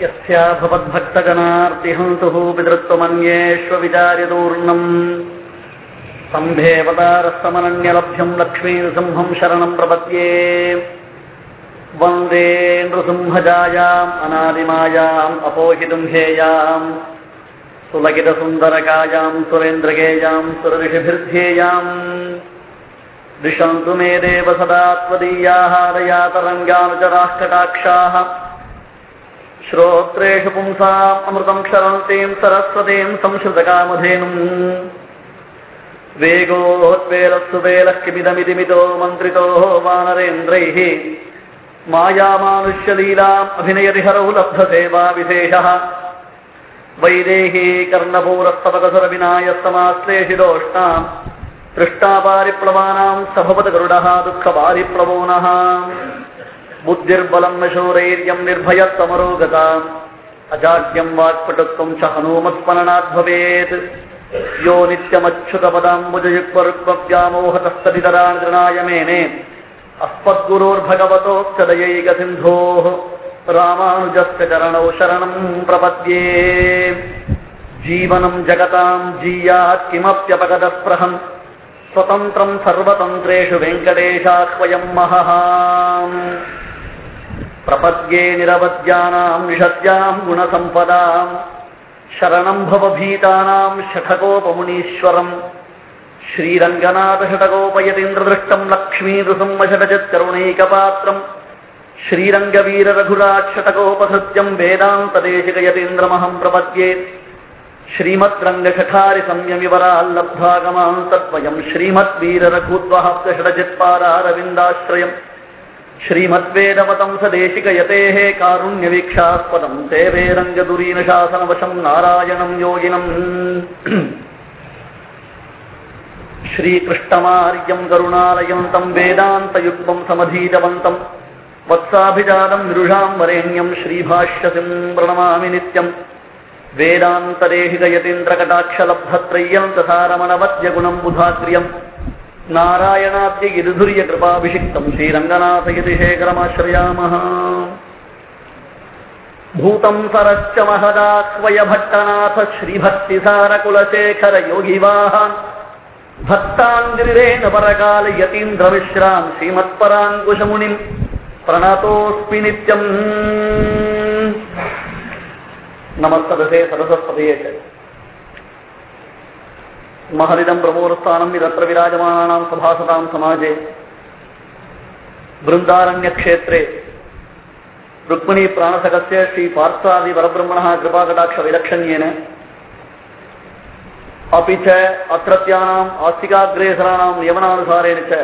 यस्या भवद्भक्तगणार्तिहन्तुः पितृत्वमन्येष्वविचार्यदूर्णम् सम्भेवतारस्तमनन्यलभ्यम् लक्ष्मीनृसिंहम् शरणम् प्रपद्ये। वन्दे नृसिंहजायाम् अनादिमायाम् अपोहितुम् हेयाम्। सुलगितसुन्दरकायाम् सुरेन्द्रगेयाम् सुरऋषिभिर्ध्येयाम् दिशन्तु मे देव सदा त्वदीयाः दयातरङ्गानुचराः कटाक्षाः श्रोत्रेषु पुंसाम् अमृतम् क्षरन्तीम् सरस्वतीम् संश्रुतकामधेनुम्। वेगोत्वेलस्तुवेलः किमिदमिति मितो मन्त्रितो वानरेन्द्रैः। मायामानुष्यलीलाम् अभिनयति हरौ लब्धसेवा विशेषः वैदेही कर्णपूरस्तपकसुरविनायस्तमाश्लेषिदोष्णाम् तृष्टापारिप्लवानाम् सभवत् गरुडः दुःखपारिप्लवो नः बुद्धिर्बलम् शौरैर्यम् निर्भयत्तमरो गताम् अजाड्यम् वाक्पटुत्वम् च हनूमत्पननात् भवेत्। यो नित्यमच्छुतपदाम्बुजयुक्वरुक्व्यामोहतस्तदितरान् गृणाय मेने अस्मद्गुरोर्भगवतोऽक्षदयैकसिन्धोः रामानुजस्य चरणौ शरणम् प्रपद्ये। जीवनम् जगताम् जीयात् किमप्यपगतस्पृहम् स्वतन्त्रम् सर्वतन्त्रेषु वेङ्कटेशाह्वयम् महः प्रपद्ये निरवद्यानाम् विषद्याम् गुणसम्पदाम् शरणम् भवभीतानाम् शठकोपमुनीश्वरम् श्रीरङ्गनाथ षटकोपयतीन्द्रदृष्टम् लक्ष्मीदृसम्म षटज् वेदान्तदेशिकयतीन्द्रमहम् प्रपद्ये श्रीमद्रङ्गषठारि रङ्गशठारि संयमिवराल्लब्धागमान्तद्वयम् श्रीमद्वीररघुत्वहस्तषटचपादा श्रीमद्वेदवतंसदेशिकयतेः कारुण्यवीक्षास्पदम् सेवे रङ्गदुरीनशासनवशम् नारायणम् योगिनम् श्रीकृष्णमार्यम् करुणालयन्तम् वेदान्तयुग्मम् समधीतवन्तम् वत्साभिजातम् निरुषाम् वरेण्यम् श्रीभाष्यसिम् प्रणमामि नित्यम् वेदान्तदेहिकयतीन्द्रकटाक्षलब्धत्रय्यन्तसारमणवद्यगुणम् बुधाग्र्यम् नारायणाद्य यदुधुर्यकृपाभिषिक्तम् श्रीरङ्गनाथयतिशेखरमाश्रयामः भूतम् सरश्च महदाह्वयभट्टनाथ श्रीभक्तिसारकुलशेखर योगिवाहान् भक्ताङ्गिरेण परकाल यतीन्द्रविश्राम् श्रीमत्पराङ्कुशमुनिम् प्रणतोऽस्मि नित्यम्। नमस्तदसे सरस्वतये च महदिदम् प्रमोरस्थानम् इदत्र विराजमानानाम् सभासताम् समाजे वृन्दारण्यक्षेत्रे रुक्मिणी प्राणसकस्य श्रीपार्थादिपरब्रह्मणः कृपाकटाक्षवैलक्षण्येन अपि च अत्रत्यानाम् आस्तिकाग्रेसराणाम् नियमनानुसारेण च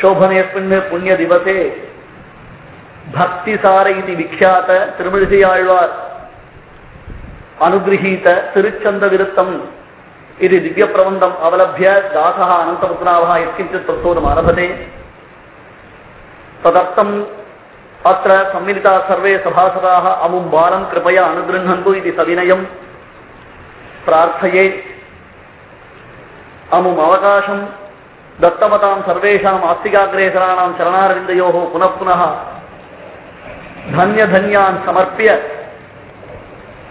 शोभनेऽस्मिन् पुण्यदिवसे भक्तिसार इति विख्यात திருமிழிசையாழ்வார் अनुगृहीत तिरुच्छन्दविरुत्तम् इति दिव्यप्रबन्धम् अवलभ्य दासः अनन्तपुत्रावः यत्किञ्चित् प्रस्तोतम् आरभते तदर्थम् अत्र सम्मिलिताः सर्वे सभासदाः अमुं बालं कृपया अनुगृह्णन्तु इति सविनयम् प्रार्थये अमुम् अवकाशम् दत्तवतां सर्वेषाम् आस्तिकाग्रेसराणां चरणारविन्दयोः पुनः पुनः धन्यधन्यान् समर्प्य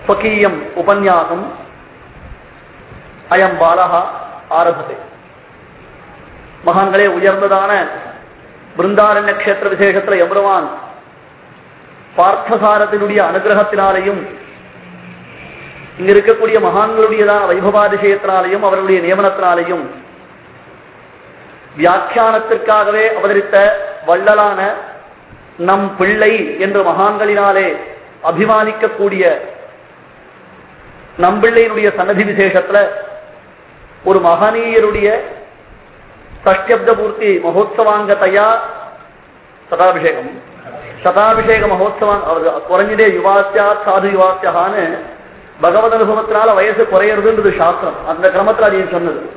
स्वकीयम् उपन्यासम् அயம் பாலகா ஆரம்பத்தை. மகான்களே உயர்ந்ததான பிருந்தாரண்ய கஷேத்திர விசேஷத்துல எம்பெருமான் பார்த்தசாரத்தினுடைய அனுகிரகத்தினாலையும் இங்க இருக்கக்கூடிய மகான்களுடையதான வைபவாதிசயத்தினாலையும் அவருடைய நியமனத்தினாலையும் வியாக்கியானத்திற்காகவே அவதரித்த வள்ளலான நம் பிள்ளை என்ற மகான்களினாலே அபிமானிக்கக்கூடிய நம்பிள்ளையினுடைய சன்னதி விசேஷத்துல ஒரு மகனீயருடைய சஷ்டியப்த பூர்த்தி மகோத்சவாங்கத்தையா சதாபிஷேகம். சதாபிஷேக மகோத்சவம் குறைஞ்சதே யுவாசியா சாது யுவாசியான்னு பகவத் அனுபவத்தினால வயசு குறையறதுன்றது சாஸ்திரம். அந்த கிரமத்தில் அது சொன்னது.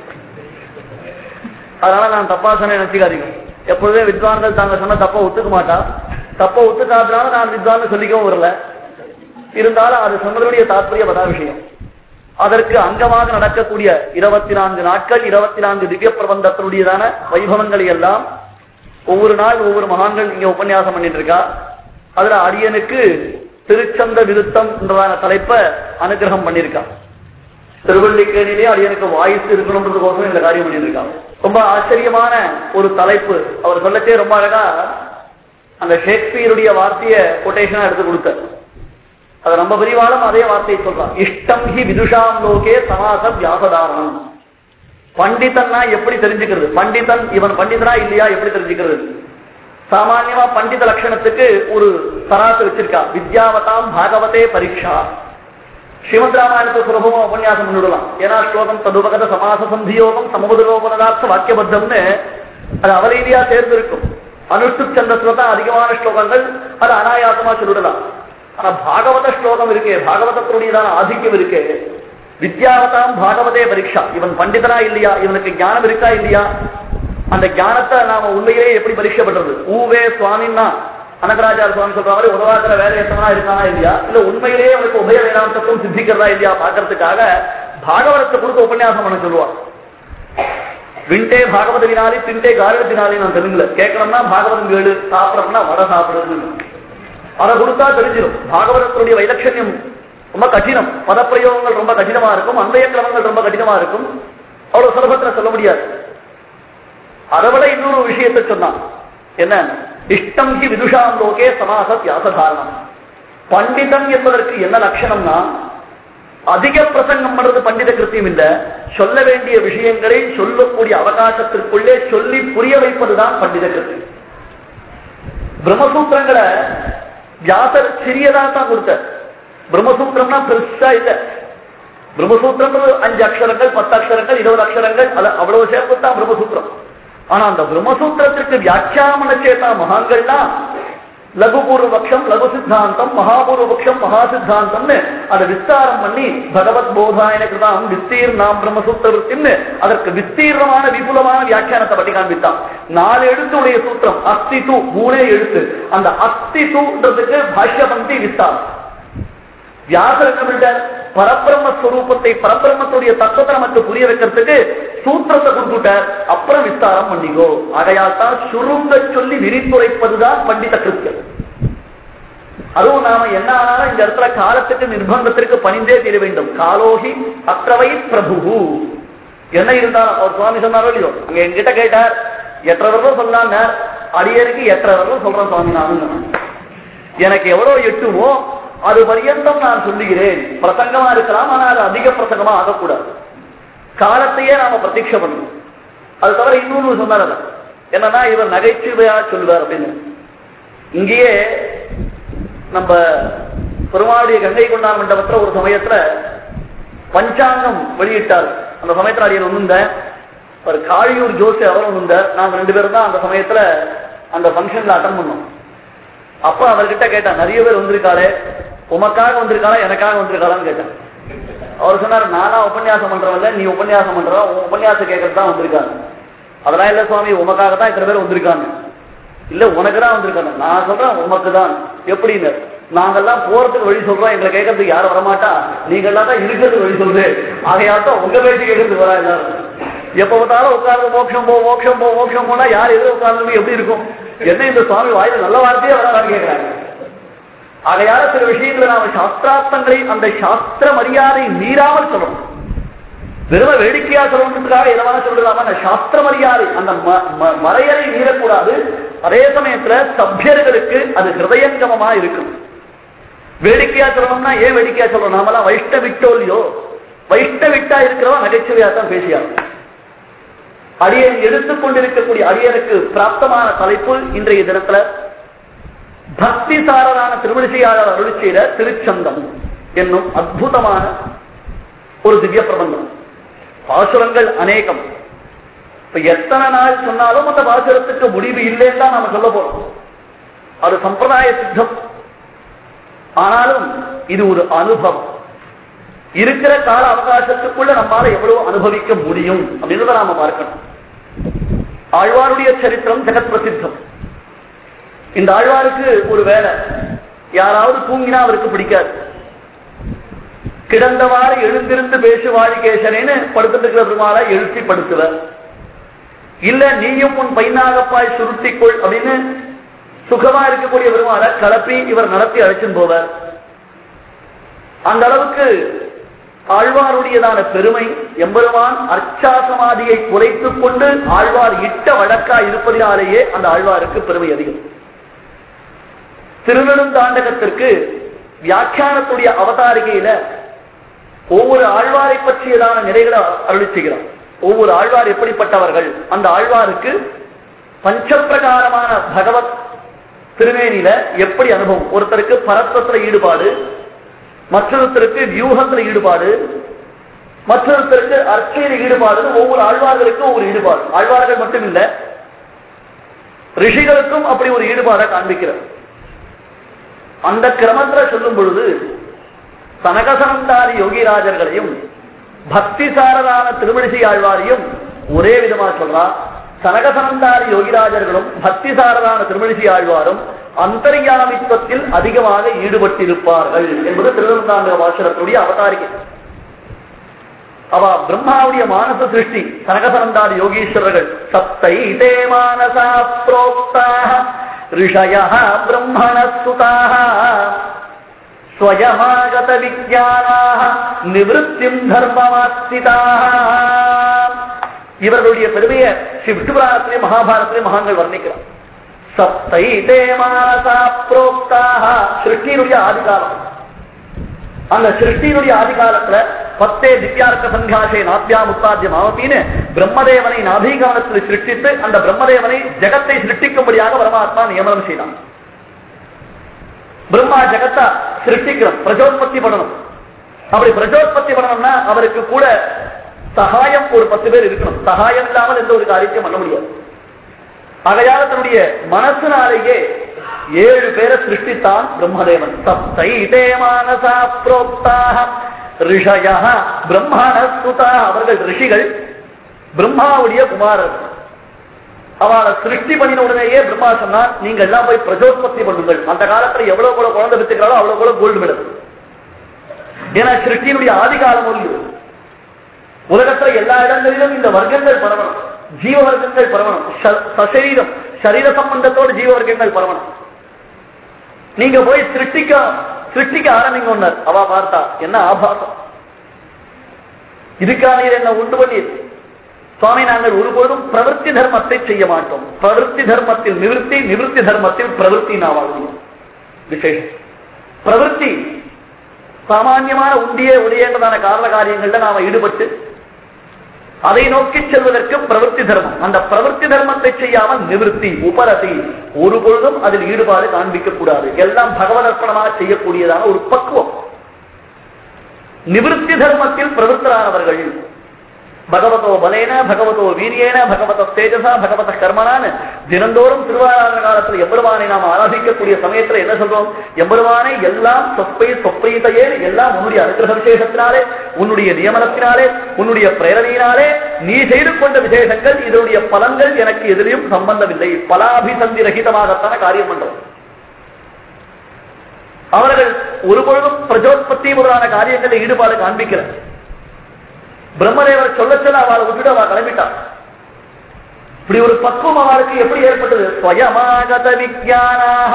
அதனால நான் தப்பா சொன்ன நினைச்சுக்காதீங்க. எப்பொழுதே வித்வான்கள் தாங்க சொன்ன தப்ப ஒத்துக்க மாட்டா. தப்ப ஒத்துக்காதனால நான் வித்வான் சொல்லிக்கவும் வரல. இருந்தாலும் அது சொன்னதனுடைய தாற்பயம் அதான் விஷயம் அதற்கு அங்கமாக நடக்கக்கூடிய இருபத்தி நான்கு நாட்கள் இருபத்தி நான்கு திவ்ய பிரபந்தத்தினுடையதான வைபவங்களை எல்லாம் ஒவ்வொரு நாள் ஒவ்வொரு மகான்கள் இங்க உபன்யாசம் பண்ணிட்டு இருக்கா அதுல அடியனுக்கு திருச்சந்த விருத்தம் என்றதான தலைப்ப அனுகிரகம் பண்ணியிருக்கான் திருவள்ளிக்கேணிலே அடியனுக்கு வாய்ஸ் இருக்கணும்ன்றதுக்கோசம் இந்த காரியம் பண்ணியிருக்காங்க ரொம்ப ஆச்சரியமான ஒரு தலைப்பு. அவர் சொல்லச்சே ரொம்ப அழகா அந்த ஷேக்ஸ்பியருடைய வார்த்தைய கொட்டேஷனா எடுத்து கொடுத்தார். அது ரொம்ப விரிவாலும் அதே வார்த்தையை சொல்றான். இஷ்டம் ஹி விதுஷாம் லோகே சமாச வியாசதாரணம். பண்டிதன்னா எப்படி தெரிஞ்சுக்கிறது? பண்டிதன் இவன் பண்டிதனா இல்லையா எப்படி தெரிஞ்சுக்கிறது? சாமான்யமா பண்டித லட்சணத்துக்கு ஒரு தராசு வச்சிருக்கா. வித்யாவதாம் பாகவதே பரீட்சா. ஸ்ரீமத் ராமாயணத்தை சுலபமா உபன்யாசம் பண்ணிவிடலாம். ஏன்னா ஸ்லோகம் ததுபகத சமாச சந்தியோகம் சமபுதரோபனதார்த்த வாக்கியபத்தம்னு அது அவரீதியா சேர்ந்திருக்கும். அனுஷ்டு சந்தத்துல தான் அதிகமான ஸ்லோகங்கள். அது அனாயாசமா சொல்லிடலாம். ஆனா பாகவத ஸ்லோகம் இருக்கே பாகவதத்தினுடையதான ஆதிக்கம் இருக்கே. வித்யாவதாம் பாகவதே பரீட்சா. இவன் பண்டிதனா இல்லையா? இவனுக்கு ஞானம் இருக்கா இல்லையா? அந்த ஞானத்தை நாம உண்மையிலேயே எப்படி பரீட்சை பண்றது? ஊவே சுவாமின்னா அனகராஜார் சுவாமி சொல்ற மாதிரி உதவாக்கிற வேலை எத்தனா இருக்கானா இல்லையா? இல்ல உண்மையிலேயே அவனுக்கு உபய வேதாந்தத்தும் சித்திக்கிறதா இல்லையா பாக்குறதுக்காக பாகவதத்தை கொடுத்த உபன்யாசம் பண்ண சொல்லுவான் விண்டே பாகவத வினாலி திண்டே காரிட நான் தெலுங்குல. கேட்கணும்னா பாகவதம் கேடு சாப்பிடறோம்னா வர சாப்பிடுறது அதை கொடுத்தா தெரிஞ்சிடும் பாகவதத்தினுடைய வைலட்சண்யம் ரொம்ப கடினம். பதப்பிரயோகங்கள் ரொம்ப கடினமா இருக்கும். அன்பய கிரமங்கள் ரொம்ப கடினமா இருக்கும். அவ்வளவு சுலபத்துல சொல்ல முடியாது. அதை விட இன்னொரு விஷயத்தை சொன்னான் என்ன? இஷ்டம் ஹி விதுஷாம் லோகே சமாச வியாசதாரணம். பண்டிதம் என்பதற்கு என்ன லட்சணம்னா அதிக பிரசங்கம் பண்றது பண்டித கிருத்தியம் இல்ல. சொல்ல வேண்டிய விஷயங்களை சொல்லக்கூடிய அவகாசத்திற்குள்ளே சொல்லி புரிய வைப்பதுதான் பண்டித கிருத்தியம். பிரம்மசூத்திரங்களை வியாசர் சிறியதா தான் கொடுத்தார். பிரம்மசூத்திரம்னா பெருசா இல்ல. பிரம்மசூத்திரம் அஞ்சு அக்ஷரங்கள் பத்து அக்ஷரங்கள் இருபது அக்ஷரங்கள் அது அவ்வளவு சேர்ப்பு தான் பிரம்மசூத்திரம். ஆனா அந்த பிரம்மசூத்திரத்திற்கு வியாக்கியாமன சேதா மகான்கள்லாம் லகுபூர்வபக்ஷம் லகு சித்தாந்தம் மகாபூர்வபக்ஷம் மகா சித்தாந்தம்னு அதை விஸ்தாரம் பண்ணி பகவத் போதாயன கிருதாம் விஸ்தீர்ணாம் பிரம்மசூத்திர விற்பின்னு அதற்கு விஸ்தீர்ணமான விபுலமான வியாக்கியானத்தை பற்றி காண்பித்தான். நாலு எழுத்துடைய சூத்திரம் அஸ்தி தூ மூணே எழுத்து. அந்த அஸ்தி தூன்றதுக்கு பாஷ்யபந்தி விஸ்தாரம். வியாசர் என்ன பண்ணிட்டார்? பரபிரம்ம ஸ்வரூபத்தை பரபிரம்மத்துடைய தத்துவத்தை நமக்கு புரிய வைக்கிறதுக்கு சூத்திரத்தை கொடுத்துட்டார். அப்புறம் விஸ்தாரம் பண்ணிக்கோ. ஆகையால் தான் சுருங்க சொல்லி விரித்துரைப்பதுதான் பண்டித கிருத்தியம் அதுவும் நாம என்ன ஆனாலும் இந்த இடத்துல காலத்துக்கு நிர்பந்தத்திற்கு பணிந்தே தீர வேண்டும். காலோகி அற்றவை பிரபு என்ன இருந்தாலும் அவர் சுவாமி சொன்னாரோ இல்லையோ? அங்க என்கிட்ட கேட்டார். எத்தனை வரலும் சொல்லாங்க அரியருக்கு எத்தனை வரலும் சொல்றேன் சுவாமி நானும் எனக்கு எவ்வளவு எட்டுமோ அது பரியந்தம் நான் சொல்லுகிறேன். பிரசங்கமா இருக்கலாம் ஆனால் அது அதிக பிரசங்கமா ஆகக்கூடாது. காலத்தையே நாம பிரதீட்சை பண்ணணும் அது தவிர இன்னொன்று சொன்னார் என்னன்னா இவர் நகைச்சுவையா சொல்வார் அப்படின்னு. இங்கேயே நம்ம பெருமாளுடைய கங்கை கொண்டார் மண்டபத்தில் ஒரு சமயத்துல பஞ்சாங்கம் வெளியிட்டார். அந்த சமயத்தில் அடியில் ஒண்ணுந்தேன் ஒரு காழியூர் ஜோசி அவரும் இருந்தார் நாங்கள் ரெண்டு பேரும் தான் அந்த சமயத்துல அந்த ஃபங்க்ஷன்ல அட்டன் பண்ணோம். அப்ப அவர்கிட்ட கேட்டா நிறைய பேர் வந்திருக்காளே. உமக்காக வந்திருக்காளா எனக்காக வந்திருக்காளான்னு கேட்டேன். அவர் சொன்னார் நானா உபன்யாசம் பண்றவங்க நீ உபன்யாசம் பண்ற உன் உபன்யாசம் கேட்கறது தான் வந்திருக்காங்க. அதெல்லாம் இல்ல சுவாமி உமக்காக தான் இத்தனை பேர் வந்திருக்காங்க. இல்ல உனக்கு தான் வந்திருக்காங்க. நான் சொல்றேன் உமக்கு தான். எப்படின்னு நாங்கெல்லாம் போறதுக்கு வழி சொல்றோம் எங்களை கேட்கறதுக்கு யாரும் வரமாட்டா? நீங்க எல்லாம் தான் இருக்கிறது வழி சொல்றேன் ஆகையாத்தான் உங்க பேச்சு கேட்கறதுக்கு வரா எல்லாரும். எப்ப பார்த்தாலும் உட்கார்ந்து மோட்சம் போ மோட்சம் போ மோட்சம் போனா யார் எதிர உட்கார்ந்து எப்படி இருக்கும்? என்ன இந்த சுவாமி வாயில நல்ல வார்த்தையே வராதான்னு கேட்கிறாங்க ஆகையால சில விஷயங்களை நாம சாஸ்திரார்த்தங்களை அந்த சாஸ்திர மரியாதை மீறாமல் சொல்லணும். வெறும வேடிக்கையா சொல்லணுன்றதுக்காக எதவான சொல்லலாமா அந்த சாஸ்திர மரியாதை அந்த மறையலை மீறக்கூடாது. அதே சமயத்துல சபியர்களுக்கு அது ஹிருதயங்கமமா இருக்கும். வேடிக்கையா சொல்லணும்னா ஏன் வேடிக்கையா சொல்லணும்? நாமெல்லாம் வைஷ்ட விட்டோல்லையோ வைஷ்ட விட்டா இருக்கிறவன் நகைச்சுவையா தான் பேசியாகும் அடியன் எடுத்துக்கொண்டிருக்கக்கூடிய அடியனுக்கு பிராப்தமான தலைப்பு இன்றைய தினத்துல பக்தி சாரரான திருமணிசையாளர் அருள் செய்த திருச்சந்தம் என்னும் அற்புதமான ஒரு திவ்ய பிரபந்தம் பாசுரங்கள் அநேகம். இப்ப எத்தனை நாள் சொன்னாலும் அந்த பாசுரத்துக்கு முடிவு இல்லைன்னு தான் நாம சொல்ல போறோம். அது சம்பிரதாய சித்தம். ஆனாலும் இது ஒரு அனுபவம். இருக்கிற கால அவகாசத்துக்குள்ள நம்மால எவ்வளவு அனுபவிக்க முடியும் அப்படின்றத நாம பார்க்கணும். ஆழ்வாருடைய சரித்திரம் ஜெகத் பிரசித்தம். இந்த ஆழ்வாருக்கு ஒரு வேலை. யாராவது தூங்கினா அவருக்கு பிடிக்காது. கிடந்தவாறு எழுந்திருந்து பேசுவாழி கேசனேன்னு படுத்துட்டு இருக்கிற பெருமாளை எழுச்சி படுத்துவர் இல்ல நீயும் உன் பைனாகப்பாய் சுருட்டிக்கொள் அப்படின்னு சுகமா இருக்கக்கூடிய பெருமாளை கலப்பி இவர் நடத்தி அழைச்சின் போவர். அந்த அளவுக்கு ஆழ்வாருடையதான பெருமை எம்பெருமான் அர்ச்சாசமாதியை குறைத்துக் கொண்டு ஆழ்வார் இட்ட வழக்கா இருப்பதினாலேயே அந்த ஆழ்வாருக்கு பெருமை அதிகம். திருநெடுந்தாண்டகத்திற்கு வியாக்கியானத்துடைய அவதாரிகையில ஒவ்வொரு ஆழ்வாரை பற்றியதான நிறைகளை அருளி செய்கிறார் ஒவ்வொரு ஆழ்வார் எப்படிப்பட்டவர்கள்? அந்த ஆழ்வாருக்கு பஞ்சப்பிரகாரமான பகவத் திருமேனியில எப்படி அனுபவம்? ஒருத்தருக்கு பரத்வத்துல ஈடுபாடு மற்றொருத்தருக்கு வியூகத்துல ஈடுபாடு மற்றொருத்தருக்கு அர்ச்சையில ஈடுபாடு ஒவ்வொரு ஆழ்வார்களுக்கும் ஒவ்வொரு ஈடுபாடு. ஆழ்வார்கள் மட்டும் இல்ல ரிஷிகளுக்கும் அப்படி ஒரு ஈடுபாட காண்பிக்கிறார். அந்த கிரமத்துல சொல்லும் பொழுது சனகசனந்தாரி யோகிராஜர்களையும் பக்தி சாரதான திருமணிசி ஆழ்வாரையும் ஒரே விதமா சொல்றா. சனகசனந்தாரி யோகிராஜர்களும் பக்தி சாரதான திருமணிசி ஆழ்வாரும் அந்தர்யாமித்துவத்தில் அதிகமாக ஈடுபட்டிருப்பார்கள் என்பது திருவனந்தாங்க வாசனத்துடைய அவதாரிகை. அவ பிரம்மாவுடைய மானச சிருஷ்டி சனகசனந்தாரி யோகீஸ்வரர்கள். சப்தை தே மானசா புரோக்தாக ரிஷய பிரம்மண ஸ்வயமாகத விஜயானாக நிவத்தியும் தர்மமாஸ்திதாக இவர்களுடைய பெருமையை ஸ்ரீ விஷ்ணுபுராணத்திலே மகாபாரத்திலே மகான்கள் வர்ணிக்கிறார் சப்தை தே மானசா புரோக்தாக சிருஷ்டியினுடைய ஆதிகாலம் அந்த சிருஷ்டியினுடைய ஆதிகாலத்துல பத்தே திவ்யார்க்க சங்காசே நாத்யா முத்தாத்திய மாவத்தின்னு பிரம்மதேவனை நாதிகாலத்தில் சிருஷ்டித்து அந்த பிரம்மதேவனை ஜெகத்தை சிருஷ்டிக்கும்படியாக பரமாத்மா நியமனம் செய்தான். பிரம்மா ஜெகத்தா சிருஷ்டிக்கிறோம் பிரஜோத்பத்தி பண்ணணும். அப்படி பிரஜோத்பத்தி பண்ணணும்னா அவருக்கு கூட சகாயம் ஒரு பத்து பேர் இருக்கணும். சகாயம் இல்லாமல் எந்த ஒரு காரியத்தையும் பண்ண முடியாது. ஆகையால தன்னுடைய மனசினாலேயே ஏழு பேரை சிருஷ்டித்தான் பிரம்மதேவன். சப்தை தே புரோக்தாக ரிஷய பிரம்மண அவர்கள் ரிஷிகள் பிரம்மாவுடைய குமாரர். அவளை சிருஷ்டி பண்ணின உடனேயே பிரம்மா சொன்னா நீங்க எல்லாம் போய் பிரஜோத்பத்தி பண்ணுங்கள். அந்த காலத்துல எவ்வளவு கூட குழந்தை பெற்றுக்கிறாரோ அவ்வளவு கூட கோல்டு மெடல் ஏன்னா சிருஷ்டியினுடைய ஆதிகாலம் ஒன்று உலகத்துல எல்லா இடங்களிலும் இந்த வர்க்கங்கள் பரவணும். ஜீவவர்க்கங்கள் பரவணும். சசரீரம் சரீர சம்பந்தத்தோடு ஜீவவர்க்கங்கள் பரவணும். நீங்க போய் சிருஷ்டிக்க சிருஷ்டிக்க ஆரம்பிங்க ஒன்னர் அவ பார்த்தா என்ன ஆபாசம். இதுக்காக நீர் என்ன உண்டு பண்ணீர்? சுவாமி நாங்கள் ஒருபோதும் பிரவருத்தி தர்மத்தை செய்ய மாட்டோம். பிரவருத்தி தர்மத்தில் நிவர்த்தி நிவர்த்தி தர்மத்தில் பிரவருத்தி நான் விசேஷம். பிரவருத்தி சாமான்யமான உண்டியே உடையேன்றதான காரண காரியங்கள்ல நாம ஈடுபட்டு அதை நோக்கி செல்வதற்கு பிரவருத்தி தர்மம். அந்த பிரவருத்தி தர்மத்தை செய்யாமல் நிவர்த்தி உபரதி ஒரு பொழுதும் அதில் ஈடுபாடு காண்பிக்க கூடாது. எல்லாம் பகவதர்ப்பணமாக செய்யக்கூடியதான ஒரு பக்குவம். நிவர்த்தி தர்மத்தில் பிரவருத்தரானவர்கள் பகவதோ பலேன பகவதோ வீரியேன பகவத தேஜசா பகவத கர்மனான்னு தினந்தோறும் திருவாராதன காலத்தில் எம்பெருமானை நாம் ஆராதிக்கக்கூடிய சமயத்துல என்ன சொல்றோம்? எம்பெருமானை எல்லாம் சொப்பை சொப்பைத்தையே எல்லாம் உன்னுடைய அனுகிரக விசேஷத்தினாலே உன்னுடைய நியமனத்தினாலே உன்னுடைய பிரேரணையினாலே நீ செய்து கொண்ட விசேஷங்கள் இதனுடைய பலன்கள் எனக்கு எதிரையும் சம்பந்தமில்லை. பலாபிசந்தி ரகிதமாகத்தான காரியம் பண்றோம். அவர்கள் ஒருபொழுதும் பிரஜோத்பத்தி முதலான காரியங்களில் ஈடுபாடு காண்பிக்கிறார் பிரம்மதேவர் சொல்ல சொல்ல அவளை விட்டுட்டு அவள் கிளம்பிட்டான் இப்படி ஒரு பக்குவம் அவளுக்கு எப்படி ஏற்பட்டது? ஸ்வயமாகத விஜயானாக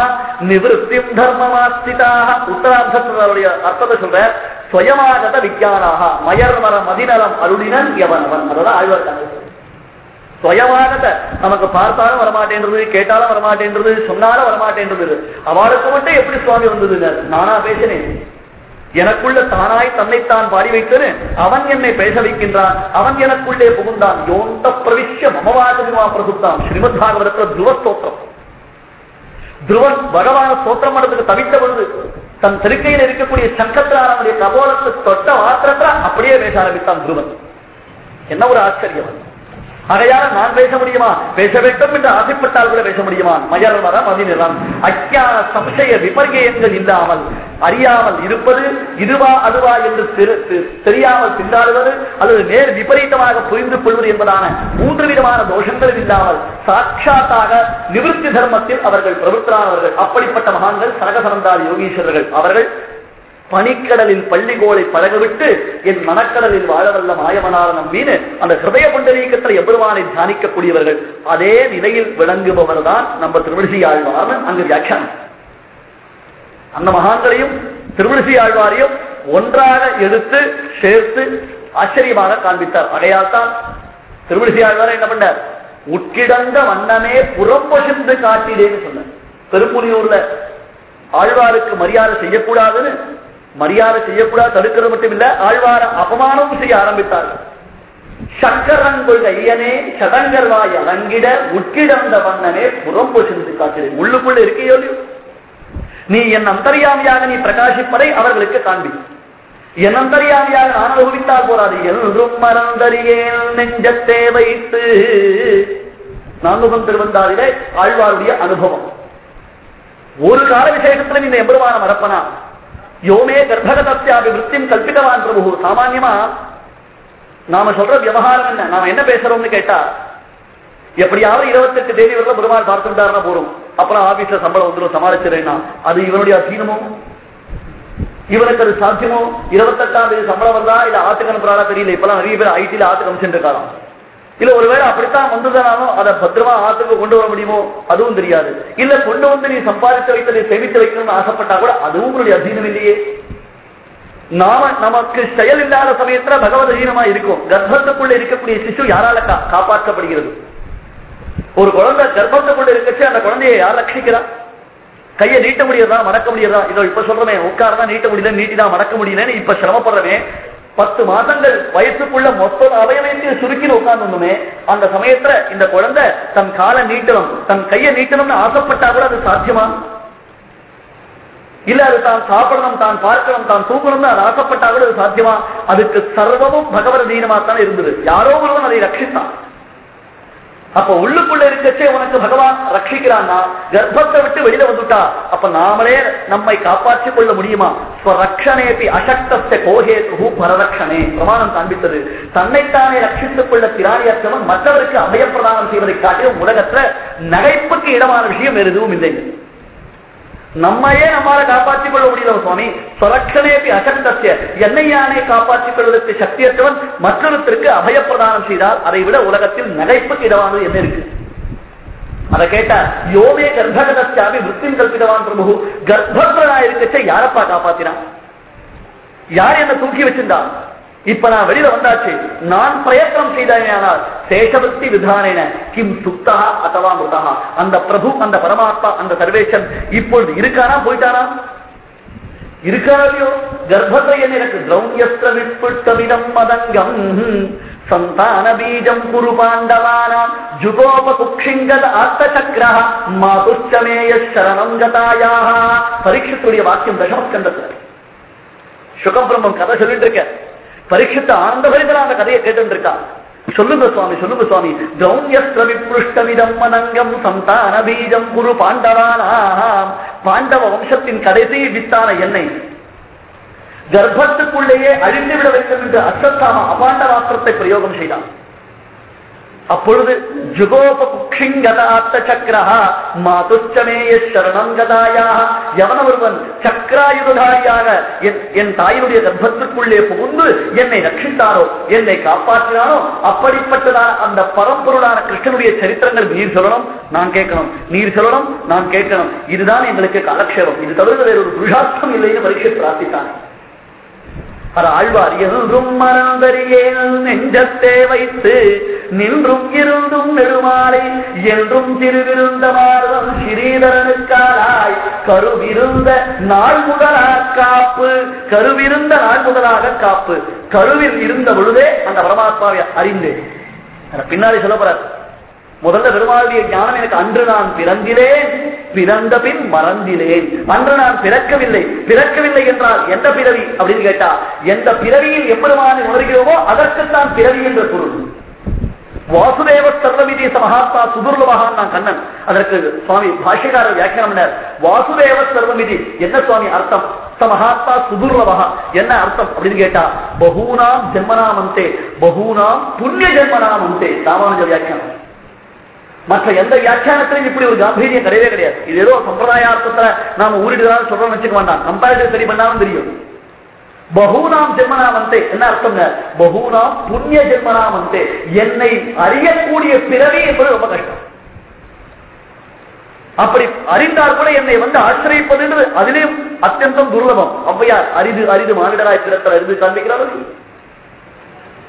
நிவர்த்தியும் தர்மமாஸ்திதாக. உத்தரார்த்தத்துடைய அர்த்தத்தை சொல்ற சுயமாகத விஜயானாக மயர் மர மதிநலம் அருளினன் யவன் அதான் ஆழ்வார் சுயமாகத நமக்கு பார்த்தாலும் வரமாட்டேன்றது கேட்டாலும் வரமாட்டேன்றது சொன்னாலும் வரமாட்டேன்றது. அவளுக்கு மட்டும் எப்படி சுவாமி வந்தது நானா பேசினேன். எனக்குள்ள தானாய் தன்னைத்தான் பாடி வைத்தது அவன் என்னை பேச வைக்கின்றான் அவன் எனக்குள்ளே புகுந்தான். யோந்த பிரவிஷ்ய மமவாதிமா பிரசுத்தான் ஸ்ரீமத் பாகவரத்துல துருவ ஸ்தோத்திரம் துருவன் பகவான ஸ்தோத்திரம் பண்ணதுக்கு தவித்த பொழுது தன் திருக்கையில் இருக்கக்கூடிய சங்கத்தினால் கபோலத்தை தொட்ட மாத்திரத்துல அப்படியே பேச ஆரம்பித்தான் துருவன். என்ன ஒரு ஆச்சரியம். ஆகையால நான் பேச முடியுமா? பேச வேண்டும் என்று ஆசைப்பட்டால் கூட பேச முடியுமா? மயர் வர மதிநிறம். அஜான சம்சய விபர்யங்கள் இல்லாமல் அறியாமல் இருப்பது இதுவா அதுவா என்று தெரியாமல் திண்டாடுவது அல்லது நேர் விபரீதமாக புரிந்து கொள்வது என்பதான மூன்று விதமான தோஷங்கள் இல்லாமல் சாட்சாத்தாக நிவர்த்தி தர்மத்தில் அவர்கள் பிரபுத்தரானவர்கள். அப்படிப்பட்ட மகான்கள் சரகசனந்தால் யோகீஸ்வரர்கள். அவர்கள் பனிக்கடலில் பள்ளிகோலை பழகவிட்டு என் மனக்கடலில் வாழவல்ல மாயமனார நம்பின்னு அந்த ஹிருதய புண்டரீகத்தில் எவ்வளவானை தியானிக்கக்கூடியவர்கள் அதே நிலையில் விளங்குபவர் தான் நம்ம திருவிழிசி ஆழ்வார்னு அங்கு வியாக்கியானம். அந்த மகான்களையும் திருவிழிசி ஆழ்வாரையும் ஒன்றாக எடுத்து சேர்த்து ஆச்சரியமாக காண்பித்தார். அடையால் தான் திருவிழிசியாழ்வார் என்ன பண்ணார்? உட்கிடந்த வண்ணமே புறம்பசிந்து காட்டிலேன்னு சொன்னார். பெரும்புலியூர்ல ஆழ்வாருக்கு மரியாதை செய்யக்கூடாதுன்னு மரியாதை செய்யக்கூடாது தடுக்கிறது மட்டும் இல்ல ஆழ்வார அபமானமும் செய்ய ஆரம்பித்தார்கள். சக்கரங்கொள் ஐயனே சடங்கர்வாய் அலங்கிட உட்கிடந்த வண்ணனே புறம்பு சென்று காட்டிடு. உள்ளுக்குள்ள இருக்கையோ நீ என் அந்தரியாமியாக நீ பிரகாசிப்பதை அவர்களுக்கு காண்பி. என் அந்தரியாமியாக நான் அனுபவித்தால் போராது. என்றும் மறந்தறியேன் நெஞ்சத்தே வைத்து. நான்முகம் திருவந்தாரிலே ஆழ்வாருடைய அனுபவம். ஒரு கால விசேஷத்துல இந்த எம்பெருமான மறப்பனா யோமே கர்ப்பகதஸ்யாபி விற்பியும் கல்பித்தவான் பிரபு. சாமான்யமா நாம சொல்ற விவகாரம் என்ன? நாம என்ன பேசுறோம்னு கேட்டா எப்படியாவது இருபத்தெட்டு தேதி வரல பெருமாள் பார்த்துட்டாருன்னா போறோம் அப்புறம் ஆபீஸ்ல சம்பளம் வந்துடும் சமாளிச்சிருன்னா அது இவனுடைய அசீனமோ? இவனுக்கு அது சாத்தியமோ? இருபத்தெட்டாம் தேதி சம்பளம் வந்தா இல்ல ஆத்துக்கு அனுப்புறாரா தெரியல. இப்பெல்லாம் நிறைய பேர் ஐடியில ஆத்துக்கு அனுப்பிச்சுட்டு இருக்காராம். இல்ல ஒருவேளை அப்படித்தான் வந்ததுனாலும் அதை பத்திரமா ஆத்துக்கு கொண்டு வர முடியுமோ? அதுவும் தெரியாது. இல்ல கொண்டு வந்து நீ சம்பாதித்து வைத்ததை சேமித்து வைக்கணும்னு ஆசைப்பட்டா கூட அதுவும் உங்களுடைய அசீனம் இல்லையே. நாம நமக்கு செயல் இல்லாத சமயத்துல பகவத் அதீனமா இருக்கும். கர்ப்பத்துக்குள்ள இருக்கக்கூடிய சிசு யாரால காப்பாற்றப்படுகிறது? ஒரு குழந்தை கர்ப்பத்துக்குள்ள இருக்கச்சு அந்த குழந்தைய யார் ரட்சிக்கிறா? கையை நீட்ட முடியறதா மடக்க முடியறதா? இதோ இப்ப சொல்றேன் உட்காரதான் நீட்ட முடியல நீட்டிதான் மடக்க முடியலன்னு இப்ப சிரமப்படுறவே பத்து மாதங்கள் வயசுக்குள்ள மொத்த அவயவையும் சுருக்கின்னு உட்கார்ந்துமே அந்த சமயத்துல இந்த குழந்தை தன் காலை நீட்டணும் தன் கையை நீட்டணும்னு ஆசைப்பட்டா கூட அது சாத்தியமா? இல்ல அது தான் சாப்பிடணும் தான் பார்க்கணும் தான் தூக்கணும்னு அது ஆசைப்பட்டா கூட அது சாத்தியமா? அதுக்கு சர்வமும் பகவத் தீனமா தான் இருந்தது. யாரோ ஒருவன் அதை ரட்சித்தான். அப்ப உள்ளுக்குள்ள இருக்கச்சே உனக்கு பகவான் ரட்சிக்கிறான்னா கர்ப்பத்தை விட்டு வெளியில வந்துட்டா அப்ப நாமளே நம்மை காப்பாற்றிக் கொள்ள முடியுமா? ஸ்வரக்ஷணேபி கோகே கோஹேது பரரக்ஷணே பிரமாணம் காண்பித்தது. தன்னைத்தானே ரட்சித்துக் கொள்ள திராணியற்றவன் மற்றவருக்கு அபயப்பிரதானம் செய்வதை காட்டிலும் உலகத்துல நகைப்புக்கு இடமான விஷயம் எதுவும் இல்லை. நம்மையே நம்மால காப்பாற்றிக் கொள்ள முடியல சுவாமி. சொலக்ஷனேபி அசந்தத்திய என்னை யானை காப்பாற்றிக் கொள்வதற்கு சக்தியற்றவன் மற்றொருத்தருக்கு அபயப்பிரதானம் செய்தால் அதை விட உலகத்தில் நகைப்புக்கு இடமானது என்ன இருக்கு? அதை கேட்டா யோமே கர்ப்பகதஸ்யாமி விற்பின் கல்பிதவான் பிரபு கர்ப்பனா இருக்கச்சே யாரப்பா காப்பாத்தினான் யார் என்ன தூக்கி வச்சிருந்தா? இப்ப நான் வெளியில வந்தாச்சு. நான் பிரயத்தனம் செய்தேனால் சேஷபக்தி விதானேன கிம் சுத்தா அத்தவா மிருதா அந்த பிரபு அந்த பரமாத்மா அந்த சர்வேஷன் இப்பொழுது இருக்கானா போயிட்டானா? இருக்காரோ இல்லையோ? எனக்கு திரௌண்யஸ்திர விட்புட்டமிடம் மதங்கம். சந்தான பீஜம் குரு பாண்டவானாம் ஜுகோபகுக்ஷிங்கத ஆத்த சக்கரா மாதுச்சமேய சரணம் கதாயாக பரீட்சத்துடைய வாக்கியம் தசமஸ்கந்தத்துல. சுகபிரம்மம் கதை சொல்லிட்டு இருக்கேன். பரீட்சித்த ஆனந்த பரிதரா அந்த கதையை கேட்டுருக்கான் சொல்லுங்க சுவாமி சொல்லுங்க சுவாமி. திரௌண்யஸ்திரவிபுஷ்டமிதம் மனங்கம் சந்தான பீஜம் குரு பாண்டவானாம். பாண்டவ வம்சத்தின் கடைசி வித்தான எண்ணெய் கர்ப்பத்துக்குள்ளேயே அழிந்துவிட வேண்டும் என்று அஸ்வத்தாம அபாண்டவாஸ்திரத்தை பிரயோகம் செய்தான். அப்பொழுது ஜுகோப குக்ஷிங்கதாத்த சக்கரஹா மாதுச்சமேய சரணம் கதாயாக எவன ஒருவன் சக்கராயுதாரியாக என் என் தாயினுடைய கர்ப்பத்துக்குள்ளே புகுந்து என்னை ரட்சித்தாரோ என்னை காப்பாற்றினாரோ அப்படிப்பட்டதான அந்த பரம்பொருளான கிருஷ்ணனுடைய சரித்திரங்கள் நீர் சொல்லணும் நான் கேட்கணும். நீர் சொல்லணும் நான் கேட்கணும். இதுதான் எங்களுக்கு காலக்ஷேபம். இது தவிர வேறு ஒரு புருஷார்த்தம் இல்லைன்னு பரீட்சை பிரார்த்தித்தான். அது ஆழ்வார் என்றும் மறந்தறியேன் நெஞ்சத்தே வைத்து நின்றும் இருந்தும் நெடுமாலை என்றும் திருவிருந்தமார்வம் ஸ்ரீதரனுக்காராய் கருவிருந்த நாள் முதலாக காப்பு கருவிருந்த நாள் முதலாக காப்பு. கருவில் இருந்த பொழுதே அந்த பரமாத்மாவை அறிந்து பின்னாடி சொல்ல முதல்ல பெருமாளுடைய ஞானம் எனக்கு அன்று நான் பிறந்திலேன் பிறந்த பின் மறந்திலேன். அன்று நான் பிறக்கவில்லை. பிறக்கவில்லை என்றால் எந்த பிறவி அப்படின்னு கேட்டா எந்த பிறவியில் எப்படி உணர்கிறோமோ அதற்குத்தான் பிறவி என்ற பொருள். வாசுதேவ சர்வவிதேச மகாத்மா சுதுர்லபகான் நான் கண்ணன். அதற்கு சுவாமி பாஷ்யக்காரர் வியாக்கியானம் வாசுதேவ சர்வமிதி என்ன சுவாமி அர்த்தம்? ச மகாத்மா சுதுர்லபகா என்ன அர்த்தம் அப்படின்னு கேட்டா பகூனாம் ஜென்மனாமந்தே பகூனாம் புண்ணிய ஜென்மனாமந்தே. ராமானுஜ வியாக்கியானம். மற்ற எந்த வியாக்கியானத்திலும் இப்படி ஒரு காம்பீரியம் கிடையவே கிடையாது. இது ஏதோ சம்பிரதாயார்த்தத்துல நாம ஊரிடுதான் சொல்றோம் வச்சுக்க வேண்டாம். கம்பேரிட்டிவ் சரி பண்ணாலும் தெரியும். பகூனாம் ஜென்மனாமந்தே என்ன அர்த்தங்க பகூனாம் புண்ணிய ஜென்மனாமந்தே என்னை அறியக்கூடிய பிறவி என்பது ரொம்ப கஷ்டம். அப்படி அறிந்தால் கூட என்னை வந்து ஆசிரியப்பது அதிலேயும் அத்தியந்தம் துர்லபம். ஔவையார் அரிது அரிது மானிடராய் பிறத்தல் அறிந்து காண்பிக்கிறார்கள்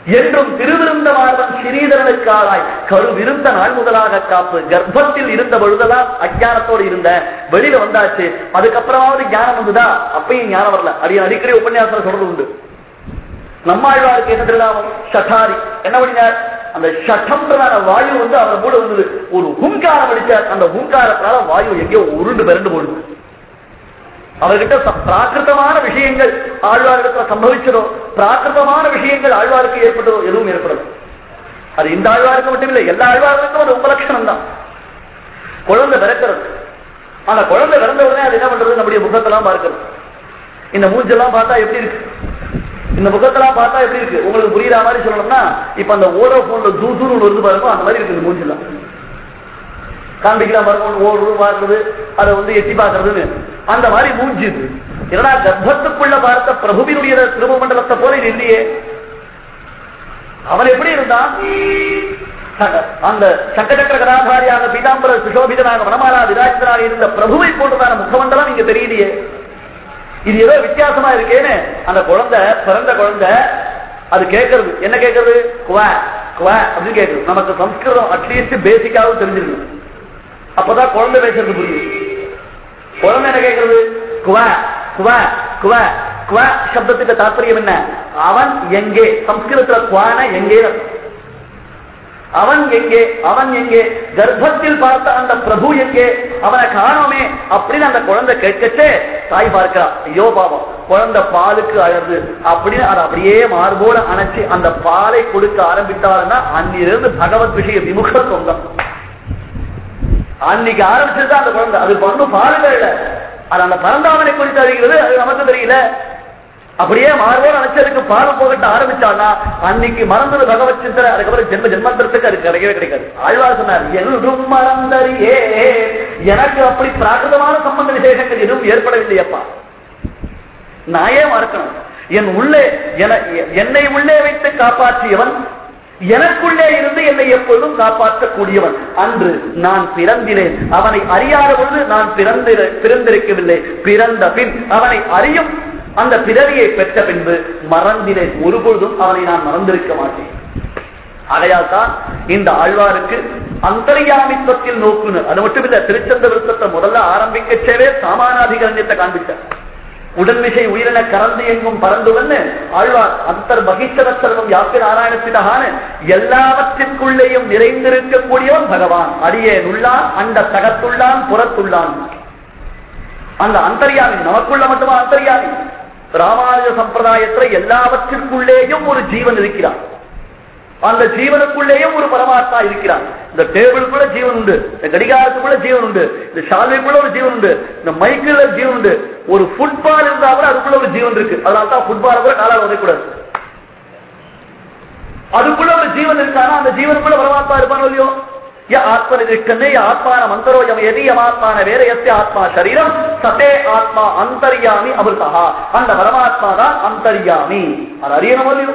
என்றும் திருவிருந்த மார்பன் ஸ்ரீதரனுக்காராய் கரு விருந்த நாள் முதலாக காப்பு. கர்ப்பத்தில் இருந்த பொழுதெல்லாம் அஜானத்தோடு இருந்த. வெளியில வந்தாச்சு. அதுக்கப்புறமாவது ஞானம் வந்துதா? அப்பயும் ஞானம் வரல. அது அடிக்கடி உபன்யாசம் சொல்றது உண்டு. நம்மாழ்வாருக்கு என்ன திருநாமம் ஷட்டாரி. என்ன பண்ணினார்? அந்த சட்டம்ன்றதான வாயு வந்து அவரை கூட வந்தது. ஒரு ஹூங்காரம் அடிச்சார். அந்த ஹூங்காரத்தினால வாயு எங்கேயோ உருண்டு பிறண்டு போடுது அவர்கிட்ட பிராகிருத்தமான பிராகிருதமான விஷயங்கள் ஆழ்வார்கிட்ட சம்பவிச்சதோ பிராகிருதமான விஷயங்கள் ஆழ்வாருக்கு ஏற்பட்டதோ எதுவும் ஏற்படும் அது இந்த ஆழ்வாருக்கு மட்டும் இல்லை எல்லா ஆழ்வார்களுக்கும் ஒரு உபலட்சணம் தான் குழந்தை பிறக்கிறது ஆனா குழந்தை பிறந்த உடனே அது என்ன பண்றது நம்முடைய முகத்தெல்லாம் பார்க்கிறது. இந்த மூஞ்செல்லாம் பார்த்தா எப்படி இருக்கு? இந்த முகத்தெல்லாம் பார்த்தா எப்படி இருக்கு? உங்களுக்கு புரியுற மாதிரி சொல்லணும்னா இப்ப அந்த ஓடோ போன்ற தூசூர் ஒன்று பாருங்க அந்த மாதிரி இருக்கு இந்த மூஞ்செல்லாம். காண்பிக்கலாம் பாருங்க ஓடுறது பார்க்குது அதை வந்து எட்டி பார்க்கறதுன்னு. அந்த மாதிரி மூஞ்சுது. என்னடா கர்ப்பத்துக்குள்ள பார்த்த பிரபுவினுடைய திருமண்டலத்தை போல இது இல்லையே. அவன் எப்படி இருந்தான்? அந்த சக்கச்சக்கர கதாதாரியாக பீதாம்பர சுசோபிதனாக வனமாலா விராஜிதனாக இருந்த பிரபுவை போன்றதான முகமண்டலம் இங்க தெரியலையே இது ஏதோ வித்தியாசமா இருக்கேன்னு. அந்த குழந்தை பிறந்த குழந்தை அது கேட்கறது. என்ன கேட்கறது? குவா குவா அப்படின்னு கேட்கறது. நமக்கு சம்ஸ்கிருதம் அட்லீஸ்ட் பேசிக்காகவும் தெரிஞ்சிருக்கு அப்பதான் குழந்தை பேசுறது புரியுது. குழந்தை என்ன கேட்கறது குவா குவா குவா குவா சப்தத்துக்கு தாற்பயம் என்ன? அவன் எங்கே? சம்ஸ்கிருதத்துல குவான எங்கே? அவன் எங்கே? அவன் எங்கே? கர்ப்பத்தில் பார்த்த அந்த பிரபு எங்கே? அவனை காணோமே அப்படின்னு அந்த குழந்தை கேட்கச்சே தாய் பார்க்கிறா ஐயோ பாவம் குழந்தை பாலுக்கு அழகு அப்படின்னு அதை அப்படியே மார்போட அணைச்சு அந்த பாலை கொடுக்க ஆரம்பித்தாருன்னா அன்னிலிருந்து பகவத் விஷய விமுக சொந்தம். அன்னைக்கு ஆரம்பிச்சது அந்த குழந்தை. அது பண்ணு பாருங்க இல்ல. அது அந்த பரந்தாமனை குறித்து அறிகிறது அது நமக்கு தெரியல. அப்படியே மாறுவோம் அணைச்சதுக்கு பாலம் போகட்ட ஆரம்பிச்சான்னா அன்னைக்கு மறந்தது பகவத் சிந்தனை அதுக்கப்புறம் ஜென்ம ஜென்மந்திரத்துக்கு அது கிடைக்கவே கிடைக்காது. ஆழ்வார் சொன்னார் என்றும் மறந்தறியே. எனக்கு அப்படி பிராகிருதமான சம்பந்த விசேஷங்கள் எதுவும் ஏற்படவில்லையப்பா. நான் ஏன் மறக்கணும்? என் உள்ளே என- என்னை உள்ளே வைத்து காப்பாற்றியவன் எனக்குள்ளே இருந்து என்னை எப்பொழுதும் காப்பாற்றக்கூடியவன். அன்று நான் பிறந்தினேன். அவனை அறியாத பொழுது நான் பிறந்திர பிறந்திருக்கவில்லை. பிறந்த பின் அவனை அறியும் அந்த பிறவியை பெற்ற பின்பு மறந்தினேன். ஒருபொழுதும் அவனை நான் மறந்திருக்க மாட்டேன். அதையால் தான் இந்த ஆழ்வாருக்கு அந்தர்யாமித்வத்தில் நோக்குனர். அது மட்டும் இல்ல திருச்சந்த விருத்தத்தை முதல்ல ஆரம்பிக்கச்சேவே சாமானாதிகரண்யத்தை காண்பித்தார் உடன்மிசை உயிரின கறந்து எங்கும் பறந்துவன்னு ஆழ்வார் அந்தர் பகிஷ்டர சர்வம் யாப்பி நாராயணத்திடகான எல்லாவற்றிற்குள்ளேயும் நிறைந்திருக்கக்கூடியவன் பகவான். அடியே உள்ளான் அந்த தகத்துள்ளான் புறத்துள்ளான். அந்த அந்தர்யாமி நமக்குள்ள மட்டுமா அந்தர்யாமி ராமானுஜ சம்பிரதாயத்துல எல்லாவற்றிற்குள்ளேயும் ஒரு ஜீவன் இருக்கிறான். அந்த ஜீவனுக்குள்ளேயும் ஒரு பரமாத்மா இருக்கிறான். இந்த டேபிளுக்குள்ள ஜீவன் உண்டு இந்த கடிகாரத்துக்குள்ள ஜீவன் உண்டு இந்த ஷால்வைக்குள்ள ஒரு ஜீவன் உண்டு இந்த மைக்குள்ள ஜீவன் உண்டு. ஒரு ஃபுட்பால் இருந்தா கூட அதுக்குள்ள ஒரு ஜீவன் இருக்கு. அதனால தான் ஃபுட்பால கூட காலால் உதைக்கூடாது அதுக்குள்ள ஒரு ஜீவன் இருக்கானா? அந்த ஜீவனுக்குள்ள பரமாத்மா இருப்பானோ இல்லையோ? ய ஆத்மனிதிஷ்டன்னே ய ஆத்மான மந்தரோயம் எதி யமாத்மான வேற எஸ்ய ஆத்மா சரீரம் சதே ஆத்மா அந்தர்யாமி அமிர்தா அந்த பரமாத்மா தான் அந்தர்யாமி அது அறியணும் இல்லையோ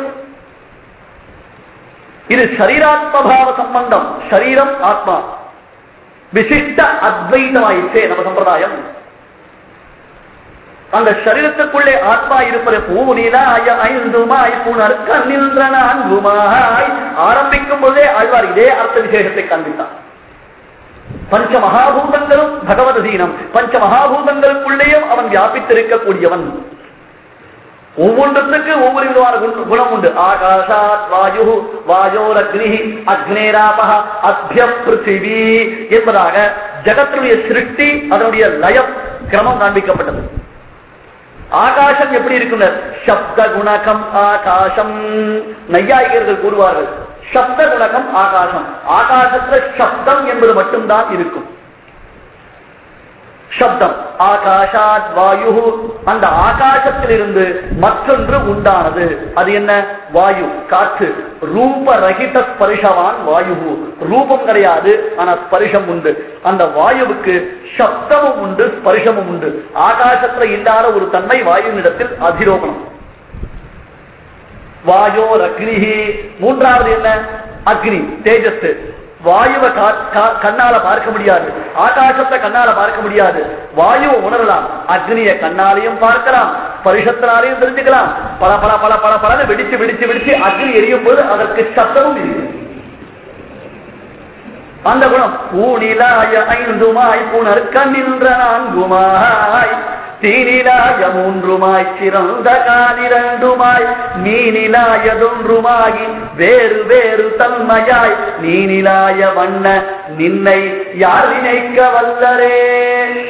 இது சரீராத்மபாவ சம்பந்தம் சரீரம் ஆத்மா. விசிஷ்ட அத்வைதமாயிற்றே நம்ம சம்பிரதாயம். அந்த சரீரத்துக்குள்ளே ஆத்மா இருப்பது பூனிதாய் ஐந்துமாய் புனர் கண்ணின்ற ஆரம்பிக்கும் போதே ஆழ்வார் இதே அர்த்த விசேஷத்தை காண்பித்தார். பஞ்ச மகாபூதங்களும் பகவத தீனம் பஞ்ச மகாபூதங்களுக்குள்ளேயும் அவன் வியாபித்திருக்கக்கூடியவன். ஒவ்வொன்றத்துக்கு ஒவ்வொரு விதமான குணம் உண்டு ஆகாஷாத் வாயு வாயோர் அக்னி அக்னேராபா அத்திய பிருத்திவி என்பதாக ஜகத்தினுடைய சிருஷ்டி அதனுடைய லயம் கிரமம் காண்பிக்கப்பட்டது. ஆகாசம் எப்படி இருக்குனர் சப்த குணகம் ஆகாசம். நையாயிகர்கள் கூறுவார்கள் சப்த குணகம் ஆகாசம். ஆகாசத்துல சப்தம் என்பது மட்டும்தான் இருக்கும். சப்தம். ஆகாஷாத் வாயு அந்த ஆகாசத்திலிருந்து மற்றொன்று உண்டானது. அது என்ன? வாயு காற்று. ரூப ரகித ஸ்பரிஷவான் வாயு ரூபம் கிடையாது ஆனா ஸ்பரிஷம் உண்டு. அந்த வாயுவுக்கு சப்தமும் உண்டு ஸ்பரிஷமும் உண்டு. ஆகாசத்துல இல்லாத ஒரு தன்மை வாயுவினிடத்தில் அதிரோபணம் வாயோ அக்னிஹி மூன்றாவது என்ன? அக்னி தேஜஸ். வாயுவை கண்ணால பார்க்க முடியாது. ஆகாசத்தை கண்ணால பார்க்க முடியாது. வாயுவை உணரலாம். அக்னியை கண்ணாலையும் பார்க்கலாம். பரிஷத்தினாலையும் தெரிஞ்சுக்கலாம். பல பல பல பல பல வெடிச்சு வெடிச்சு வெடிச்சு அக்னி எரியும் போது அதற்கு சத்தமும் இருக்கு அந்த குணம் ஊனிலாய ஐந்துமாய் புனர் கண்ணின்ற நான்குமாய் தீனிலாய மூன்றுமாய் சிறந்த காலிரண்டுமாய் நீனிலாயதொன்றுமாகி வேறு வேறு தன்மையாய் நீனிலாய வண்ண நின்னை யார் நினைக்க வல்லரே?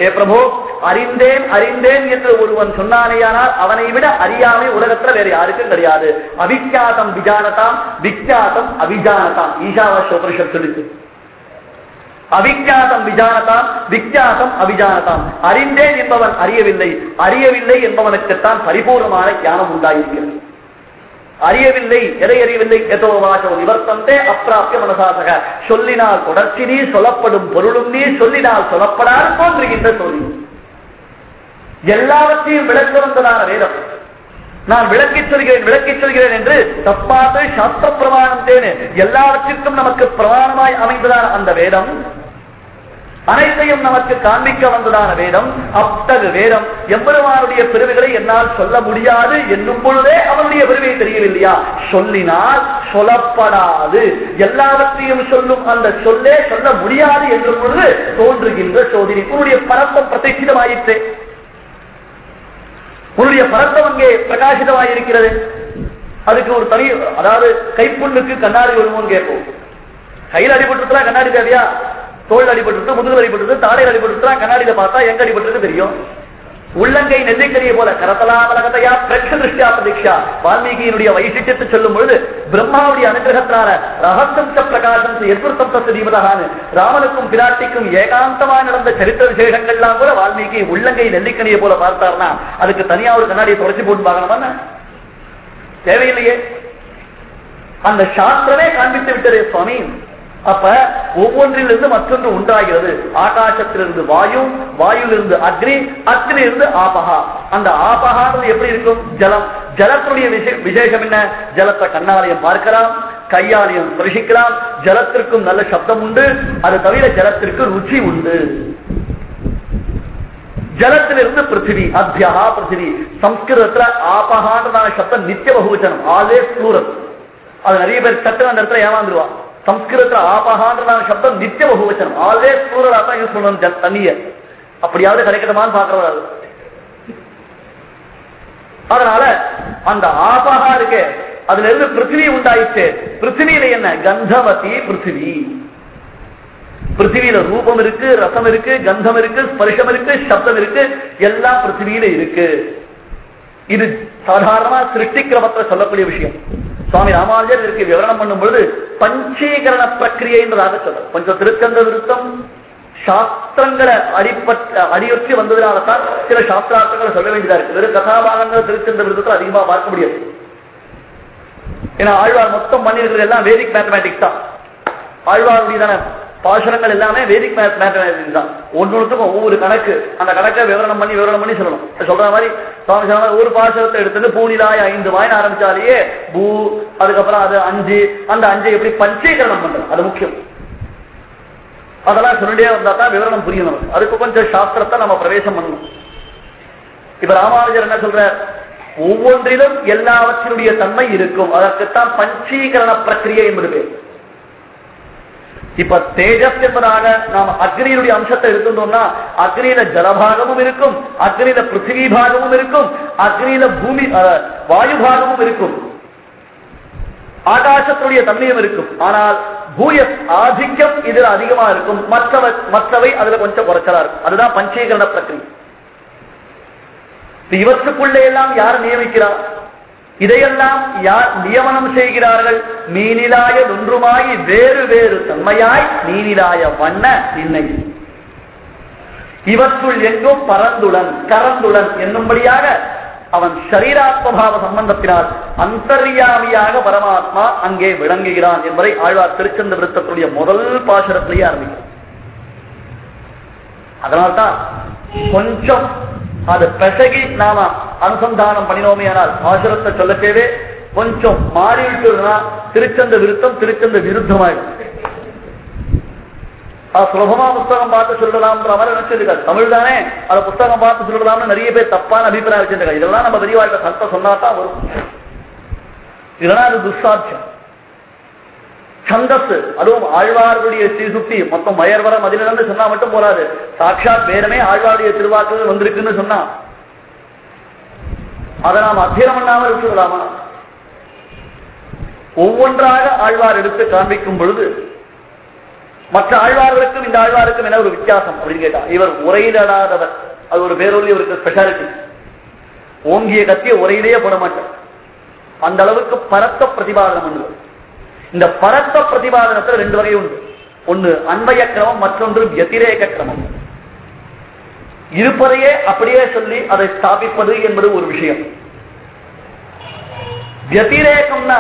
ஏ பிரபு அறிந்தேன் அறிந்தேன் என்று ஒருவன் சொன்னானேயானால் அவனை விட அறியாமை உலகத்துல வேற யாருக்கும் கிடையாது. அவிஜாதம் விஜானதாம் விஜாதம் அவிஜானதாம். ஈஷாவாச உபனிஷத் சொல்லிச்சு அவிஜாதம் விஜானதாம் விஜாதம் அபிஜானதாம் அறிந்தேன் என்பவன் அறியவில்லை. அறியவில்லை என்பவனுக்குத்தான் பரிபூர்ணமான ஞானம் உண்டாயிருக்கிறது. அறியவில்லை எதை அறியவில்லை? எதோ வாசோ நிவர்த்தந்தே அப்பிராப்பிய மனசாசக. சொல்லினால் தொடர்ச்சி நீ சொல்லப்படும் பொருளும் நீ சொல்லினால் சொல்லப்படாது தோன்றுகின்ற சொல்லி எல்லாவற்றையும் விளக்க வந்ததான வேதம். நான் விளக்கிச் சொல்கிறேன் விளக்கிச் சொல்கிறேன் என்று தப்பாது சாஸ்திர பிரமாணம் தேனு. எல்லாவற்றிற்கும் நமக்கு பிரமாணமாய் அமைந்ததான அந்த வேதம் அனைத்தையும் நமக்கு காண்பிக்க வந்ததான வேதம் அத்தகு வேதம். எம்பெருமானுடைய பெருமைகளை என்னால் சொல்ல முடியாது என்னும் பொழுதே அவனுடைய பெருமையை தெரியவில்லையா? சொல்லினால் சொல்லப்படாது. எல்லாவற்றையும் சொல்லும் அந்த சொல்லே சொல்ல முடியாது என்னும் பொழுது தோன்றுகின்ற சோதனை உன்னுடைய பரப்பம் பிரதிஷ்டிதமாயிற்று உன்னுடைய பரத்தம் அங்கே பிரகாசிதமாயிருக்கிறது. அதுக்கு ஒரு தனி அதாவது கைப்புண்ணுக்கு கண்ணாடி வருமோன்னு கேட்போம். கையில் அடிபட்டு கண்ணாடி தேவையா? தோல் அடிபட்டு முதுகில் அடிபட்டு தாடையில் அடிபட்டு கண்ணாடியில பார்த்தா எங்க அடிபட்டு தெரியும். உள்ளங்கை நெல்லிக்கரியை போல கரத்தலாமலகதையா பிரக்ஷ திருஷ்டியா பிரதீட்சா வால்மீகியினுடைய வைசிஷ்யத்தை சொல்லும் பொழுது பிரம்மாவுடைய அனுகிரகத்தினால ரகசம் பிரகாசம் எதிர்த்தம் தீமதான ராமனுக்கும் பிராட்டிக்கும் ஏகாந்தமா நடந்த சரித்திர விசேஷங்கள்லாம் கூட வால்மீகி உள்ளங்கை நெல்லிக்கனியை போல பார்த்தார்னா அதுக்கு தனியா ஒரு கண்ணாடியை தொடர்ச்சி போட்டு பார்க்கணுமா தேவையில்லையே. அந்த சாஸ்திரமே காண்பித்து விட்டதே சுவாமி. அப்ப ஒவ்வொன்றிலிருந்து மற்றொன்று உண்டாகிறது. ஆகாசத்திலிருந்து வாயு வாயுலிருந்து அக்னி அக்னிலிருந்து ஆபகா. அந்த ஆபகான்றது எப்படி இருக்கும்? ஜலம். ஜலத்துடைய விசேஷம் என்ன? ஜலத்தை கண்ணாலயம் பார்க்கலாம் கையாலயம் ஸ்பரிசிக்கலாம் ஜலத்திற்கும் நல்ல சப்தம் உண்டு. அது தவிர ஜலத்திற்கு ருச்சி உண்டு. ஜலத்திலிருந்து பிருத்திவி அத்தியகா பிருத்திவி. சம்ஸ்கிருதத்துல ஆபகான்றதான சப்தம் நித்திய பகுவச்சனம். ஆலே சூரத் அது நிறைய பேர் சட்டம் அந்த இடத்துல ஏமாந்துருவா சம்ஸ்கிருதத்துல ஆபகான்ற சப்தம் நித்திய பகுவச்சனம். ஆலே சூரலா தான் யூஸ் பண்ணுவோம் தண்ணிய அப்படியாவது கிடைக்கணுமான்னு பாக்குறவர் அதனால அந்த ஆபகா இருக்கு அதுல இருந்து பிருத்திவி உண்டாயிற்று பிருத்திவியில என்ன? கந்தவதி பிருத்திவி. பிருத்திவியில ரூபம் இருக்கு ரசம் இருக்கு கந்தம் இருக்கு ஸ்பர்ஷம் இருக்கு சப்தம் இருக்கு எல்லாம் பிருத்திவியில இருக்கு. இது சாதாரணமா சிருஷ்டிக்கிரமத்துல சொல்லக்கூடிய விஷயம். சுவாமி ராமானுஜர் இதற்கு விவரணம் பண்ணும்பொழுது பஞ்சீகரண பிரக்கிரியைன்றதாக சொல்ற கொஞ்சம் திருச்சந்த விருத்தம் சாஸ்திரங்களை அடிப்பட்ட அடியொற்றி வந்ததுனால தான் சில சாஸ்திரார்த்தங்களை சொல்ல வேண்டியதா இருக்கு. வெறும் கதாபாகங்கள் திருச்சந்த விருத்தத்தை அதிகமா பார்க்க முடியாது. ஏன்னா ஆழ்வார் மொத்தம் பண்ணிருக்கிறது எல்லாம் வேதிக் மேத்தமேட்டிக்ஸ் தான். ஆழ்வாருடையதான பாசுரங்கள் எல்லாமே வேதிக் மேத்தமேட்டிக்ஸ் தான். ஒன்னொன்றுக்கும் ஒவ்வொரு கணக்கு. அந்த கணக்கை விவரணம் பண்ணி விவரணம் பண்ணி சொல்லணும். சொல்ற மாதிரி சுவாமி சொன்ன ஒரு பாசனத்தை எடுத்துட்டு பூனிலாய் ஐந்து வாயின் ஆரம்பிச்சாலேயே பூ அதுக்கப்புறம் அது அஞ்சு அந்த அஞ்சு எப்படி பஞ்சீகரணம் பண்றது? அது முக்கியம். அதெல்லாம் சொல்லிட்டே வந்தா தான் விவரணம் புரியணும் அதுக்கு கொஞ்சம் சாஸ்திரத்தை நம்ம பிரவேசம் பண்ணணும். இப்ப ராமானுஜர் என்ன சொல்ற ஒவ்வொன்றிலும் எல்லாவற்றினுடைய தன்மை இருக்கும். அதற்குத்தான் பஞ்சீகரண பிரக்கிரியை என்பது பேர். இப்ப தேஜஸ் என்பதாக நாம அக்னியினுடைய அம்சத்தை எடுத்துட்டோம்னா அக்னியில ஜலபாகமும் இருக்கும் அக்னியில பிருத்திவி பாகமும் இருக்கும் அக்னியில பூமி வாயு பாகமும் இருக்கும். ஆகாசத்துடைய தன்மையும் இருக்கும். ஆனால் பூய ஆதிக்கம் இதுல அதிகமா இருக்கும். மற்றவ மற்றவை அதுல கொஞ்சம் குறைச்சலா இருக்கும். அதுதான் பஞ்சீகரண பிரக்கிரியை இவற்றுக்குள்ளே எல்லாம் யார் நியமிக்கிறார் இதையெல்லாம் யார் நியமனம் செய்கிறார்கள்? மீனிலாய ஒன்றுமாய் வேறு வேறு தன்மையாய் மீனிலாய வண்ண இன்னை இவற்றுள் எங்கும் பரந்துடன் கரந்துடன் என்னும்படியாக அவன் சரீராத்மபாவ சம்பந்தத்தினால் அந்தர்யாமியாக பரமாத்மா அங்கே விளங்குகிறான் என்பதை ஆழ்வார் திருச்சந்த விருத்தத்துடைய முதல் பாசுரத்திலேயே ஆரம்பிக்கிறார் அதனால்தான் கொஞ்சம் அது பெசகி நாம அனுசந்தானம் பண்ணினோமே ஆனால் ஆசிரத்தை சொல்லத்தேவே கொஞ்சம் மாறிவிட்டுனா திருச்சந்த விருத்தம் திருச்சந்த விருத்தமாயிடும் சுலபமா புஸ்தகம் பார்த்து சொல்லலாம்ன்ற மாதிரி நினைச்சிருக்காரு தமிழ் தானே அதை புஸ்தகம் பார்த்து சொல்லலாம்னு நிறைய பேர் தப்பான அபிப்பிராயம் வச்சிருக்காங்க. இதெல்லாம் நம்ம பெரியவாழ்க்கை சத்த சொன்னா தான் வரும். இதெல்லாம் அது துஸ்சாட்சியம் சந்தஸ் அதுவும் ஆழ்வாருடைய ஸ்ரீசுக்தி. மொத்தம் மயர்வர மதிலிருந்து சொன்னா மட்டும் போறாது சாட்சாத் வேறமே ஆழ்வாருடைய திருவாக்குகள் வந்திருக்குன்னு சொன்னா. அதை நாம் அத்தியனம் பண்ணாமல் விட்டுவிடலாமா ஒவ்வொன்றாக ஆழ்வார் எடுத்து காண்பிக்கும் பொழுது மற்ற ஆழ்வார்களுக்கும் இந்த ஆழ்வாருக்கும் என்ன ஒரு வித்தியாசம் அப்படின்னு கேட்டா இவர் உரையிடாதவர் அது ஒரு பேரொல்லி இவருக்கு ஸ்பெஷாலிட்டி ஓங்கிய கத்திய உரையிலேயே போட மாட்டார். அந்த அளவுக்கு பரத்த பிரதிபாதனம் பண்ணுவார் இந்த பரஸ்ப பிரதிபாதனத்துல ரெண்டு வகை உண்டு. ஒன்னு அன்பய கிரமம் மற்றொன்று வத்திரேக கிரமம். இருப்பதையே அப்படியே சொல்லி அதை ஸ்தாபிப்பது என்பது ஒரு விஷயம். வத்திரேகம்னா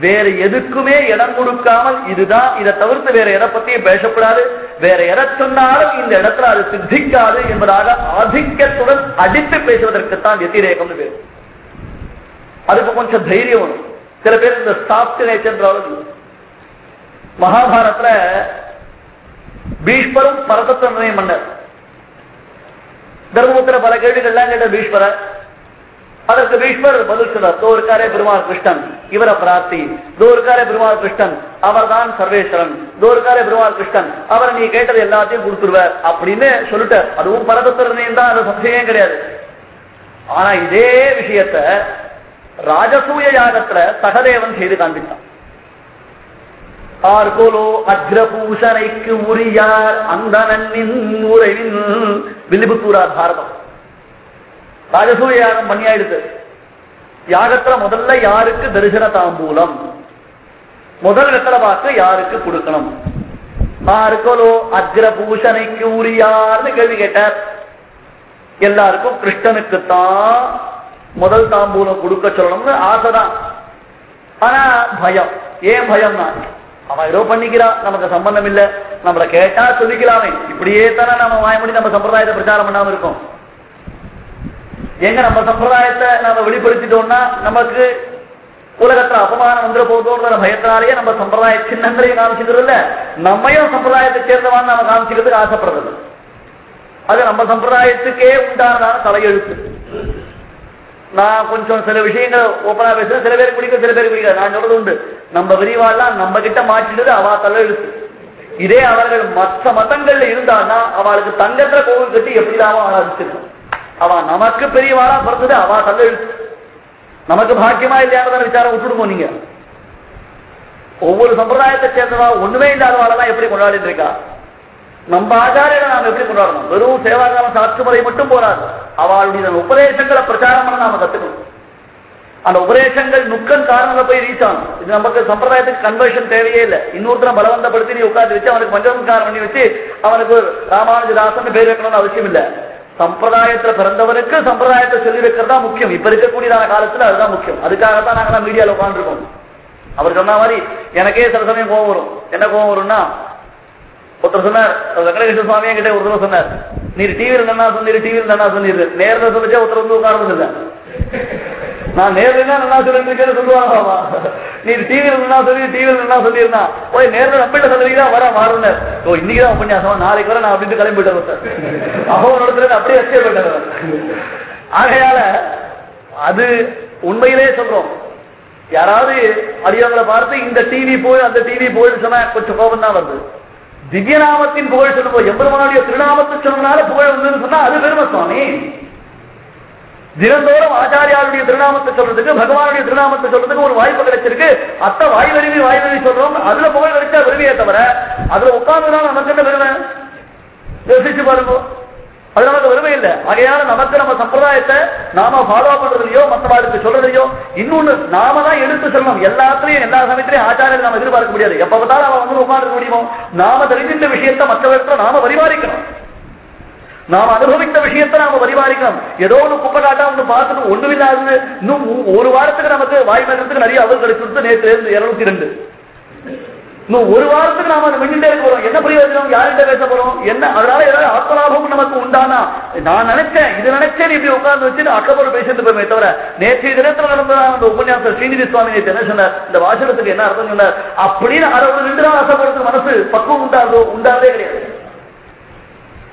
வேற எதுக்குமே இடம் கொடுக்காமல் இதுதான் இதை தவிர்த்து வேற எதை பத்தியும் பேசக்கூடாது. வேற எதை சொன்னாலும் இந்த இடத்துல அது சித்திக்காது என்பதாக ஆதிக்கத்துடன் அடித்து பேசுவதற்குத்தான் வத்திரேகம்னு பேர். அதுக்கு கொஞ்சம் தைரியம் வரும் சில பேர் இந்த சாஃப்ட் நேச்சர் மகாபாரத்துல பீஷ்மரும் பரதத்தை மன்னர் தர்மபுத்திர பல கேள்விகள்லாம் கேட்ட பீஷ்மர. அதற்கு பீஷ்மர் பதில் சொன்னார் தோ பெருமாள் கிருஷ்ணன் இவரை பிரார்த்தி. தோ பெருமாள் கிருஷ்ணன் அவர் தான் சர்வேஸ்வரன் தோற்காரே பெருமாள் கிருஷ்ணன் அவரை நீ கேட்டது எல்லாத்தையும் கொடுத்துருவார். அப்படின்னு சொல்லிட்டார். அதுவும் பரதத்திர தான் அது சந்தேகம் கிடையாது. ஆனா இதே விஷயத்த ராஜசூய யாகத்துல சகதேவன் செய்து காண்பித்தான். ஆர்கோலோ அக்ரபூஷனைக்கு உரியார் அந்த உறவின் வில்லிபுத்தூரார் பாரதம். ராஜசூய யாகம் பண்ணியாயிடுது. யாகத்துல முதல்ல யாருக்கு தரிசன தாம்பூலம்? முதல் வெத்தலை பார்த்து யாருக்கு கொடுக்கணும்? ஆர்கோலோ அக்ரபூஷனைக்கு உரியார்னு கேள்வி கேட்டார். எல்லாருக்கும் கிருஷ்ணனுக்குத்தான் முதல் தாம்பூலம் கொடுக்க சொல்லணும்னு ஆசைதான். ஆனா பயம். ஏன் பயம்னா அவன் ஏதோ பண்ணிக்கிறான். நமக்கு சம்பந்தம் இல்ல. நம்மள கேட்டா சொல்லிக்கலாமே. இப்படியே தானே நம்ம வாய்மொழி நம்ம சம்பிரதாயத்தை பிரச்சாரம் பண்ணாம இருக்கோம். எங்க நம்ம சம்பிரதாயத்தை நம்ம வெளிப்படுத்திட்டோம்னா நமக்கு உலகத்துல அபமானம் வந்துட போதோன்ற பயத்தினாலேயே நம்ம சம்பிரதாய சின்னங்களையும் காமிச்சுக்கிறது இல்ல நம்மையும் சம்பிரதாயத்தை சேர்ந்தவான்னு நம்ம காமிச்சுக்கிறதுக்கு ஆசைப்படுறது. அது நம்ம சம்பிரதாயத்துக்கே உண்டானதான தலையெழுத்து. நான் கொஞ்சம் சில விஷயங்களை ஓப்பனா பேசுறேன் சில பேர் பிடிக்கும் சில பேர் பிடிக்காது. நான் சொல்றது உண்டு. நம்ம விரிவாலாம் நம்ம கிட்ட மாட்டினது அவா தலை எழுத்து இதே அவர்கள் மற்ற மதங்கள்ல இருந்தான்னா அவளுக்கு தங்கத்துல கோவில் கட்டி எப்படிதான் ஆராதிச்சிருக்கும் அவ நமக்கு பெரியவாளா பிறந்தது அவா தலை எழுத்து நமக்கு பாக்கியமா இல்லையான விசாரம் விட்டுடுவோம் நீங்க? ஒவ்வொரு சம்பிரதாயத்தை சேர்ந்தவா ஒண்ணுமே இல்லாதவாளெல்லாம் எப்படி கொண்டாடிட்டு இருக்கா? நம்ம ஆச்சாரியரை நாம் எப்படி கொண்டாடணும்? வெறும் சேவாகாலம் சாட்சி முறை மட்டும் போராது. அவளுடைய உபதேசங்களை பிரச்சாரம் பண்ண நாம கத்துக்கணும். அந்த உபதேசங்கள் நுக்கன் காரணங்களை போய் ரீச் ஆகும் இது நமக்கு சம்பிரதாயத்துக்கு கன்வர்ஷன் தேவையே இல்லை. இன்னொருத்தரை பலவந்தப்படுத்தி நீ உட்காந்து வச்சு அவனுக்கு பஞ்சசம்ஸ்காரம் பண்ணி வச்சு அவனுக்கு ராமானுஜதாசன் பேர் வைக்கணும்னு அவசியம் இல்லை. சம்பிரதாயத்துல பிறந்தவனுக்கு சம்பிரதாயத்தை சொல்லி வைக்கிறது தான் முக்கியம். இப்ப இருக்கக்கூடியதான காலத்துல அதுதான் முக்கியம். அதுக்காகத்தான் நாங்க மீடியாவில் உட்காந்துருக்கோம் அவர் சொன்ன மாதிரி எனக்கே சில சமயம் கோவம் வரும். என்ன கோவம் வரும்னா ஒருத்தர் சொன்னார் வெங்கடேஸ்வர சுவாமியே கிட்ட ஒரு தடவை சொன்னார் நீர் டிவியில் நல்லா சொன்னீர் டிவியில் நல்லா சொன்னீர். நேரில் சொல்லிச்சா ஒருத்தர் வந்து உட்கார்ந்து இல்லை நான் நேரில் தான் நல்லா சொல்லிட்டு சொல்லுவாங்க நீர் டிவியில் நல்லா சொல்லி டிவியில் நல்லா சொல்லியிருந்தா போய் நேரில் நம்பிட்ட சொல்லுவீங்க வர மாறுனர் ஓ இன்னைக்கு தான் உபன்யாசம் நாளைக்கு வர நான் அப்படின்ட்டு கிளம்பிட்டேன் சார் அவனோட அப்படியே வச்சே போயிட்டார் ஆகையால அது உண்மையிலே சொல்றோம். யாராவது அடியவங்களை பார்த்து இந்த டிவி போய் அந்த டிவி போயிடுச்சுன்னா கொஞ்சம் கோபம் தான் வருது. திவ்யநாமத்தின் புகழ் சொல்லுவோம் எம்பெருமானுடைய திருநாமத்தை சொன்னதுனால புகழ் வந்து சொன்னா அது பெருமை சுவாமி. தினந்தோறும் ஆச்சாரியாருடைய திருநாமத்தை சொல்றதுக்கு பகவானுடைய திருநாமத்தை சொல்றதுக்கு ஒரு வாய்ப்பு கிடைச்சிருக்கு. அத்த வாய் வருவி வாய் வருவி சொல்றோம். அதுல புகழ் கிடைச்சா வருவியே தவிர அதுல உட்கார்ந்துதான் நமக்கு என்ன பெருமை? யோசிச்சு பாருங்க. அது நமக்கு பெருமை இல்லை. ஆகையால நமக்கு நம்ம சம்பிரதாயத்தை நாம ஃபாலோ பண்றதுலையோ மற்றவாளுக்கு சொல்றதையோ இன்னொன்னு நாம தான் எடுத்து சொல்லணும். எல்லாத்துலயும் எல்லா சமயத்திலையும் ஆச்சாரியர் நாம எதிர்பார்க்க முடியாது. எப்ப பார்த்தாலும் அவன் வந்து உட்கார்ந்து முடியுமோ? நாம தெரிஞ்சிட்ட விஷயத்தை மற்றவர்கிட்ட நாம பரிமாறிக்கணும். நாம அனுபவித்த விஷயத்தை நாம பரிமாறிக்கணும். ஏதோ ஒண்ணு குப்பை காட்டா ஒண்ணு பார்த்துட்டு ஒண்ணுமில்லாது இன்னும் ஒரு வாரத்துக்கு நமக்கு வாய்ப்பு நிறைய அவர் கிடைச்சிருந்து நேற்று இருந்து இருநூத்தி ரெண்டு. இன்னும் ஒரு வாரத்துக்கு நாம அதை விட்டுட்டே இருக்க போறோம். என்ன பிரயோஜனம்? யார்கிட்ட பேச போறோம்? என்ன? அதனால ஏதாவது ஆத்மலாபம் நமக்கு உண்டானா? நான் நினைச்சேன். இது நினைச்சேன். இப்படி உட்கார்ந்து வச்சு அக்கப்புறம் பேசிட்டு போமே தவிர நேற்றைய தினத்துல நடந்த அந்த உபன்யாசம் ஸ்ரீநிதி சுவாமி நேற்று என்ன சொன்னார்? இந்த வாசகத்துக்கு என்ன அர்த்தம் சொன்னார்? அப்படின்னு அறுபது நின்று ரெண்டு நாள் ஆசைப்படுறதுக்கு மனசு பக்குவம் உண்டாதோ உண்டாதே கிடையாது.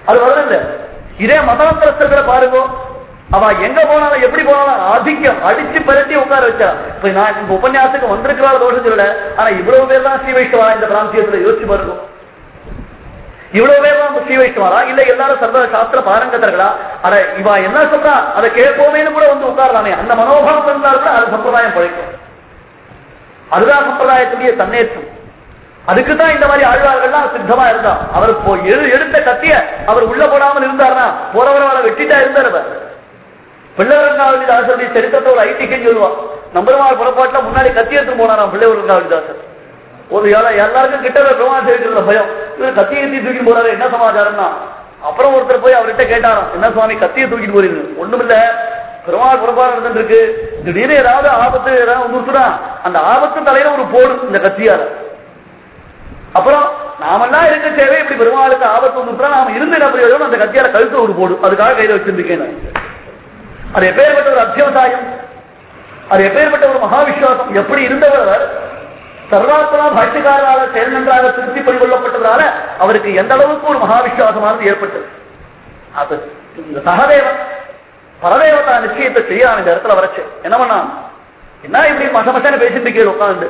அது வரதில்லை. இதே மதாந்தரஸ்தர்களை பாருங்க. அவ எங்க போனாலும் எப்படி போனாலும் ஆதிக்கம் அடிச்சு பரட்டி உட்கார வச்சா. இப்ப நான் இந்த உபன்யாசத்துக்கு வந்திருக்கிறாள் தோஷம் சொல்லல ஆனா இவ்வளவு பேர் தான் ஸ்ரீ வைஷ்ணவா இந்த பிராந்தியத்துல யோசிச்சு பாருங்க. இவ்வளவு பேர் தான் ஸ்ரீ வைஷ்ணவாரா? இல்ல எல்லாரும் சர்வ சாஸ்திர பாரங்கதர்களா அட இவா என்ன சொல்றா? அதை கேட்போமேன்னு கூட வந்து உட்காரலாமே அந்த மனோபாவம் இருந்தால் கூட அது சம்பிரதாயம் பழைக்கும். அதுதான் சம்பிரதாயத்துடைய தன்னேற்றம். அதுக்குதான் இந்த மாதிரி ஆழ்வார்கள்லாம் சித்தமா இருந்தா. அவர் எடுத்த கத்திய அவர் உள்ள போடாமல் இருந்தார்னா போறவரை வெட்டிட்டா இருந்தார் அவர் பிள்ளைவரங்காவலிதாசருடைய சரித்திரத்தை ஒரு ஐட்டிக்குன்னு சொல்லுவான் நம்பருமாள் புறப்பாட்டுல முன்னாடி கத்தி எடுத்து போனாராம் பிள்ளைவரங்காவலிதாசர் ஒரு ஏழை- எல்லாருக்கும் கிட்ட பெருமாள் இருக்கிற பயம். இவர் கத்தியை ஏத்தி தூக்கி போறாரு என்ன சமாச்சாரம்னா? அப்புறம் ஒருத்தர் போய் அவர்கிட்ட கேட்டாராம் என்ன சுவாமி கத்தியை தூக்கிட்டு போறீங்க? ஒண்ணுமில்ல. பெருமாள் புறப்பாடு நடந்துட்டு இருக்கு திடீர்னு ஏதாவது ஆபத்து ஏதாவது வந்துருச்சுனா அந்த ஆபத்து தலையில ஒரு போடு இந்த கத்தியால. அப்புறம் நாமெல்லாம் இருக்க தேவை இப்படி பெருமாளுக்கு ஆபத்து வந்துட்டா நாம இருந்து என்ன பிரயோஜனம்? அந்த கத்தியால கழுத்து ஒரு போடு. அதுக்காக கையில வச்சிருக்கேன் நான். அது எப்பேற்பட்ட ஒரு அத்தியவசாயம்? அது எப்பேற்பட்ட ஒரு மகாவிஸ்வாசம்? எப்படி இருந்தவர்? அவர் சர்வாத்மனா பாஷ்யக்காரரால செயல் நன்றாக திருப்தி கொள்ளப்பட்டதால அவருக்கு எந்த அளவுக்கு ஒரு மகாவிஸ்வாசமானது ஏற்பட்டது? அது இந்த சகதேவன். பரதேவதா நிச்சயத்தை செய்ய இந்த இடத்துல வரச்சு. என்ன பண்ணான் என்ன இப்படி மச மசன பேசிட்டு கீழே உட்கார்ந்து?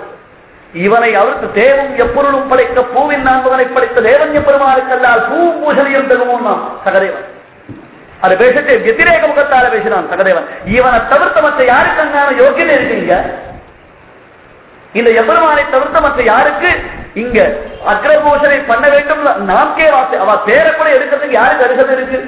இவனை அவருக்கு தேவம் எப்பொருளும் படைத்த பூவின் நான்குவனை படைத்த தேவன் எப்பெருமாளுக்கல்லால் பூ பூசணியும் பெருமோம் நாம் சகதேவன். அது பேசிட்டு வெத்திரேக முகத்தால பேசினான் சகதேவன். இவனை தவிர்த்த மற்ற யாருக்கு அங்கான யோக்கியம் இருக்கீங்க? இந்த எபெருமானை தவிர்த்த மற்ற யாருக்கு? இங்க அக்ரபூஷனை பண்ண வேண்டும் நாம்கே வார்த்தை அவ பேரை கூட எடுக்கிறதுக்கு யாருக்கு அருகது இருக்கு?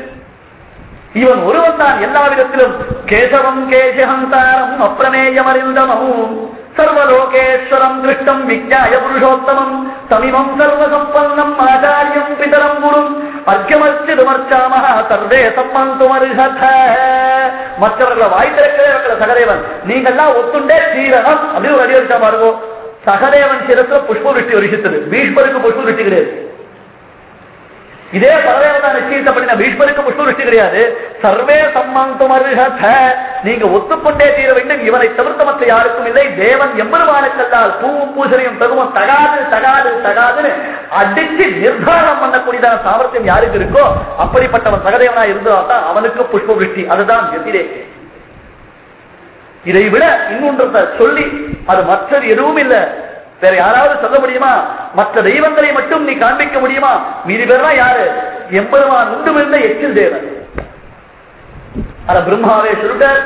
இவன் ஒருவன் தான் எல்லா விதத்திலும் கேசவம் கேசஹந்தாரம் அப்பிரமேயமறிந்தமமும் சர்வலோகேஸ்வரம் திருஷ்டம் விஜயாய புருஷோத்தமம் சமிமம் சர்வசம்பன்னம் ஆச்சாரியம் பிதரம் குரும் அர்க்கமர்ச்சிதுமர்ச்சாமஹ சர்வே சம்மந்துமருகத மற்றவர்களை வாய் திறக்கவே வைக்கிற சகதேவன் நீங்கெல்லாம் ஒத்துண்டே தீரணும் அப்படின்னு ஒரு அடி பாருங்க சகதேவன் சிரத்துல புஷ்ப விருஷ்டி வருஷித்தது பீஷ்மருக்கு புஷ்ப கிடையாது இதே பரதேவதா நிச்சயித்தப்படின பீஷ்மருக்கு புஷ்பருஷ்டி கிடையாது. சர்வே சம்மந்தம் நீங்க ஒத்துக்கொண்டே தீர வேண்டும். இவனை தவிர்த்த மற்ற யாருக்கும் இல்லை. தேவன் எம்பெருமானுக்கல்லால் பூவும் பூசணியும் தகுமும் தகாது தகாது தகாதுன்னு அடிச்சு நிர்தாரணம் பண்ணக்கூடியதான சாமர்த்தியம் யாருக்கு இருக்கோ அப்படிப்பட்டவன் சகதேவனா இருந்தால் தான் அவனுக்கு புஷ்ப விருஷ்டி அதுதான் எதிரே. இதை விட இன்னொன்றத்தை சொல்லி அது மற்றது எதுவும் இல்லை. வேற யாராவது சொல்ல முடியுமா? மற்ற தெய்வங்களை மட்டும் நீ காண்பிக்க முடியுமா? மீதி பேர்னா யாரு? எம்பெருமான் உண்டு இருந்த எச்சில் தேவன். ஆனா பிரம்மாவே சொல்லிட்டார்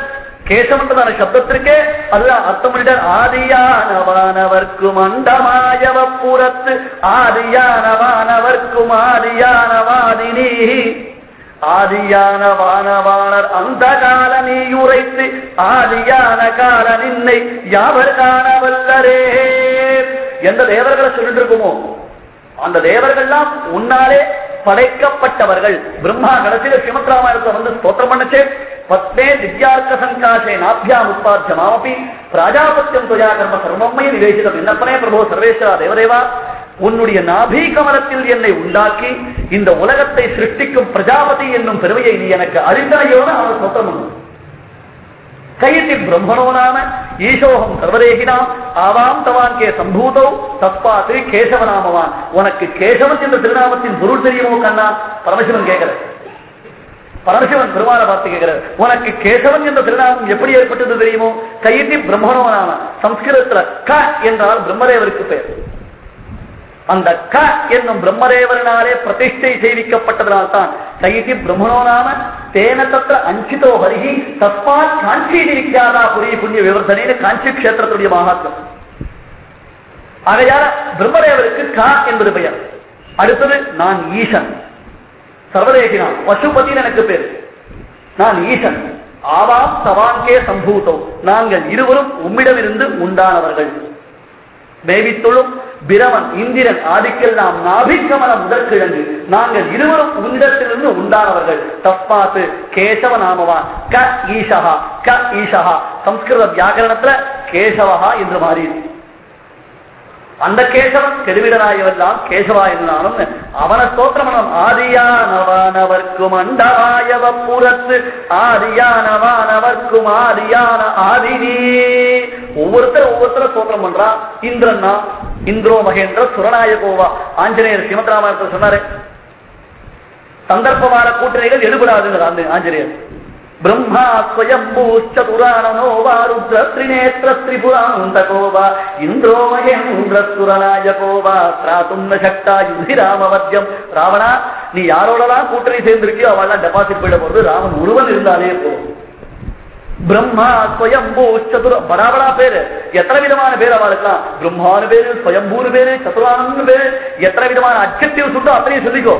கேசவன்றதான சப்தத்திற்கே அதுதான் அர்த்தமிட்டார் ஆதியானவானவர்க்கு மண்டமாயவ புறத்து ஆதியானவானவர்க்கும் ஆதியானவாதினி. ஆதியான வானவாணர் அந்த கால நீ உரைத்து ஆதியான கால நின்னை யாவர் காணவல்லரே எந்த தேவர்களை சொல்லிட்டு இருக்குமோ அந்த தேவர்கள்லாம் உன்னாலே படைக்கப்பட்டவர்கள். பிரம்மா கடைசியில ஸ்ரீமத்ராமாயணத்தை வந்து ஸ்தோத்திரம் பண்ணச்சே. பத்மே திவ்யார்க்க சங்காசே நாபியா உற்பாத்தியமாமப்பி பிராஜாபத்தியம் துவயா கர்ம சர்வம்மை நிவேசிதம். என்னப்பனே பிரபோ சர்வேஸ்வரா தேவதேவா? உன்னுடைய நாபி கமலத்தில் என்னை உண்டாக்கி இந்த உலகத்தை சிருஷ்டிக்கும் பிரஜாபதி என்னும் பெருமையை நீ எனக்கு அறிந்தனையோட அவர் ஸ்தோத்திரம் பண்ணணும் பிரம்மனோனான ஈசோகம் சர்வதேகினாம் ஆவாம் தவான் கே சம்பூதோ தஸ்பாத்து கேசவநாமவான் உனக்கு கேசவன் என்ற திருநாமத்தின் பொருள் தெரியுமோ கண்ணா? பரமசிவன் கேட்கிற பரமசிவன் பெருமான பார்த்து கேட்கிறார். உனக்கு கேசவன் என்ற திருநாமம் எப்படி ஏற்பட்டது தெரியுமோ? கையத்தி பிரம்மனோனான சம்ஸ்கிருதத்துல க என்றால் பிரம்மதேவருக்கு பெயர். அந்த க என்னும் பிரம்மதேவரனாலே பிரதிஷ்டை செய்விக்கப்பட்டதனால் தான் கைதி பிரம்மணோ நாம தேன தத்திர அஞ்சிதோ ஹரிஹி தஸ்மாத் காஞ்சி நிரிக்காதா புரிய புண்ணிய விவர்த்தனை காஞ்சி கஷேத்திரத்துடைய மகாத்மம் ஆகையால பிரம்மதேவருக்கு கா என்பது பெயர். அடுத்தது நான் ஈசன். சர்வதேகினான் பசுபதினு எனக்கு பேர். நான் ஈசன். ஆவாம் தவாங்கே சம்பூதோ. நாங்கள் இருவரும் உம்மிடமிருந்து உண்டானவர்கள். மேவித்துள்ளும் பிரமன் இந்திரன் ஆதிக்கெல்லாம் நாபிக்கமல முதற்கிழங்கு நாங்கள் இருவரும் உண்டத்திலிருந்து உண்டானவர்கள். தப்பாத்து கேசவ நாமவான் க ஈஷகா க ஈஷகா சம்ஸ்கிருத வியாக்கரணத்துல கேசவஹா என்று மாறி அந்த கேசவன் கெடுவிடராயவெல்லாம் கேசவா இருந்தாலும் அவன ஸ்தோத்திரம் ஆதியானவானவர்க்கும் அண்டவாயவ புறத்து ஆதியானவானவர்க்கும் ஆதியான ஆதினி. ஒவ்வொருத்தர் ஒவ்வொருத்தர ஸ்தோத்திரம் பண்றா. இந்திரன்னா இந்திரோ மகேந்திர சுரநாயகோவா ஆஞ்சநேயர் ஸ்ரீமத் சொன்னாரு சந்தர்ப்பமான கூட்டணிகள் எடுபடாதுங்கிற ஆஞ்சநேயர். பிரம்மா ஸ்வயம்பூச்சதுரானோ வா திரிநேத்திர திரிபுராந்தகோ இந்திரோ மகேந்திர சுரநாயகோ வா திராத்தும் ந யுதி ராமவத்தியம் ராவணா நீ யாரோடலாம் கூட்டணி சேர்ந்திருக்கியோ அவள்லாம் டெபாசிட் போயிட போறது. ராமன் ஒருவன் இருந்தாலே போதும். பிரம்மா ஸ்வயம்பூ சதுர பராபரா பேரு. எத்தனை விதமான பேர் அவளுக்கலாம் பிரம்மானு பேரு ஸ்வயம்பூனு பேரு சதுரானு பேரு. எத்தனை விதமான அச்சத்தில் சுட்டோ அத்தனையும் சொல்லிக்கோ.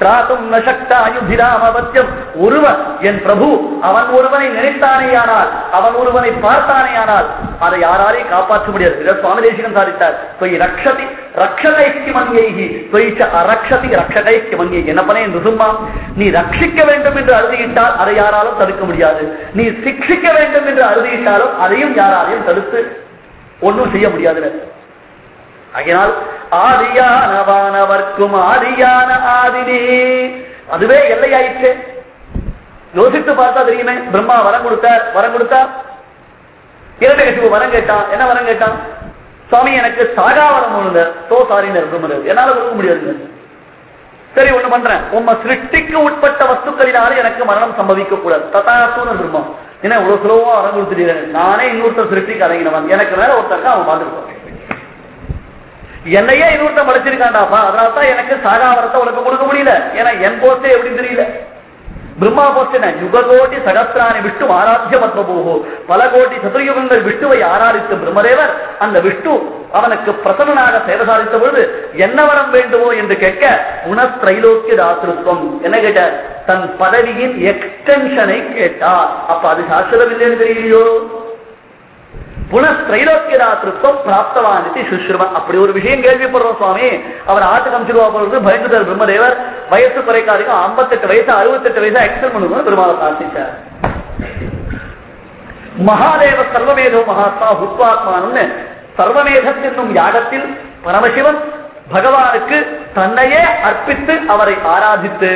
திராத்தும் நசக்தா யுதிராமவத்தியம் ஒருவன் என் பிரபு அவன் ஒருவனை நினைத்தானேயானால் அவன் ஒருவனை பார்த்தானேயானால் அதை யாராலையும் காப்பாற்ற முடியாது. சுவாமி தேசிகன் சாதித்தார். ரக்ஷதி ரக்ஷகைக்கு மன்யைகி தொய்ச்ச அரக்ஷதி ரக்ஷகைக்கு என்ன என்னப்பனே நிருசும்மா நீ ரட்சிக்க வேண்டும் என்று அறுதியிட்டால் அதை யாராலும் தடுக்க முடியாது. நீ சிக்ஷிக்க வேண்டும் என்று அறுதியிட்டாலும் அதையும் யாராலையும் தடுத்து ஒன்றும் செய்ய முடியாது ஆகினால் ஆதியானவானவர்க்கும் ஆதியான ஆதினே. அதுவே எல்லையாயிற்று. யோசித்து பார்த்தா தெரியுமே பிரம்மா வரம் கொடுத்தார் வரம் கொடுத்தார். இரண்டு வரம் கேட்டான். என்ன வரம் கேட்டான்? சுவாமி எனக்கு சாகாவரம் ஒண்ணுங்க சோ சாரினர் பிரம்மர் என்னால கொடுக்க முடியாது. சரி ஒண்ணு பண்றேன். உம்ம சிருஷ்டிக்கு உட்பட்ட வஸ்துக்களினால எனக்கு மரணம் சம்பவிக்க கூடாது ததாசூன பிரம்மம் என்ன இவ்வளவு சுலபமா வரம் கொடுத்துட்டீங்க? நானே இன்னொருத்தர் சிருஷ்டிக்கு அடங்கினவன். எனக்கு மேல ஒருத்தருக்கு அவன் பார்த்துருப்பான் என்னையே இன்னொருத்தன் படிச்சிருக்காண்டாப்பா அதனால தான் எனக்கு சாகாவரத்தை உனக்கு கொடுக்க முடியல. ஏன்னா என் போஸ்டே எப்படி தெரியல. பிரம்மா போஸ்ட் என்ன யுககோட்டி சகஸ்திராணி விஷ்ணு ஆராத்திய பத்மபோகோ பல கோட்டி சதுர்யுகங்கள் விஷ்ணுவை ஆராதித்த பிரம்மதேவர் அந்த விஷ்ணு அவனுக்கு பிரசன்னனாக சேவை சாதித்த பொழுது என்ன வரம் வேண்டுமோ என்று கேட்க குணத்ரைலோக்கிய தாசிருத்வம் என்ன கேட்ட தன் பதவியின் எக்ஸ்டென்ஷனை கேட்டார் அப்ப அது சாஸ்திரம் இல்லைன்னு தெரியலையோ புனஸ்திரைலோக்கியதாத்திருத்தம் பிராப்தவான் சுஷ்ரும. அப்படி ஒரு விஷயம் கேள்விப்படுறோம் சுவாமி. அவர் ஆட்டுக்கு அமிச்சிருவா போறது பயந்துட்டார். பிரம்மதேவர் வயசு குறைக்காதுக்கு ஐம்பத்தெட்டு வயசு அறுபத்தெட்டு வயசா எக்ஸ்டென்ட் பண்ணுவோம் பெருமாளை பிரார்த்திச்சார் மகாதேவ சர்வமேதோ மகாத்மா புத்வாத்மானு சர்வமேதம் என்னும் யாகத்தில் பரமசிவன் பகவானுக்கு தன்னையே அர்ப்பித்து அவரை ஆராதித்து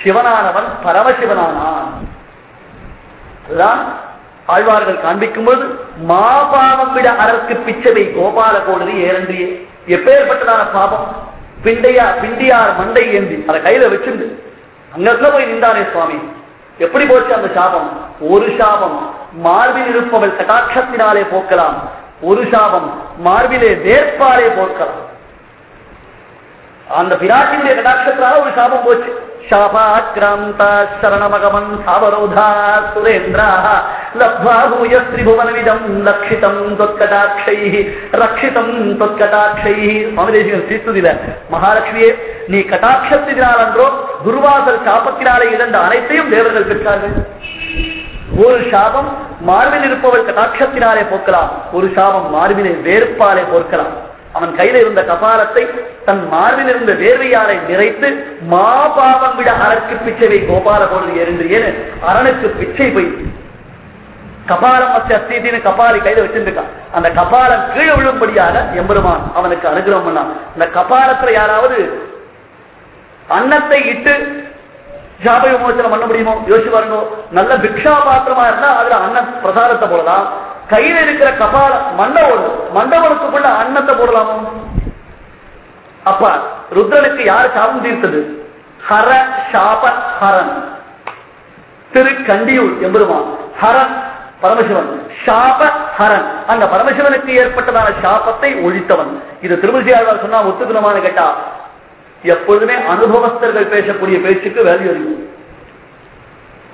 சிவனானவன் பரமசிவனானான். அதுதான் ஆழ்வார்கள் காண்பிக்கும் பொழுது மாபாவம் விட அரற்கு பிச்சவை கோபால கோடரி ஏறன்றியே. எப்பேற்பட்டதான பாபம்? பிண்டையா பிண்டியார் மண்டை ஏந்தி அதை கையில வச்சிருந்து அங்க போய் நின்றானே சுவாமி. எப்படி போச்சு அந்த சாபம்? ஒரு சாபம். மார்பில் இருப்பவள் கட்டாட்சத்தினாலே போக்கலாம். ஒரு சாபம். மார்பிலே வேட்பாலே போக்கலாம். அந்த பிராட்டினுடைய கட்டாட்சத்தினால ஒரு சாபம் போச்சு. शापाक्रान्ता शरणमगमन् सावरोधा सुरेन्द्राः लब्ध्वा भूयस्त्रिभुवनविदम् लक्षितम् त्वत्कटाक्षैः रक्षितम् त्वत्कटाक्षैः சுவாமி தேசிகன் ஸ்ரீஸ்துதில மகாலட்சுமியே நீ கட்டாட்சத்தினால் அன்றோ துர்வாசல் சாபத்தினாலே இழந்த அனைத்தையும் தேவர்கள் பெற்றார்கள் ஒரு சாபம் மார்பில் இருப்பவள் கட்டாட்சத்தினாலே போக்கலாம் ஒரு சாபம் மார்பினை வேர்ப்பாலே போக்கலாம் அவன் கையில் இருந்த கபாலத்தை தன் மார்பில் இருந்த வேர்வையாரை நிறைத்து மாபாவம் விட அரக்கு பிச்சைவை கோபால பொழுது எரிந்து ஏன்னு அரணுக்கு பிச்சை போய் கபாலம் வச்ச கபாலி கையில வச்சிருக்கான் அந்த கபாலம் கீழே விழும்படியாக எம்பெருமான் அவனுக்கு அனுகிரகம் பண்ணான். இந்த கபாலத்துல யாராவது அன்னத்தை இட்டு சாப விமோசனம் பண்ண முடியுமோ? யோசிச்சு பாருங்க. நல்ல பிக்ஷா பாத்திரமா இருந்தா அதுல அன்ன பிரசாதத்தை போடலாம் கையில இருக்கிற கபால மண்டபம் மண்டபத்துக்குள்ள அன்னத்தை போடலாமோ? அப்ப ருத்ரனுக்கு யார் சாபம் தீர்த்தது? ஹர சாப ஹரன். திரு கண்டியூர் எம்பெருமான். ஹரன் பரமசிவன். சாப ஹரன். அந்த பரமசிவனுக்கு ஏற்பட்டதான சாபத்தை ஒழித்தவன். இது திருமசியாழ்வார் சொன்னா ஒத்துக்கணுமான்னு கேட்டா எப்பொழுதுமே அனுபவஸ்தர்கள் பேசக்கூடிய பேச்சுக்கு வேல்யூ இருக்கும்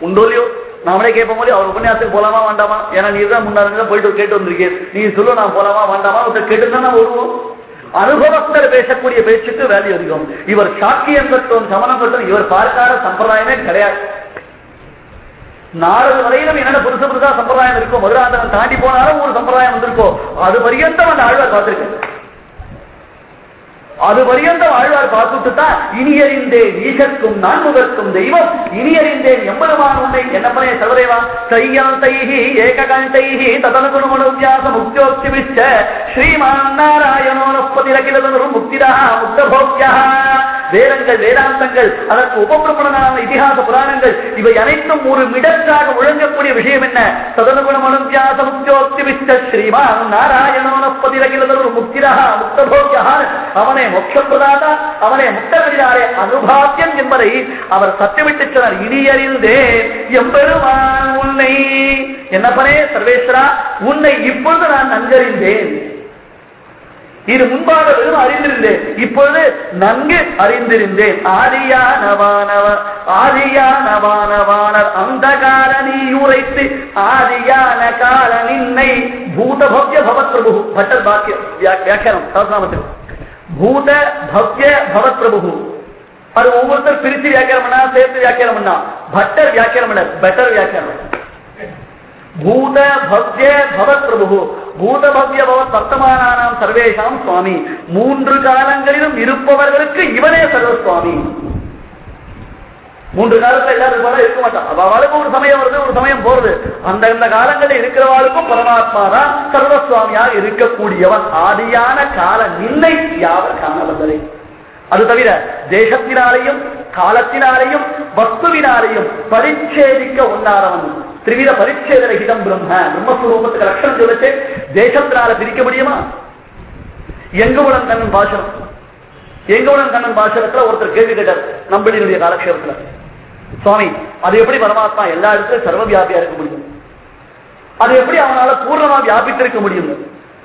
உண்டோலியோ நாமளே கேட்போம் போது அவர் உபன்யாசத்துக்கு போலாமா வேண்டாமா? ஏன்னா நீ தான் முன்னாடி போயிட்டு கேட்டு வந்திருக்கேன். நீ சொல்லு நான் போலாமா வேண்டாமா? ஒருத்தர் கேட்டு தான் வருவோம். அனுபவஸ்தர் பேசக்கூடிய பேச்சுக்கு வேல்யூ அதிகம். இவர் சாக்கியம் தத்துவம் சமணம் தத்துவம் இவர் பார்க்காத சம்பிரதாயமே கிடையாது. நாலு வரையிலும் என்னென்ன புதுசு புதுசா சம்பிரதாயம் இருக்கும் மதுராந்தகம் தாண்டி போனாலும் ஒரு சம்பிரதாயம் வந்திருக்கோம் அது பரியந்தம் அந்த ஆழ்வார் பார்த்திருக்கேன் அது பரியந்தம் ஆழ்வார் பார்த்துட்டுதான் இனியறிந்தேன் ஈகற்கும் நான்முகற்கும் தெய்வம் இனியறிந்தேன் எம்பெருமான் உன்னை. என்ன பண்ணே சர்வதேவா? தையந்தைஹி ஏககாந்தைஹி ததனுகுணமனுவியாச முக்தியோக்தி விச்ச ஸ்ரீமான் நாராயணோனஸ்பதி ரகிலதனு முக்திதா முக்தபோக்தியா. வேதங்கள் வேதாந்தங்கள் அதற்கு உபபிரமணனான இதிகாச புராணங்கள் இவை அனைத்தும் ஒரு மிடற்றாக முழங்கக்கூடிய விஷயம் என்ன? சதனுகுணமனுவியாச முக்தியோக்தி விச்ச ஸ்ரீமான் நாராயணோனஸ்பதி ரகிலதனு முக்திதா முக்தபோக்யா அவனே அவனை அவனே முக்தகடியாரே அனுபாத்தியம் என்பதை அவர் சத்தியமிட்டு சொன்னார். இனியறிந்தே எம்பெருமான் உன்னை. என்னப்பனே சர்வேஸ்வரா உன்னை இப்பொழுது நான் நன்கறிந்தேன் இது முன்பாக வெறும் அறிந்திருந்தேன். இப்பொழுது நன்கு அறிந்திருந்தேன். ஆதியானவானவர் ஆதியானவானவானர் அந்த கால நீ உரைத்து ஆதியான கால நின்னை பூதபவ்ய பவத் பிரபு பட்டர் பாக்கிய வியாக்கியானம் சகசிரநாமத்தில் பூத பவ்ய பவத் பிரபு அது ஒவ்வொருத்தர் பிரித்து வியாக்கியம் பண்ணா சேர்த்து வியாக்கியம் பண்ணா. பட்டர் வியாக்கியம் பண்ண பெட்டர் வியாக்கியம் பூத பவ்ய பவத் பிரபு பூத வர்த்தமானாம் சர்வேஷாம் சுவாமி. மூன்று காலங்களிலும் இருப்பவர்களுக்கு இவனே சர்வ சுவாமி மூன்று காலத்துல எல்லாரும் போல இருக்க மாட்டான். அவளுக்கு ஒரு சமயம் வருது ஒரு சமயம் போறது அந்த இந்த காலங்களில் இருக்கிறவாளுக்கும் பரமாத்மா தான் சர்வசுவாமியாக இருக்கக்கூடியவன். ஆதியான கால நிலை யாவர் காணவந்ததை அது தவிர தேசத்தினாலையும் காலத்தினாலையும் வஸ்துவினாலையும் பரிச்சேதிக்க ஒன்னாரவன் திரிவித பரிச்சேத ரகிதம் பிரம்ம பிரம்மஸ்வரூபத்துக்கு லட்சணம் சொல்லிச்சு தேசத்தினால பிரிக்க முடியுமா எங்கவுடன் கண்ணன் பாஷனம் எங்கவுடன் கண்ணன் பாஷனத்துல ஒருத்தர் கேள்வி கேட்டார் நம்பினுடைய காலக்ஷேபத்துல சுவாமி அது எப்படி பரமாத்மா எல்லா இடத்துலயும் சர்வ வியாபியா இருக்க முடியும் அது எப்படி அவனால பூர்ணமா வியாபித்திருக்க முடியும்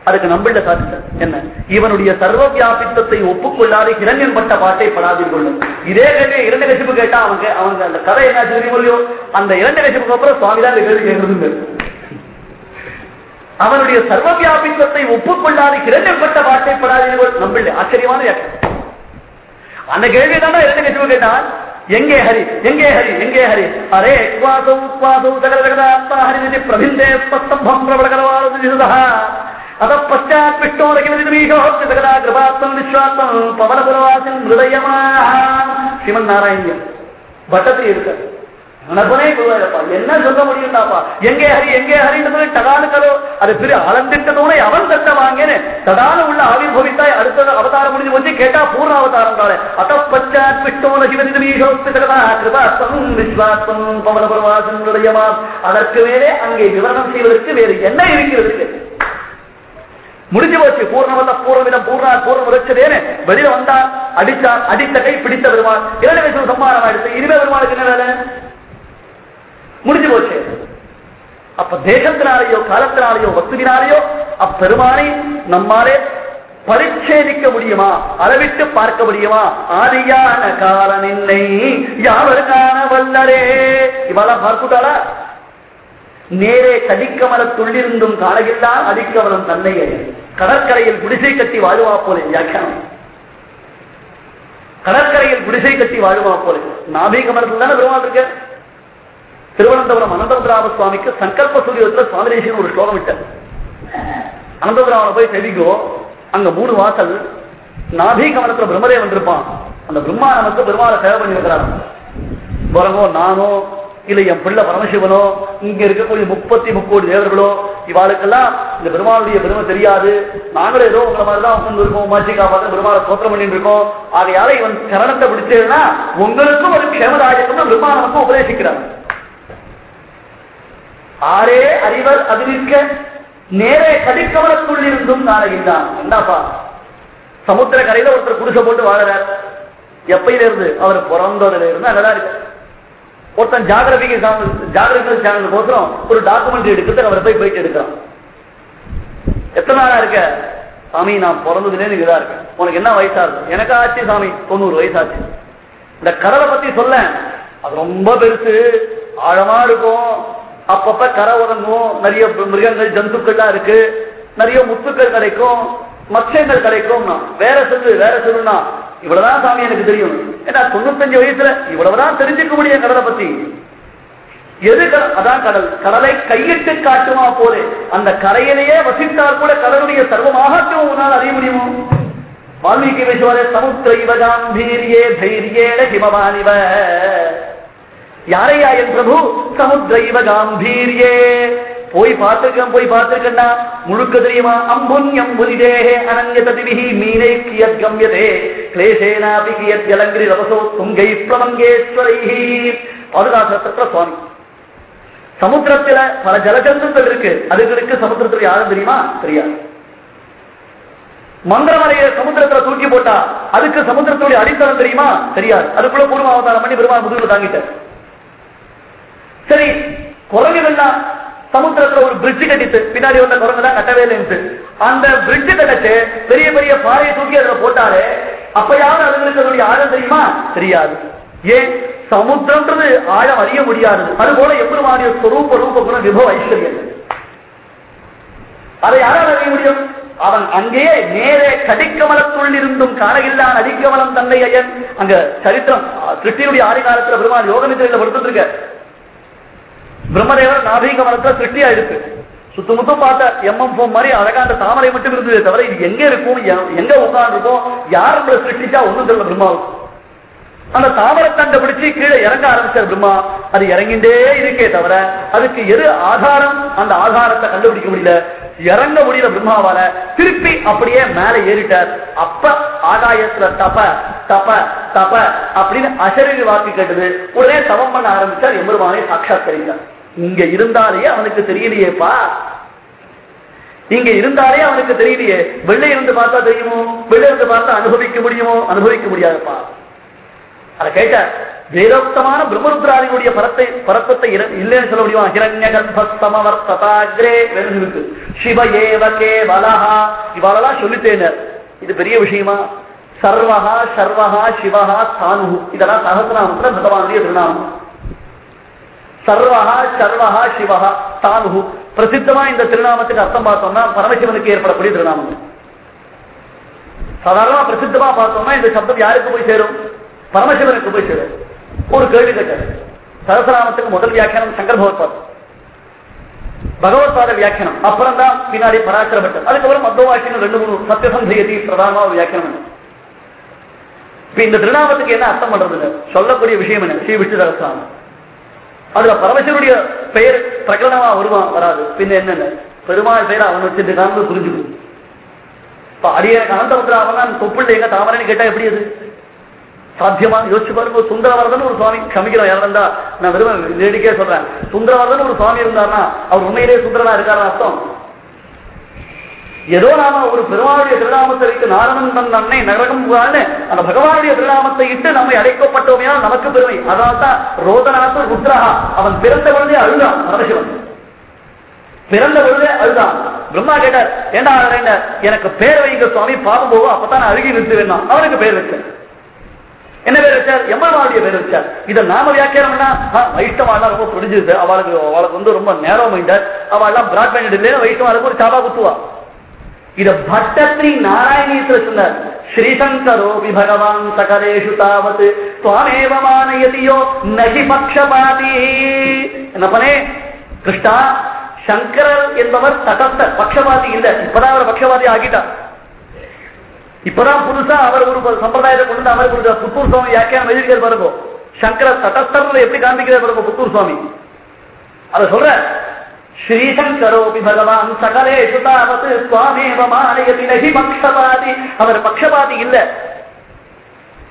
அதுக்கு நம்பிள்ள சாதித்தார் என்ன? இவனுடைய சர்வ வியாபித்தத்தை ஒப்புக்கொள்ளாத இளைஞன் பட்ட பாட்டை படாதீர்கள். இதே கேள்வி இரண்டு கசிப்பு கேட்டா அவங்க அவங்க அந்த கதை என்ன தெரியுமோ அந்த இரண்டு கசிப்புக்கு அப்புறம் சுவாமி தான் இந்த கேள்வி கேட்கறது அவனுடைய சர்வ வியாபித்தத்தை ஒப்புக்கொள்ளாத இரண்டு பட்ட பாட்டை படாதீர்கள். நம்பிள்ள ஆச்சரியமான வியாக்கியம். அந்த கேள்வி தானே இரண்டு கசிப்பு கேட்டான் எங்கே ஹரி? எங்கே ஹரி? எங்கே ஹரி? அரே உக்வாசௌ உக்வாசௌ சகல ஜகதாத்மா ஹரிநிதி பிரபிந்தே ஸ்பஸ்தம்பம் அத பశ్చాத் விஷ்ணோரகிமதிமீஷோஸ்தி சகலா கிருபாத்மம் சிவன் நாராயணியம் பட்டத்தில் இருக்க நினப்பனே குருவாயப்பா என்ன சொல்ல முடியும்டாப்பா எங்கே ஹரி எங்கே ஹரின்றது டகானு கலோ அது பெரிய அளந்திட்டதோட அவன் தட்ட வாங்கன்னு தடான உள்ள ஆவிர்வவித்தாய் அடுத்த அவதாரம் முடிஞ்சு வந்து கேட்டா பூர்ண அவதாரம் தானே அத பச்சாத் விஷ்ணோன சிவனிதமீஷோஸ்தி சகலா கிருபாத்மம் அதற்கு மேலே அங்கே விவரணம் செய்வதற்கு வேறு என்ன இருக்கிறது முடிஞ்சு போச்சு. பூர்ணமல்ல பூர்ணவிதம் பூர்ணா பூர்ணம் உரைச்சதேன்னு வெளியில வந்தா அடிச்சா அடித்த கை பிடித்த பெருமாள். இரண்டு வயசு சம்மானம் ஆயிடுச்சு. இனிமே பெருமாளுக்கு என்ன வேலை? முடிஞ்சு போச்சு. அப்ப தேசத்தினாலேயோ காலத்தினாலேயோ வஸ்துவினாலேயோ அப்பெருமானை நம்மாலே பரிச்சேதிக்க முடியுமா? அளவிட்டு பார்க்க முடியுமா? ஆதியான கால நின்னை காண வல்லரே? இவெல்லாம் பார்த்துட்டாளா? நேரே கடிக்கமலத்துள்ளிருந்தும் காணகில்லாம் அடிக்கமலம் தன்னையே. கடற்கரையில் குடிசை கட்டி வாழ்வா போல வியாக்கியானம். கடற்கரையில் குடிசை கட்டி வாழ்வா போல. நாபிகமலத்தில் தானே பெருமாள் இருக்க திருவனந்தபுரம் அனந்தபுராம சுவாமிக்கு சங்கல்ப சூரியத்தில் சுவாமி ஒரு ஸ்லோகம் விட்டார். அனந்தபுராம போய் செவிக்கோ அங்க மூணு வாசல். நாபிகமலத்துல பிரம்மதேவன் இருப்பான். அந்த பிரம்மா நமக்கு பெருமாளை சேவை பண்ணி வைக்கிறான் வரங்கோ நானோ இல்ல என் பிள்ளை பரமசிவனோ இங்க இருக்கக்கூடிய முப்பத்தி முக்கோடி தேவர்களோ இவாளுக்கெல்லாம் இந்த பெருமாளுடைய பெருமை தெரியாது. நாங்களும் ஏதோ உங்களை மாதிரிதான் உட்கார்ந்து இருக்கோம் மாற்றி பார்த்து பெருமாளை சோத்திரம் பண்ணிட்டு இருக்கோம். ஆகையால இவன் சரணத்தை பிடிச்சதுன்னா உங்களுக்கும் ஒரு க்ஷேமதாயக்கம் பிரம்மா உபதேசிக்கிறான் ஆரே அறிவர் அது நேரே கடிக்கவலத்துள் இருந்தும் நாளையிட்டான் என்னப்பா? சமுத்திர கரையில ஒருத்தர் குடிசை போட்டு வாழறார். எப்பையில இருந்து அவர் பிறந்ததுல இருந்து அங்கதான் இருக்கு. ஒருத்தன் ஜாகிரபிக்கு ஜாகிரபி சேனல் கோசரம் ஒரு டாக்குமெண்ட் எடுக்கிறது அவரை போய் போயிட்டு எடுக்கிறான். எத்தனை நாளா இருக்க? சாமி நான் பிறந்ததுல இருந்து இதா இருக்கேன் உனக்கு என்ன வயசா இருக்கு எனக்கு ஆச்சு சாமி. தொண்ணூறு வயசாச்சு. இந்த கடலை பத்தி சொல்ல அது ரொம்ப பெருசு. ஆழமா இருக்கும். அப்பப்ப கரை உறங்கும். நிறைய மிருகங்கள் ஜந்துக்கள்லாம் இருக்கு. நிறைய முத்துக்கள் கிடைக்கும். மச்சங்கள் கிடைக்கும் வேற சொல்லு வேற சொல்லுனா இவ்வளவுதான் சாமி எனக்கு தெரியும். ஏன்னா தொண்ணூத்தஞ்சு வயசுல இவ்வளவுதான் தெரிஞ்சுக்க முடியும் கடலை பத்தி. எது அதான் கடல். கடலை கையிட்டு காட்டுமா போல. அந்த கரையிலேயே வசித்தால் கூட கடலுடைய சர்வ மகாத்துவம் உன்னால் அறிய முடியுமோ? வால்மீகி பேசுவாரே சமுத்திரைவ காம்பீரியே தைரியேன ஹிமவானிவ யாரையா என் பிரபு? சமுத்திரைவ காம்பீரியே போய் பார்த்திருக்கேன் போய் பார்த்திருக்கண்டா. முழுக்க தெரியுமா? அம்புன்யம் புரிதேஹே அனன்ய ததிவிஹி மீனை கியத் கம்யதே. கிளேசேனாபி கியத் ஜலங்கிரி ரவசோ துங்கை பிரமங்கேஸ்வரைஹி. பாதுகாசத்திர சுவாமி. சமுத்திரத்துல பல ஜலஜந்துக்கள் இருக்கு. அதுகளுக்கு சமுத்திரத்துல யாரும் தெரியுமா? தெரியாது. மந்திரமலையை சமுத்திரத்துல தூக்கி போட்டா அதுக்கு சமுத்திரத்துடைய அடித்தளம் தெரியுமா? தெரியாது. அதுக்குள்ள பூர்வ அவதாரம் பண்ணி பெருமாள் முதுகுல தாங்கிட்டார். சரி குரங்குகள்லாம் சமுத்திரத்துல ஒரு பிரிட்ஜ் கட்டிட்டு பின்னாடி வந்த குரங்குலாம் கட்டவே இல்லைன்னு அந்த பிரிட்ஜ் கட்டச்சு பெரிய பெரிய பாறையை தூக்கி அதுல போட்டாலே அப்பயாவது அதுங்களுக்கு அதனுடைய ஆழம் தெரியுமா? தெரியாது. ஏன்? சமுத்திரம்ன்றது ஆழம் அறிய முடியாது. அது போல எம்பெருமானிய ஸ்வரூப ரூப குண விபவ ஐஸ்வர்யம் அதை யாரால் அறிய முடியும்? அவன் அங்கேயே நேரே கடிக்கமலத்துள் இருந்தும் காணகில்லான் அடிக்கமலம் தன்னை ஐயன். அங்க சரித்திரம் சிருஷ்டியுடைய ஆதி காலத்துல பெருமாள் யோக படுத்துட்டு இருக்க பிரம்மதேவர் நாபீக மரத்துல சிருஷ்டியா இருக்கு சுத்தமுத்தம் பார்த்த எம்எம் போம் மாதிரி அழகா அந்த தாமரை மட்டும் இருந்ததே தவிர இது எங்க இருக்கும் எங்க உட்கார்ந்து இருக்கும் யார் நம்மளை சிருஷ்டிச்சா ஒண்ணும் தெரியல பிரம்மாவுக்கு அந்த தாமரத்தண்டை பிடிச்சு கீழே இறங்க ஆரம்பிச்சார் பிரம்மா. அது இறங்கிண்டே இருக்கே தவிர அதுக்கு எது ஆதாரம்? அந்த ஆதாரத்தை கண்டுபிடிக்க முடியல. இறங்க முடியல பிரம்மாவால. திருப்பி அப்படியே மேல ஏறிட்டார். அப்ப ஆகாயத்துல தப தப தப அப்படின்னு அசரீரி வாக்கு கேட்டது. உடனே தவம் பண்ண ஆரம்பிச்சார் எம்பெருமானை சாட்சாத்கரித்தார் இங்க இருந்தாலேயே அவனுக்கு தெரியலையேப்பா. இங்க இருந்தாலே அவனுக்கு தெரியலையே. வெளில இருந்து பார்த்தா தெரியுமோ? வெளில இருந்து பார்த்தா அனுபவிக்க முடியுமோ? அனுபவிக்க முடியாதுப்பா. அத கேட்ட வேதோக்தமான பிரம்மருத்ராதிகளுடைய பரத்தை பரத்தத்தை இல்லைன்னு சொல்ல முடியுமா? ஹிரண்ய கர்ப்பமவர்த்ததாகிரே இருக்கு. சிவ ஏவ கேவலஹா இவாளெல்லாம் சொல்லித்தேன் இது பெரிய விஷயமா? சர்வஹா சர்வஹா சிவஹா ஸ்தானு இதெல்லாம் சகசிரநாமத்துல பகவானுடைய திருநாமம். சர்வஹா சர்வஹா சிவஹா ஸ்தானு பிரசித்தமா இந்த திருநாமத்துக்கு அர்த்தம் பார்த்தோம்னா பரமசிவனுக்கு ஏற்படக்கூடிய திருநாமம். சாதாரணமா பிரசித்தமா பார்த்தோம்னா இந்த சப்தம் யாருக்கு போய் சேரும்? பரமசிவனுக்கு போய் சேரும். ஒரு கேள்வி கேட்டார் சகசராமத்துக்கு முதல் வியாக்கியானம் சங்கர் பகவத்பாத் பகவத்பாத வியாக்கியம் அப்புறம் தான் பின்னாடி பராசரப்பட்டது அதுக்கப்புறம் மத்தோ வாக்கியம் ரெண்டு மூணு சத்தியசந்தேகத்தி பிரதானமா ஒரு வியாக்கியானம் இப்ப இந்த திருநாமத்துக்கு என்ன அர்த்தம் பண்றது சொல்லக்கூடிய விஷயம் என்ன? ஸ்ரீ விஷ்ணு சகசிராமம் அதுல பரமசிவனுடைய பெயர் பிரகடனமா வருமா வராது. பின்ன என்னென்ன? பெருமாள் பெயர் அவன் வச்சிருக்கான்னு புரிஞ்சுக்கணும். இப்ப அடிய அனந்தபுத்திர அவன் தொப்புள்ள எங்க தாமரைன்னு கேட்டா எப்படி அது? சாத்தியமா? யோசிச்சு பாருங்க சுந்தரவர்தன் ஒரு சுவாமி க்ஷமிக்கிறோம் யாரா இருந்தா நான் வெறும் வேடிக்கையே சொல்றேன். சுந்தரவர்தன் ஒரு சுவாமி இருந்தார்னா அவர் உண்மையிலேயே சுந்தரனா இருக்காரு அர்த்தம். ஏதோ நாம ஒரு பெருமாளுடைய திருநாமத்தை வைத்து நாரணன் தன் அன்னை நரகம் அந்த பகவானுடைய திருநாமத்தை இட்டு நம்மை அழைக்கப்பட்டோமையா நமக்கு பெருமை. அதனால தான் ரோதநாத ருத்ரஹா. அவன் பிறந்த பொழுதே அழுதான் பரமசிவன் பிறந்த பொழுதே அழுதான். பிரம்மா கேட்டார் ஏண்டா எனக்கு பேர் வைங்க சுவாமி பாவம் போகும். அப்பதான் நான் அழுகி நிறுத்துவேன் அவனுக்கு பேர் வச்சேன் என்ன பேர் வச்சார்? எம்மனுடைய பேர் வச்சார். இதை நாம வியாக்கியானம்னா வைஷ்ணவாலாம் ரொம்ப புரிஞ்சுது அவளுக்கு அவளுக்கு வந்து ரொம்ப நேரம் மைண்டர் அவள்லாம் பிராட் மைண்டட் இல்லையா வைஷ்ணவாளுக்கு ஒரு சாபா குத்துவா. இத பட்டத்ரி நாராயணீஸ்வர சொன்னார். ஸ்ரீசங்கரோபி பகவான் சகரேஷு தாவத் துவாமேவ மானயதியோ நகி பக்ஷபாதி. என்ன கிருஷ்ணா சங்கரர் என்பவர் தடஸ்த பக்ஷபாதி இல்ல. இப்பதான் அவர் பக்ஷபாதி ஆகிட்டார். இப்பதான் புதுசா அவர் ஒரு சம்பிரதாயத்தை கொண்டு வந்து அவர் ஒரு புத்தூர் சுவாமி வியாக்கியானம் எழுதிக்கிறார் பாருங்க. சங்கர தடஸ்தர் எப்படி காண்பிக்கிறார் பாருங்க புத்தூர் சுவாமி. அதை சொல்ற ஸ்ரீசங்கரோபி பகவான் சகலே தாவத் சுவாமேவ மானயதி பக்ஷபாதி. அவர் பக்ஷபாதி இல்ல.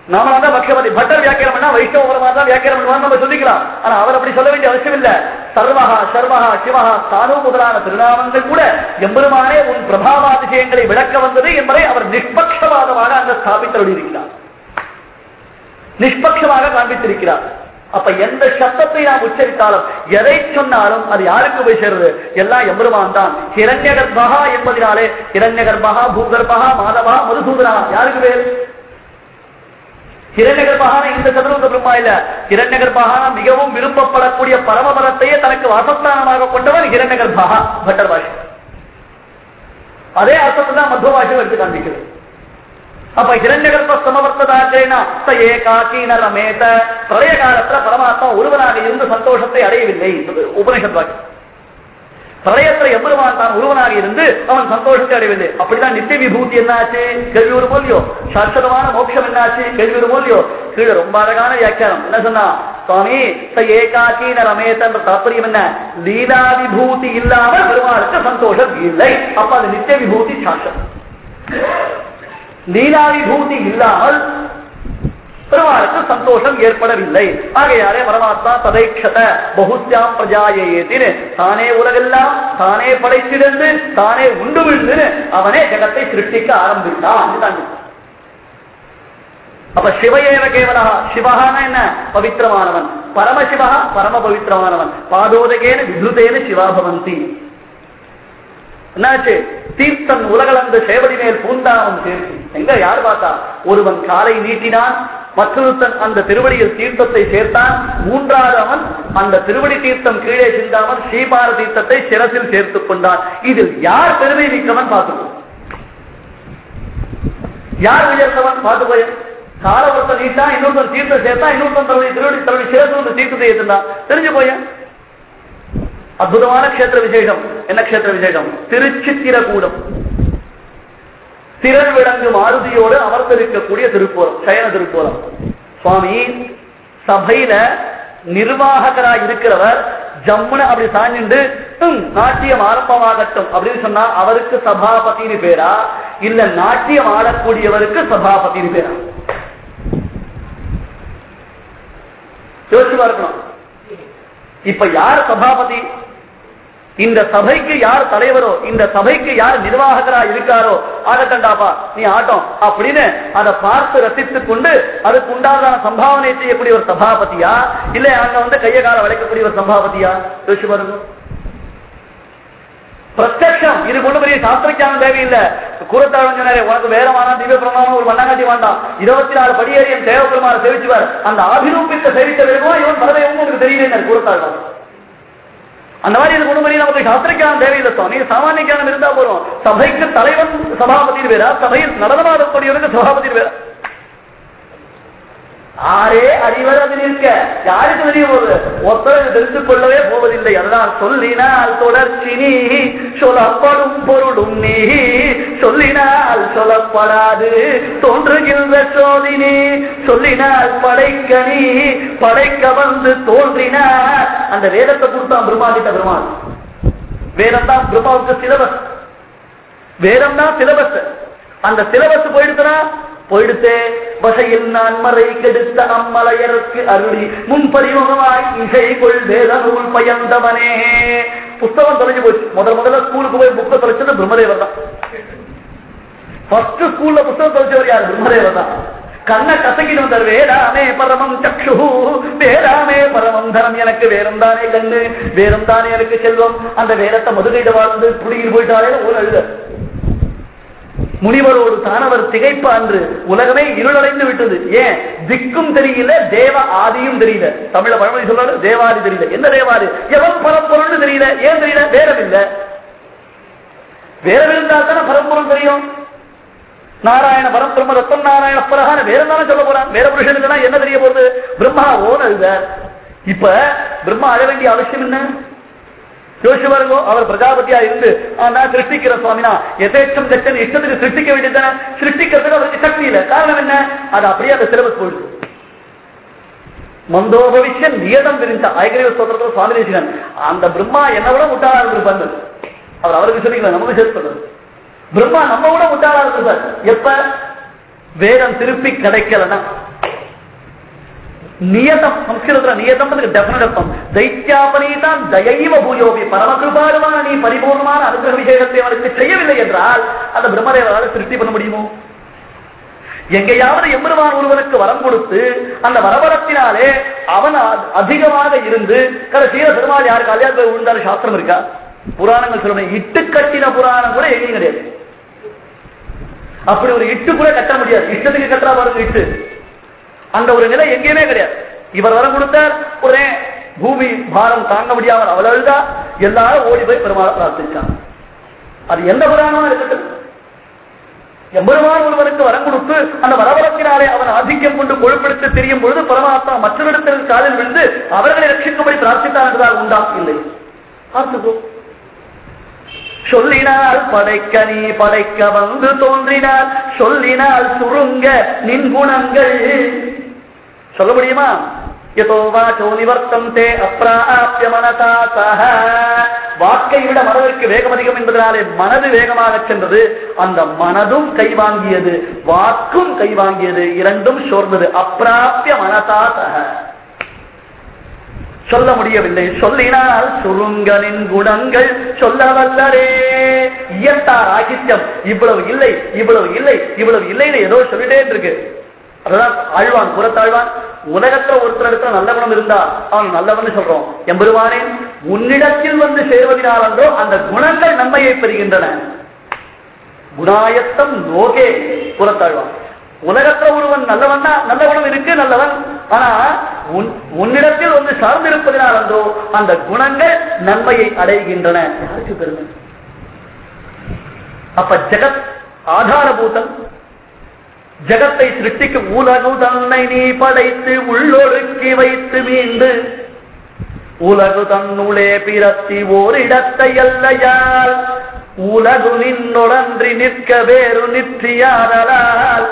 நாம தான் பக்ஷபாதி பட்டர் வியாக்கியம் பண்ணா வைஷ்ணவ பரமா தான் வியாக்கியம் பண்ணுவாங்க நம்ம சொல்லிக்கலாம் ஆனா அவர் அப்படி சொல்ல வேண்டிய அவசியம் இல்ல. சர்மஹா சர்மஹா சிவஹா சானு முதலான திருநாமங்கள் கூட எம்பெருமானே உன் பிரபாவாதிசயங்களை விளக்க வந்தது என்பதை அவர் நிஷ்பக்ஷவாதமாக அங்க ஸ்தாபித்தருளியிருக்கிறார் நிஷ்பக்ஷமாக காண்பித்திருக்கிறார். அப்ப எந்த சப்தத்தை நாம் உச்சரித்தாலும் எதை சொன்னாலும் அது யாருக்கு போய் சேர்றது எல்லாம் எம்பெருமான் தான். ஹிரண்ய என்பதினாலே ஹிரண்ய பூகர்பகா மாதவா மதுசூதனா யாருக்கு பேர்? ஹிரண்ய கர்ப்பகான இந்த சதுரங்க பிரம்மா இல்ல. ஹிரண்ய கர்ப்பகான மிகவும் விருப்பப்படக்கூடிய பரமபரத்தையே தனக்கு வாசஸ்தானமாக கொண்டவர் ஹிரண்ய மகா பட்டர்பாஷி அதே அர்த்தத்தை தான் மத்துவ பாஷம் எடுத்து காண்பிக்கிறது. அப்ப ஹிரண்யகர்ப்ப சமவர்த்ததாச்சேனா ச ஏகாக்கீன ரமேத. பிரளய காலத்துல பரமாத்மா ஒருவனாக இருந்து சந்தோஷத்தை அடையவில்லை. என்பது உபனிஷத் வாக்கியம். பிரளயத்துல எவ்வளவான் தான் ஒருவனாக இருந்து அவன் சந்தோஷத்தை அடைவது? அப்படிதான் நித்திய விபூதி என்னாச்சு? கேள்வி ஒரு மூலியோ சாஸ்வதமான மோட்சம் என்னாச்சு? கேள்வி ஒரு மூலியோ கீழே ரொம்ப அழகான வியாக்கியானம். என்ன சொன்னா? சுவாமி ச ஏகாக்கீன ரமேதன்ற தாற்பயம் என்ன? லீலா விபூதி இல்லாமல் பெருமாளுக்கு சந்தோஷம் இல்லை. அப்ப அது நித்திய விபூதி சாஸ்வதம் லீலா விபூதி இல்லாமல் பெருமாளுக்கு சந்தோஷம் ஏற்படவில்லை ஆகையாலே பரமாத்மா ததைக்ஷத பகுத்யாம் பிரஜாயேத்தின்னு தானே உலகெல்லாம் தானே படைத்திருந்து தானே உண்டு விழுந்து அவனே ஜகத்தை சிருஷ்டிக்க ஆரம்பித்தான் அப்ப சிவையேவ கேவலா சிவகான என்ன பவித்திரமானவன் பரமசிவா பரம பவித்திரமானவன் பாதோதகேன விதுதேன சிவா பவந்தி என்னாச்சு தீர்த்தன் உலகளந்த சேவடி மேல் பூந்தாவன் சேர்த்து எங்க யார் பார்த்தா ஒருவன் காலை நீட்டினான் மற்றொருத்தன் அந்த திருவடியில் தீர்த்தத்தை சேர்த்தான். மூன்றாவது அவன் அந்த திருவடி தீர்த்தம் கீழே சிந்தாமல் ஸ்ரீபார தீர்த்தத்தை சிரசில் சேர்த்துக் கொண்டான். இதில் யார் பெருமை மிக்கவன் பார்த்துக்கோ யார் உயர்ந்தவன் பார்த்துக்கோய கால ஒருத்தன் நீட்டா இன்னொருத்தன் தீர்த்த சேர்த்தா இன்னொருத்தன் தன்னுடைய திருவடி தன்னுடைய சிரசில் வந்து தீர்த்தத்தை ஏற்றினான் தெரிஞ்சு போய. அற்புதமான கஷேத்திர விசேஷம். என்ன கஷேத்திர விசேஷம்? திருச்சித்திரகூடம். திறன் விளங்கு மாருதியோடு அமர்ந்திருக்கக்கூடிய திருப்போரம் சயன திருப்போரம் சுவாமி சபையில நிர்வாகராக இருக்கிறவர் ஜம்முன அப்படி சாஞ்சிண்டு நாட்டியம் ஆரம்பமாகட்டும் அப்படின்னு சொன்னா அவருக்கு சபாபதினு பேரா? இல்ல நாட்டியம் ஆடக்கூடியவருக்கு சபாபதினு பேரா? யோசிச்சு பார்க்கணும். இப்ப யார் சபாபதி? இந்த சபைக்கு யார் தலைவரோ இந்த சபைக்கு யார் நிர்வாகரா இருக்காரோ ஆகட்டண்டாப்பா நீ ஆட்டம். அப்படின்னு அதை பார்த்து ரசித்துக் கொண்டு அதுக்கு உண்டான சம்பாவனை செய்யக்கூடிய ஒரு சபாபதியா? இல்ல அங்க வந்து கைய கால வளைக்கக்கூடிய ஒரு சபாபதியா? யோசிச்சு பாருங்க. பிரத்யம் இது கொண்டு பெரிய சாஸ்திரிக்கான தேவையில்லை. கூறத்தாழ்வன் உனக்கு வேறமான திவ்ய பிரமாணம் ஒரு மண்ணாங்காட்டி வேண்டாம். இருபத்தி நாலு படியேறியன் தேவபெருமான சேவிச்சுவார் அந்த ஆபிரூபித்த சேவித்த வேணுமோ இவன் பரதையும் உங்களுக்கு தெரியல கூறத்தாழ்வான்? அந்த மாதிரி இது கொண்டு போய் நமக்கு சாஸ்திரிக்கான தேவையில்லை சுவாமி சாமானிய ஞானம் இருந்தா போறோம் சபைக்கு தலைவன் சபாபதி வேறா. சபையில் நடனமாடக்கூடியவருக்கு சபாபதி வேறா. ஆரே அறிவர் நிற்க. யாருக்கு தெரிய போகுது? ஒருத்தர் தெரிந்து கொள்ளவே போவதில்லை. அதுதான் சொல்லினால் தொடர்ச்சி நீ. சொல்லப்படும் பொருளும் நீ. சொல்லினால் சொல்லப்படாது. தோன்றுகின்ற சோதினி சொல்லினால் படைக்க நீ. படைக்க வந்து தோன்றினார் அந்த வேதத்தை கொடுத்தான் பிரம்மாதித்த பெருமாள். வேதம் தான் பிரம்மாவுக்கு சிலபஸ் வேதம் தான் சிலபஸ் அந்த சிலபஸ் போயிடுச்சுனா போயிடுத்தே. வசையில் நான் மறை கெடுத்த அம்மலையருக்கு அருளி. முன்பறிமுகமாய் இசை கொள் வேத நூல் பயந்தவனே. புஸ்தகம் தொலைஞ்சு போச்சு. முதல் முதல்ல ஸ்கூலுக்கு போய் புக்கை தொலைச்சது பிரம்மதேவர் தான். ஃபர்ஸ்ட் ஸ்கூல்ல புஸ்தகம் தொலைச்சவர் யார்? பிரம்மதேவர் தான். கண்ணை கசக்கிட்டு வந்தார் வேதாமே பரமம் சக்ஷு வேதாமே பரமம் தரம். எனக்கு வேறம் தானே கண்ணு வேறம் தானே எனக்கு செல்வம். அந்த வேதத்தை மதுரையிட வாழ்ந்து புடியில் போயிட்டாலே ஒரு அழுத முனிவரோடு தானவர் திகைப்ப அன்று உலகமே இருளடைந்து விட்டது. ஏன்? திக்கும் தெரியல தேவ ஆதியும் தெரியல. தமிழ பழமொழி சொல்றாரு தேவாதி தெரியல. என்ன தேவாதி? எவன் பரம்பொருள்னு தெரியல. ஏன் தெரியல? வேறம் இல்ல வேறம் இருந்தா தானே பரம்பொருள் தெரியும். நாராயண பரம் பிரம்ம தத்தம் நாராயண பரகான வேற தானே சொல்ல போறான். வேற புருஷனுக்கு என்ன தெரிய போகுது? பிரம்மா ஓன இப்ப பிரம்மா அழ வேண்டிய அவசியம் என்ன? யோசிச்சு பாருங்க அவர் பிரஜாபதியா இருந்து நான் சிருஷ்டிக்கிற சுவாமினா. எதேச்சம் தச்சன் இஷ்டத்துக்கு சிருஷ்டிக்க வேண்டியதானே சிருஷ்டிக்கிறதுக்கு அவருக்கு சக்தி இல்லை. காரணம் என்ன? அது அப்படியே அந்த சிலபஸ் போயிடுது. மந்தோபவிஷன் நியதம் விரிஞ்சா ஐகரீவ சோதரத்தில் சுவாமி தேசிகன். அந்த பிரம்மா என்ன விட முட்டாளா இருந்திருப்பாரு. அவர் அவருக்கு சொல்லிக்கல நமக்கு சேர்த்து சொல்றது. பிரம்மா நம்ம விட முட்டாளா இருந்திருப்பார். எப்ப? வேதம் திருப்பி கிடைக்கலன்னா. நியதம் சம்ஸ்கிருதத்துல நியதம் டெபினட் அர்த்தம். தைத்யாபனீதான் தயைவ பூயோபி பரமகிருபாலுமான நீ பரிபூர்ணமான அனுகிரக விசேஷத்தை அவனுக்கு செய்யவில்லை என்றால் அந்த பிரம்மதேவரால் சிருஷ்டி பண்ண முடியுமோ? எங்கேயாவது எம்பெருமான் ஒருவனுக்கு வரம் கொடுத்து அந்த வரவரத்தினாலே அவன் அ- அதிகமாக இருந்து கடைசியில பெருமாள் யாரு கல்யாணம் போய் விழுந்தாரு சாஸ்திரம் இருக்கா? புராணங்கள் சொல்லணும் இட்டு கட்டின புராணம் கூட எங்கேயும் கிடையாது. அப்படி ஒரு இட்டு கூட கட்ட முடியாது. இஷ்டத்துக்கு கட்டுறா பாருங்க இட்டு. அந்த ஒரு நிலை எங்கேயுமே கிடையாது. இவர் வரம் கொடுத்தார் ஒரே பூமி பாரம் தாங்க முடியாமல் அவள் அழுதா எல்லாரும் ஓடி போய் பெருமாள் பிரார்த்திச்சாங்க. அது எந்த புராணமா இருக்கட்டும். எம்பெருமான் ஒருவருக்கு வரம் கொடுத்து அந்த வரவரத்தினாலே அவன் ஆதிக்கம் கொண்டு கொழுப்பெடுத்து தெரியும் பொழுது பரமாத்மா மற்றவரிடத்தில் காலில் விழுந்து அவர்களை ரட்சிக்கும்படி பிரார்த்தித்தான் என்றால் உண்டா இல்லை. பார்த்துக்கோ. சொல்லினால் படைக்க நீ படைக்க வந்து தோன்றினால் சொல்லினால் சுருங்க நின் குணங்கள். சொல்ல முடியுமா? மனதா வாக்கை விட மனதிற்கு வேகம் அதிகம் என்பதனாலே மனது வேகமாக சென்றது. அந்த மனதும் கைவாங்கியது வாக்கும் கைவாங்கியது இரண்டும் சோர்ந்தது. அப்பிராப்பிய மனதா சக சொல்ல முடியவில்லை. சொல்லினால் சுருங்கனின் குணங்கள் சொல்ல வல்லரே இயற்றார் ஆகித்யம் இவ்வளவு இல்லை இவ்வளவு இல்லை இவ்வளவு இல்லைன்னு ஏதோ சொல்லிட்டே இருக்கு அதுதான் ஆழ்வான் புறத்தாழ்வான் உலகத்துல ஒருத்தர் இடத்துல நல்ல குணம் இருந்தா அவன் நல்லவன் சொல்றோம். எம்பெருமானே உன்னிடத்தில் வந்து சேர்வதினாலன்றோ அந்த குணங்கள் நன்மையை பெறுகின்றன. குணாயத்தம் நோகே புறத்தாழ்வான். உலகத்துல ஒருவன் நல்லவன் நல்ல குணம் இருக்கு நல்லவன். ஆனா உன்- உன்னிடத்தில் வந்து சார்ந்திருப்பதினால் அந்த குணங்கள் நன்மையை அடைகின்றன. யாருக்கு பெருமை. அப்ப ஜெகத் ஆதாரபூதம் ஜகத்தை சிருஷ்டிக்கு உலகு தன்னை நீ படைத்து உள்ளொடுக்கி வைத்து மீண்டு. உலகு தன்னுளே பிறத்தி ஓரிடத்தை அல்லையால். உலகு நின்னொடன்றி நிற்க வேறு நிற்றியாதலால்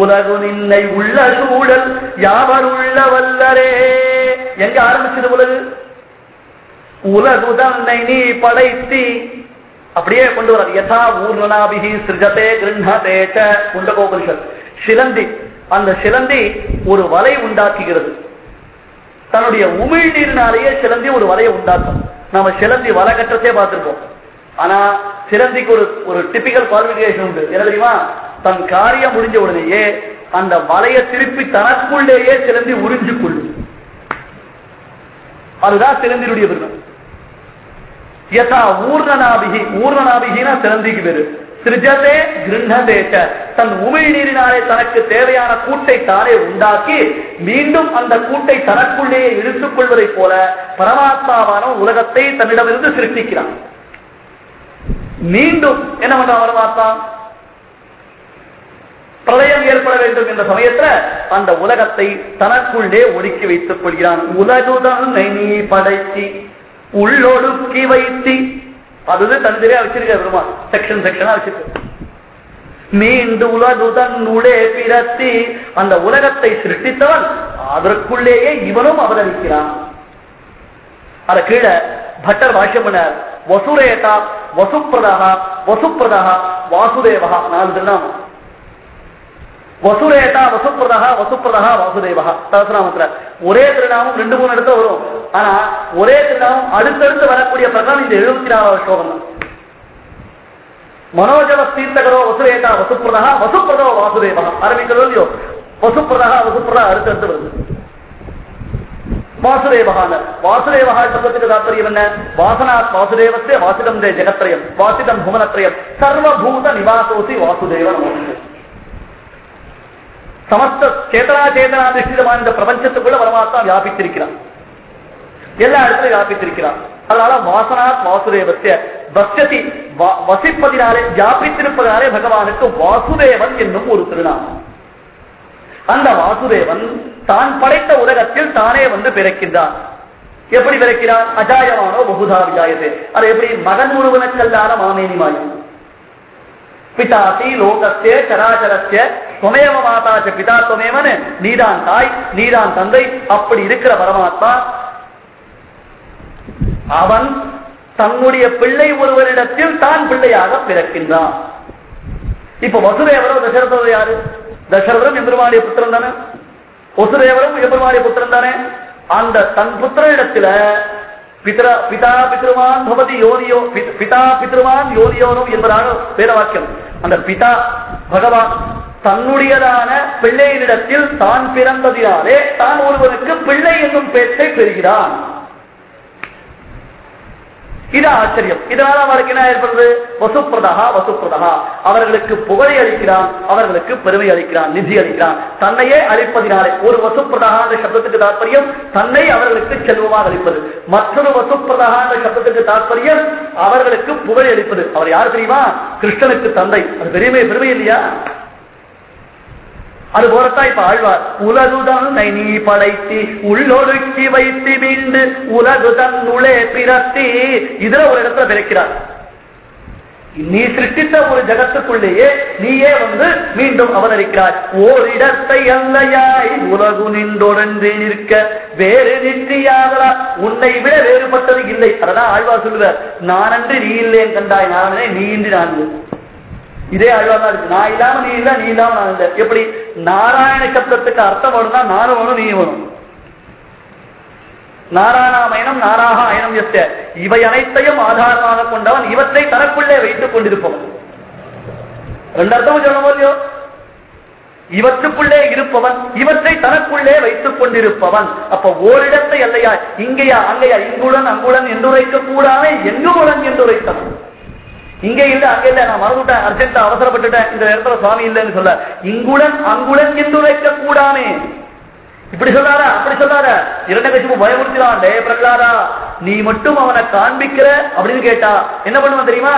உலகு நின்னை உள்ள சூழல் யாவர் உள்ள வல்லரே. எங்க ஆரம்பிச்சது உலகு? உலகு தன்னை நீ படைத்தி. அப்படியே கொண்டு வர யதா ஊர்ணனாபிகி சிருஜதே கிருண்ணதே ச குண்டகோபனிஷத். சிலந்தி. அந்த சிலந்தி ஒரு வலை உண்டாக்குகிறது. தன்னுடைய உமிழ்நீரினாலேயே சிலந்தி ஒரு வலையை உண்டாக்கும். நம்ம சிலந்தி வலை கட்டத்தே பார்த்திருப்போம் ஆனா சிலந்திக்கு ஒரு ஒரு டிபிக்கல் குவாலிபிகேஷன் உண்டு. என்ன தெரியுமா? தன் காரியம் முடிஞ்ச உடனேயே அந்த வலையை திருப்பி தனக்குள்ளேயே சிலந்தி உறிஞ்சு கொள்ளும். அதுதான் சிலந்தினுடைய பெருமை யதா ஊர்ணனாபிகி ஊர்ணனாபிகினா சிலந்திக்கு பேரு. சிருஜதே கிருண்ணதேச்ச தன் உமிழ்நீரினாலே தனக்கு தேவையான கூட்டை தானே உண்டாக்கி மீண்டும் அந்த கூட்டை தனக்குள்ளேயே இழுத்துக் கொள்வதைப் போல பரமாத்மாவான உலகத்தை தன்னிடமிருந்து சிருஷ்டிக்கிறான். மீண்டும் என்ன பண்ற பரமாத்மா? பிரளயம் ஏற்பட வேண்டும் என்ற சமயத்துல அந்த உலகத்தை தனக்குள்ளே ஒடுக்கி வைத்துக் கொள்கிறான். உலகுதான் நீ படைத்தி உள்ளொடுக்கி வைத்தி அது தனித்தனியா வச்சிருக்க பெருமா செக்ஷன் செக்ஷனா வச்சிருக்கு மீண்டு உலகுதன் உடே பிறத்தி அந்த உலகத்தை சிருஷ்டித்தவன் அதற்குள்ளேயே இவனும் அவதரிக்கிறான். அத கீழே பட்டர் பாஷ்யம் பண்ணார் வசுரேதா வசுப்பிரதா வசுப்பிரதா வாசுதேவா நாலு திருநாமம் வசுரேதா வசுப்பிரதா வசுப்பிரதா வாசுதேவா. சகசிராமத்துல ஒரே திருநாமம் ரெண்டு மூணு இடத்துல வரும். ஆனா ஒரே திருநாமம் அடுத்தடுத்து வரக்கூடிய பிரகாரம் இந்த எழுபத்தி நாலாவது ஸ்லோகம் தான். மனோஜவ தீர்த்தகரோ வசுவேதா வசுப்பிரதா வசுப்பிரதோ வாசுதேவா ஆரம்பிக்கிறதோ இல்லையோ? வசுப்பிரதா வசுப்பிரதா அடுத்தடுத்து வருது. வாசுதேவகான வாசுதேவகா சப்தத்துக்கு தாற்பயம் என்ன? வாசனாத் வாசுதேவத்தே வாசிதம் தே ஜெகத்ரயம். வாசிதம் புவனத்ரயம். சர்வபூத நிவாசோசி வாசுதேவ சமஸ்த சேதனா சேதனா அதிஷ்டிதமான இந்த பிரபஞ்சத்துக்குள்ள பரமாத்மா வியாபித்திருக்கிறான். எல்லா இடத்திலும் வியாபித்திருக்கிறான் அதனால வாசனாத் வாசுதேவத்தை வசதி வசிப்பதினாலே வியாபித்திருப்பதாலே பகவானுக்கு வாசுதேவன் என்னும் ஒரு திருநாமம். அந்த வாசுதேவன் தான் படைத்த உலகத்தில் தானே வந்து பிறக்கின்றான். எப்படி பிறக்கிறான்? அஜாயமானோ பகுதா விஜாயதே. அது எப்படி? மகன் ஒருவனுக்கல்லான மாமேனிமாய் பிதாசி லோகத்தே சராச்சரஸ்ய துவமேவ மாதாச்ச பிதா துவமேவன் நீதான் தாய் நீதான் தந்தை அப்படி இருக்கிற பரமாத்மா அவன் தன்னுடைய பிள்ளை ஒருவரிடத்தில் தான் பிள்ளையாக பிறக்கின்றான். இப்ப வசுதேவரோ தசரதோ யாரு? தசரதரும் எம்பெருமானிய புத்திரன் தானே? வசுதேவரும் எம்பெருமானிய புத்திரன் தானே? அந்த தன் புத்திரனிடத்துல பிதரா பிதா பித்ருமான் பவதி யோனியோ பிதா பித்ருமான் யோதியோனும் என்பதாக வேதவாக்கியம் அந்த பிதா பகவான் தன்னுடையதான பிள்ளையினிடத்தில் தான் பிறந்ததினாலே தான் ஒருவனுக்கு பிள்ளை என்னும் பேச்சை பெறுகிறான். இது ஆச்சரியம். இதனால அவருக்கு என்ன ஏற்படுறது வசுப்பிரதா வசுப்பிரதா அவர்களுக்கு புகழை அளிக்கிறான் அவர்களுக்கு பெருமை அளிக்கிறான் நிதி அளிக்கிறான். தன்னையே அளிப்பதினாலே ஒரு வசுப்பிரதா என்ற சப்தத்துக்கு தாற்பயம் தன்னை அவர்களுக்கு செல்வமாக அளிப்பது. மற்றொரு வசுப்பிரதா என்ற சப்தத்துக்கு தாற்பயம் அவர்களுக்கு புகழை அளிப்பது. அவர் யார் தெரியுமா? கிருஷ்ணனுக்கு தந்தை. அது பெருமை பெருமை இல்லையா? அது போலத்தான் இப்ப ஆழ்வார் உலகுதான் நீ படைத்தி உள்ளொடுக்கி வைத்து மீண்டு உலகுதன் உளே பிறத்தி. இதுல ஒரு இடத்துல பிறக்கிறார் நீ சிருஷ்டித்த ஒரு ஜகத்துக்குள்ளேயே நீயே வந்து மீண்டும் அவதரிக்கிறாய். ஓரிடத்தை அல்லையாய் உலகு நின்றொடன்றி நிற்க வேறு நிற்றியாதலா உன்னை விட வேறுபட்டது இல்லை. அதான் ஆழ்வா சொல்லுவார் நானன்று நீ இல்லேன் கண்டாய் நானே நீ இன்றி நான் இதே அழ்வா தான் இருக்கு. நான் இல்லாம நீ இல்ல நீ இல்லாம நான் இல்ல. எப்படி? நாராயண சப்தத்துக்கு அர்த்தம் வரும்னா நானும் வரும் நீ வரும் நாராயணாமயனம் நாராக அயனம் எத்த இவை அனைத்தையும் ஆதாரமாக கொண்டவன் இவற்றை தனக்குள்ளே வைத்துக் கொண்டிருப்பவன். ரெண்டு அர்த்தமும் சொல்ல முடியும் இவற்றுக்குள்ளே இருப்பவன் இவற்றை தனக்குள்ளே வைத்துக் கொண்டிருப்பவன். அப்ப ஓரிடத்தை அல்லையா? இங்கேயா அங்கேயா? இங்குடன் அங்குடன் என்றுரைக்க கூடாது என்று என்றுரைத்தவன்? இங்கே இல்ல அங்க இல்ல நான் மறந்துட்டேன் அர்ஜென்டா அவசரப்பட்டுட்டேன் இந்த இடத்துல சுவாமி இல்லைன்னு சொல்ல. இங்குடன் அங்குடன் என்றுரைக்க கூடாமே இப்படி சொல்லாத அப்படி சொல்லாத. இரண்டகசிப்பு பயமுறுத்தினான் டே பிரகலாதா நீ மட்டும் அவனை காண்பிக்கிற அப்படின்னு கேட்டா என்ன பண்ணுவான் தெரியுமா?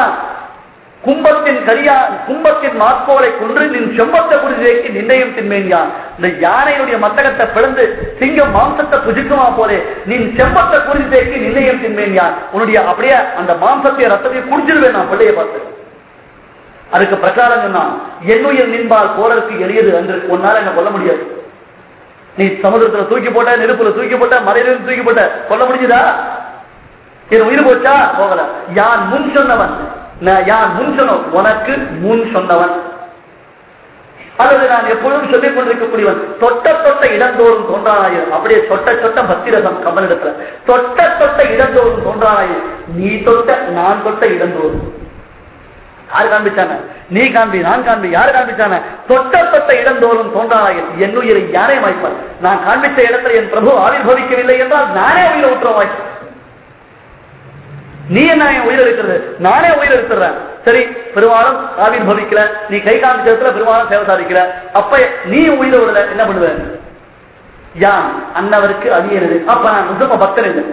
கும்பத்தின் கரியா கும்பத்தின் மாக்கோலை கொன்று நின் செம்பத்த குடிசைக்கு நிர்ணயம் தின்மேங்கியான் இந்த யானையுடைய மத்தகத்தை பிளந்து சிங்கம் மாம்சத்தை புஜிக்குமா போலே நின் செம்பத்த நிலையம் தின்மேன் யார்? உன்னுடைய அப்படியே அந்த மாம்சத்தை ரத்தத்தை குடிச்சிருவேன் நான் பிள்ளைய பார்த்து. அதுக்கு பிரச்சாரம் சொன்னான் என்னுயிர் நின்பால் போறதுக்கு எளியது என்று உன்னால என்ன கொல்ல முடியாது. நீ சமுதிரத்துல தூக்கி போட்ட நெருப்புல தூக்கி போட்ட மலையில தூக்கி போட்ட கொல்ல முடிஞ்சுதா? என் உயிர் போச்சா? போகல. யான் முன் சொன்னவன். நான் யான் முன் சொன்ன உனக்கு முன் சொன்னவன். அல்லது நான் எப்பொழுதும் சொல்லிக் கொண்டிருக்கக்கூடியவன் தொட்ட தொட்ட இடந்தோறும் தோன்றானாயிரம் அப்படியே சொட்ட சொட்ட பக்திரசம் கமலிடத்துல. தொட்ட தொட்ட இடந்தோறும் தோன்றானாயிரம் நீ தொட்ட நான் தொட்ட இடந்தோறும். யாரு காண்பிச்சான நீ காண்பி நான் காண்பி யாரு காண்பிச்சான தொட்ட தொட்ட இடந்தோறும் தோன்றானாயிரம் என் உயிரை யாரே வாய்ப்பார். நான் காண்பித்த இடத்துல என் பிரபு ஆவிர்வவிக்கவில்லை என்றால் நானே உயிரை ஊற்ற வாய்ப்பு நீ என்ன என் உயிர் இருக்கிறது நானே உயிர் எடுத்துறேன் சரி பெருமாளும் ஆவிர்வவிக்கல நீ கை காமிச்சதுல பெருமாளும் சேவை சாதிக்கல அப்ப நீ உயிரை விடல என்ன பண்ணுவ? யான் அன்னவருக்கு அடியனது அப்ப நான் ரிசும பக்தன் இல்லை.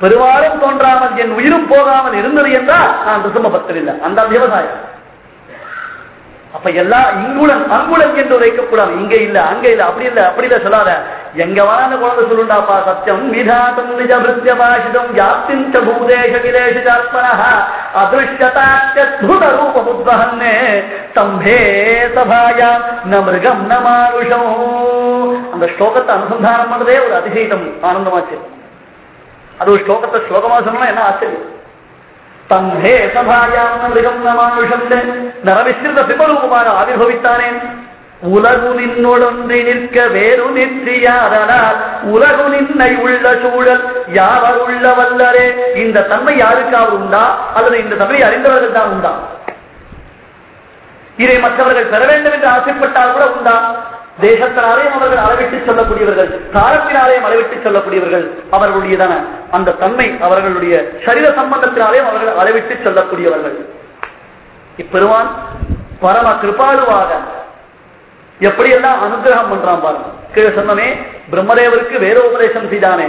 பெருமாளும் தோன்றாமல் என் உயிரும் போகாமல் இருந்தது என்றால் நான் ரிசும பக்தன் இல்லை. அந்த விவசாயம். அப்ப எல்லா இங்குலன் அங்குலன் என்று வைக்கப்படாது இங்க இல்ல அங்க இல்ல அப்படி இல்ல அப்படி இல்ல சொல்லாத. எங்க வாழ்ந்த குழந்தை சொல்லுண்டாப்பா சத்தியம் நிதாதம் நிஜ மிருத்திய பாஷிதம் யாத்திஞ்ச பூதேஷ கிலேஷிதாத்மனஹா அதிருஷ்டதாத்யத்புத ரூப புத்வஹன்னே சம்பே சபாயாம் ந மிருகம் ந மானுஷம் அந்த ஸ்லோகத்தை அனுசந்தானம் பண்ணதே ஒரு அதிசயிதம் ஆனந்தமாச்சு அது ஒரு ஸ்லோகத்தை ஸ்லோகமா சொன்னா என்ன ஆச்சரியம் தம்பே சபாயாம் மிருகம் நமானுஷம் நரவிஸ்கிருத சிவரூபமாக ஆவிர்வவித்தானே உலகு நின்னொடொன்றி நிற்க வேறு நிற்றியாதனால் உலகு நின்னை உள்ள சூழல் யாவர் உள்ள வல்லரே இந்த தன்மை யாருக்காவது உண்டா அல்லது இந்த தன்மை அறிந்தவர்கள் தான் உண்டா இதை மற்றவர்கள் பெற வேண்டும் என்று ஆசைப்பட்டால் கூட உண்டா தேசத்தினாலேயும் அவர்கள் அளவிட்டு சொல்லக்கூடியவர்கள் காலத்தினாலேயும் அளவிட்டு சொல்லக்கூடியவர்கள் அவர்களுடையதான அந்த தன்மை அவர்களுடைய சரீர சம்பந்தத்தினாலேயும் அவர்கள் அளவிட்டு சொல்லக்கூடியவர்கள். இப்பெருமான் பரம கிருபாலுவாக எப்படியெல்லாம் அனுகிரகம் பண்றான் பாருங்க. கீழே சொன்னமே பிரம்மதேவருக்கு வேதோபதேசம் செய்தானே.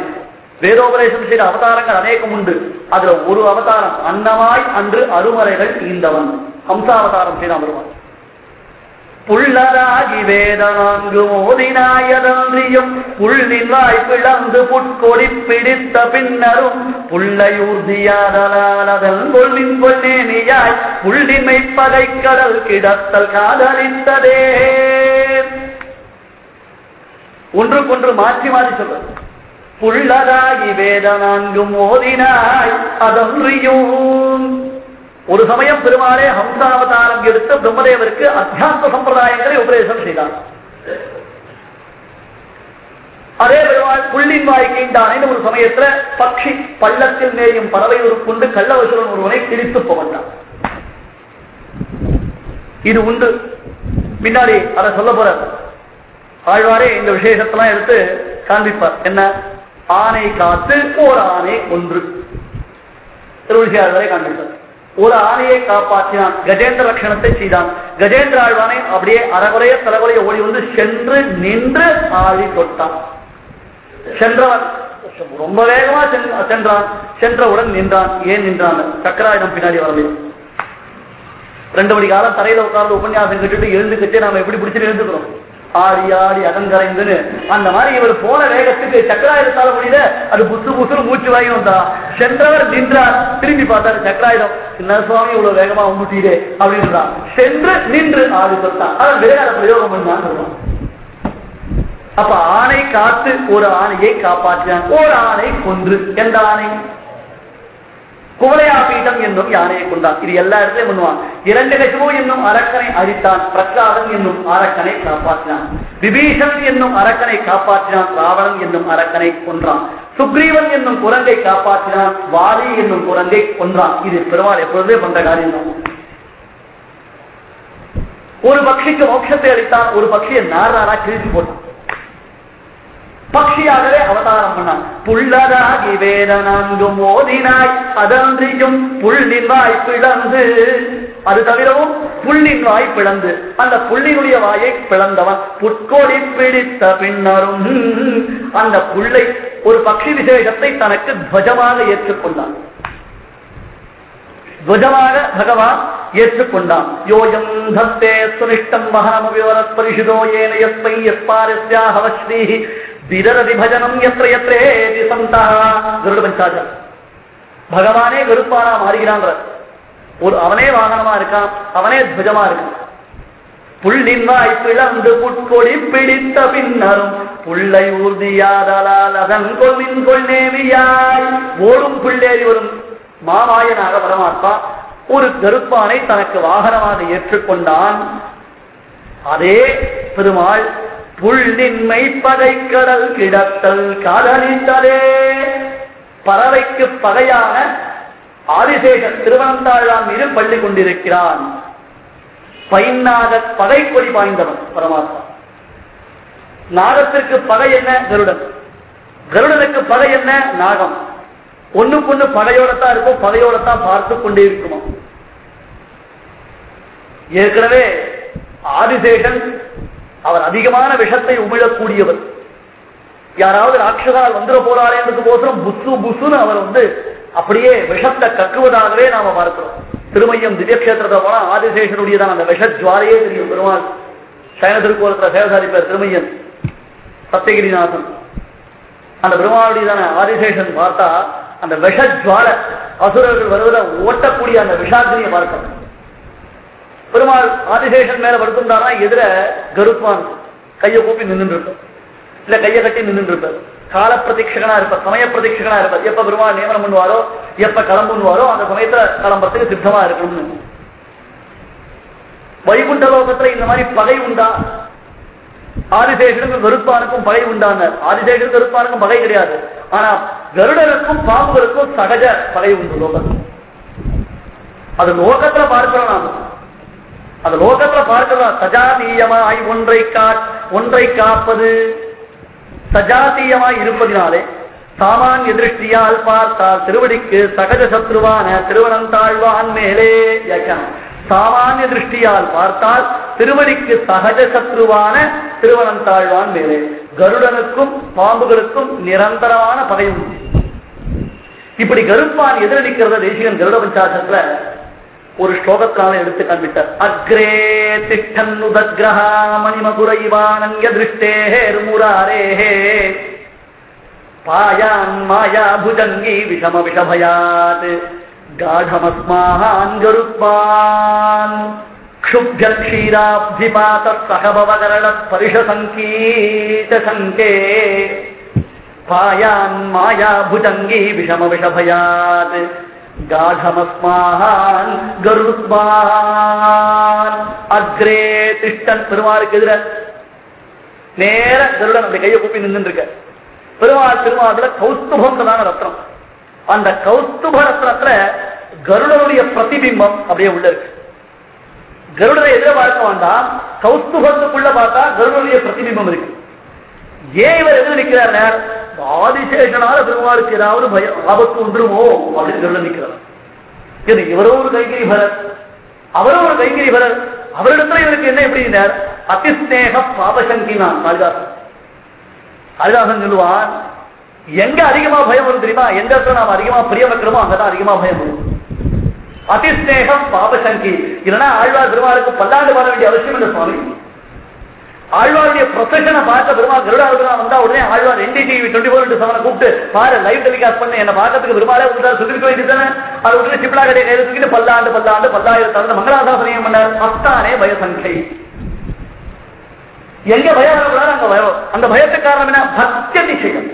வேதோபதேசம் செய்த அவதாரங்கள் அநேகம் உண்டு. அதுல ஒரு அவதாரம் அன்னமாய் அன்று அருமறைகள் ஈந்தவன். ஹம்சாவதாரம் செய்தான் வருவான் புள்ளதாகி வேதனாங்கு நான்கு மோதினாயதன்றியும் புள்ளின் வாய் பிளந்து புட்கொடி பிடித்த பின்னரும் புள்ளையூர்தியாதலால் அதன் கொள்ளின் கொள்ளேனியாய் புள்ளிமை பகை கடல் கிடத்தல் காதலித்ததே. ஒன்றுக்கொன்று மாற்றி மாறி சொல்றது புள்ளதாகி வேத நான்கு மோதினாய் அதன்றியும் ஒரு சமயம் பெருமாளே ஹம்சாவதாரம் எடுத்து பிரம்மதேவருக்கு அத்தியாத்ம சம்பிரதாயங்களை உபதேசம் செய்தார். அதே பெருமாள் புள்ளின் வாய் கீண்டானே ஒரு சமயத்துல பக்ஷி பள்ளத்தில் மேயும் பறவை ஒரு கொண்டு கள்ளவசூரன் ஒருவனை கிழித்து போவந்தான் இது உண்டு. பின்னாடி அதை சொல்ல போற ஆழ்வாரே இந்த விசேஷத்தெல்லாம் எடுத்து காண்பிப்பார். என்ன? ஆனை காத்து ஓர் ஆனை ஒன்று. திருவிழா காண்பிப்பார். ஒரு ஆணையை காப்பாற்றினான். கஜேந்திர லட்சணத்தை செய்தான். கஜேந்திர ஆழ்வானை அப்படியே அறகுறைய தலைகுறைய ஓடி வந்து சென்று நின்று ஆழி தொட்டான். சென்றவன் ரொம்ப வேகமா சென்றான். சென்றவுடன் நின்றான். ஏன் நின்றான்? சக்கராயுதம் பின்னாடி வரலையும் ரெண்டு மணி காலம் தரையில உட்கார்ந்து உபன்யாசம் கேட்டுட்டு எழுந்துக்கிட்டே நாம எப்படி பிடிச்சிட்டு எழுந்துக்கிறோம்? ஆடி ஆடி அகங்கரைந்துன்னு அந்த மாதிரி இவர் போன வேகத்துக்கு சக்கராயுதத்தால முடியல. அது புசு புசுன்னு மூச்சு வாங்கி வந்தா. சென்றவர் நின்றார். திரும்பி பார்த்தாரு சக்கராயுதம் என்ன சுவாமி இவ்வளவு வேகமா உமுட்டீரே அப்படின்றான் சென்று நின்று ஆடி சொன்னான் அதான் வேற பிரயோகம் பண்ணான்னு சொல்றான் அப்ப ஆணை காத்து ஒரு ஆணையை காப்பாற்றினான். ஒரு ஆணை கொன்று. எந்த ஆணை? குவலையா பீட்டம் என்னும் யானையை கொண்டான். இது எல்லா இடத்தையும் பண்ணுவான். இரண்டு கசிபு என்னும் அரக்கனை அழித்தான். பிரகலாதன் என்னும் அரக்கனை காப்பாற்றினான். விபீஷன் என்னும் அரக்கனை காப்பாற்றினான். ராவணன் என்னும் அரக்கனை கொன்றான். சுக்ரீவன் என்னும் குரங்கை காப்பாற்றினான். வாலி என்னும் குரங்கை கொன்றான். இது பெருமாள் எப்பொழுதே பண்ற காரியம் ஒரு பக்ஷிக்கு மோட்சத்தை அளித்தான். ஒரு பக்ஷியை நாராரா கிழிச்சு போட்டான். பக்ஷியாகவே அவதாரம் பண்ணான் புள்ளதாகி வேத மோதினாய் அதன்றியும் புள்ளின் வாய் பிளந்து அது தவிரவும் புள்ளின் வாய் பிளந்து அந்த புள்ளினுடைய வாயை பிளந்தவன் புட்கோடி பிடித்த பின்னரும் அந்த புள்ளை ஒரு பக்ஷி விசேஷத்தை தனக்கு துவஜமாக ஏற்றுக்கொண்டான் துவஜமாக பகவான் ஏற்றுக்கொண்டான் யோயம் தத்தே சுனிஷ்டம் மகாமவிவரத் பரிஷுதோ ஏன யஸ்மை யஸ்பாரஸ்யாஹவஸ்ரீ விதரதிபஜனம் எத்த எத்தே சந்தா. கருட பஞ்சாஜம் பகவானே வெறுப்பானா மாறுகிறான் ஒரு அவனே வாகனமா இருக்கான் அவனே துவஜமா இருக்கான். புள்ளின் வாய் பிளந்து புட்கொடி பிடித்த பின்னரும் புள்ளை ஊர்தியாதலால் அதன் கொள்ளின் கொள்ளேவியாய் ஓடும் புள்ளேறி வரும் மாமாயனாக வரமாட்டா ஒரு கருப்பானை தனக்கு வாகனமாக ஏற்றுக்கொண்டான். அதே பெருமாள் புள்ளின்மை பதை கடல் கிடத்தல் காதலித்ததே பறவைக்கு பகையான ஆதிசேஷன் திருவனந்தாழாம் மீது பள்ளி கொண்டிருக்கிறான். பைன்னாக பகை கொடி பாய்ந்தவன் பரமாத்மா. நாகத்திற்கு பகை என்ன? கருடன். கருடனுக்கு பகை என்ன? நாகம். ஒண்ணுக்கு ஒண்ணு பகையோடத்தான் இருக்கும் பகையோடத்தான் பார்த்து கொண்டே இருக்குமா? ஏற்கனவே ஆதிசேஷன் அவர் அதிகமான விஷத்தை உமிழக்கூடியவர். யாராவது ராட்சதால் வந்துட போறாரேன்றதுக்கோசரம் புசு புசுன்னு அவர் வந்து அப்படியே விஷத்தை கக்குவதாகவே நாம பார்க்கிறோம். திருமையம் திவ்யக்ஷேத்திரத்தை போனா ஆதிசேஷனுடையதான் அந்த விஷ ஜுவாலையே தெரியும் பெருமாள். சைன திருக்கோலத்துல பேர் திருமையன் சத்தியகிரிநாதன். அந்த பெருமாளுடையதான ஆதிசேஷன் பார்த்தா அந்த விஷ ஜுவால அசுரர்கள் வருவதை ஓட்டக்கூடிய அந்த விஷாக்னியை பார்க்கணும் பெருமாள் ஆதிசேஷன் மேல படுத்திருந்தாருன்னா எதிர கருப்பான் கையை கூப்பி நின்று இருப்பார். இல்ல கையை கட்டி நின்று இருப்பார். கால பிரதீட்சகனா இருப்பார். சமய பிரதீட்சகனா இருப்பார். எப்ப பெருமாள் நியமனம் பண்ணுவாரோ எப்ப கிளம்புவாரோ அந்த சமயத்தை கிளம்புறதுக்கு சித்தமா இருக்கணும்னு வைகுண்ட லோகத்துல இந்த மாதிரி பகை உண்டா? ஆதிசேஷனுக்கும் கருப்பானுக்கும் பகை உண்டானார் ஆதிசேஷனுக்கும் கருப்பானுக்கும் பகை கிடையாது. ஆனா கருடனுக்கும் பாம்புகளுக்கும் சகஜ பகை உண்டு லோகத்தில். அது லோகத்துல பார்க்கிறோம் நாம. அந்த லோகத்துல பார்க்கிறோம் சஜாதீயமாய் ஒன்றை கா ஒன்றை காப்பது. சஜாதீயமாய் இருப்பதினாலே சாமானிய திருஷ்டியால் பார்த்தால் திருவடிக்கு சகஜ சத்ருவான திருவனந்தாழ்வான் மேலே வியாக்கியானம். சாமானிய திருஷ்டியால் பார்த்தால் திருவடிக்கு சகஜ சத்ருவான திருவனந்தாழ்வான் மேலே. கருடனுக்கும் பாம்புகளுக்கும் நிரந்தரமான பகை இப்படி கருப்பான் எதிரடிக்கிறத தேசிகன் கருட பஞ்சாசத்துல ஒரு ஸ்லோகத்தால எடுத்து காண்பிட்டார் அக்ரே திஷ்டன் உதக்ரஹா மணிமகுரைவானங்க திருஷ்டேர் முராரேஹே பாயான் மாயா புஜங்கி விஷம விஷபயாத் காடமஸ்மான் கருப்பான் क्षुभ्य क्षीराब्धिपात सहभवकरण स्पर्श सङ्कीत सङ्के पायान् माया भुजङ्गी विषम विषभयात् காடமஸ்மான் கருத்மான் அக்ரே திஷ்டன் பெருமாளுக்கு எதிர நேர கருடன் அந்த கையை கூப்பி நின்று இருக்க. பெருமாள் திருமாவள கௌஸ்துபங்கிறதான ரத்னம். அந்த கௌஸ்துப ரத்னத்துல கருடனுடைய பிரதிபிம்பம் அப்படியே உள்ள இருக்கு. கருடனை எதிர பார்க்க வேண்டாம். கௌஸ்துபத்துக்குள்ள பார்த்தா கருடனுடைய பிரதிபிம்பம் இருக்கு. ஏன் இவர் எதிர நிற்கிறார் ஆதிசேஷனால பெருமாளுக்கு ஏதாவது பயம் ஆபத்து வந்துருமோ? அப்படின்னு சொல்ல நிற்கிறார் இது இவரோ ஒரு கைகிரி பரர். அவரும் ஒரு கைகிரி பரர். அவரிடத்துல இவருக்கு என்ன எப்படின்னார் அதிஸ்நேக பாபசங்கினான் காளிதாசன். காளிதாசன் சொல்லுவான் எங்க அதிகமா பயம் வரும் தெரியுமா? எந்த இடத்துல நாம் அதிகமா பிரிய வைக்கிறோமோ அங்கதான் அதிகமா பயம் வரும். அதிஸ்நேகம் பாபசங்கி. இல்லைன்னா ஆழ்வார் பெருமாளுக்கு பல்லாண்டு வர வேண்டிய அவசியம் இல்லை சுவாமி. ஆழ்வாருடைய ப்ரொஃபஷனை பார்க்க பெருமாள் கருடாவுக்கு வந்தா உடனே Alwar NDTV twenty four into செவனை கூப்பிட்டு பாரு லைவ் டெலிகாஸ்ட் பண்ணி என்ன பார்க்கறதுக்கு பெருமாளே உங்களால் சொல்லிருக்க வேண்டியதானே அது உடனே சிப்லா கடையை கையில் தூக்கிட்டு பல்லாண்டு பல்லாண்டு பல்லாயிரத்தாண்டு மங்களாசாசனியம் பண்ணார்? பத்தானே பயசங்கை எங்க பயம் வரக்கூடாது? அங்க பயம். அந்த பயத்துக்கு காரணம் என்ன? பக்தி நிச்சயம்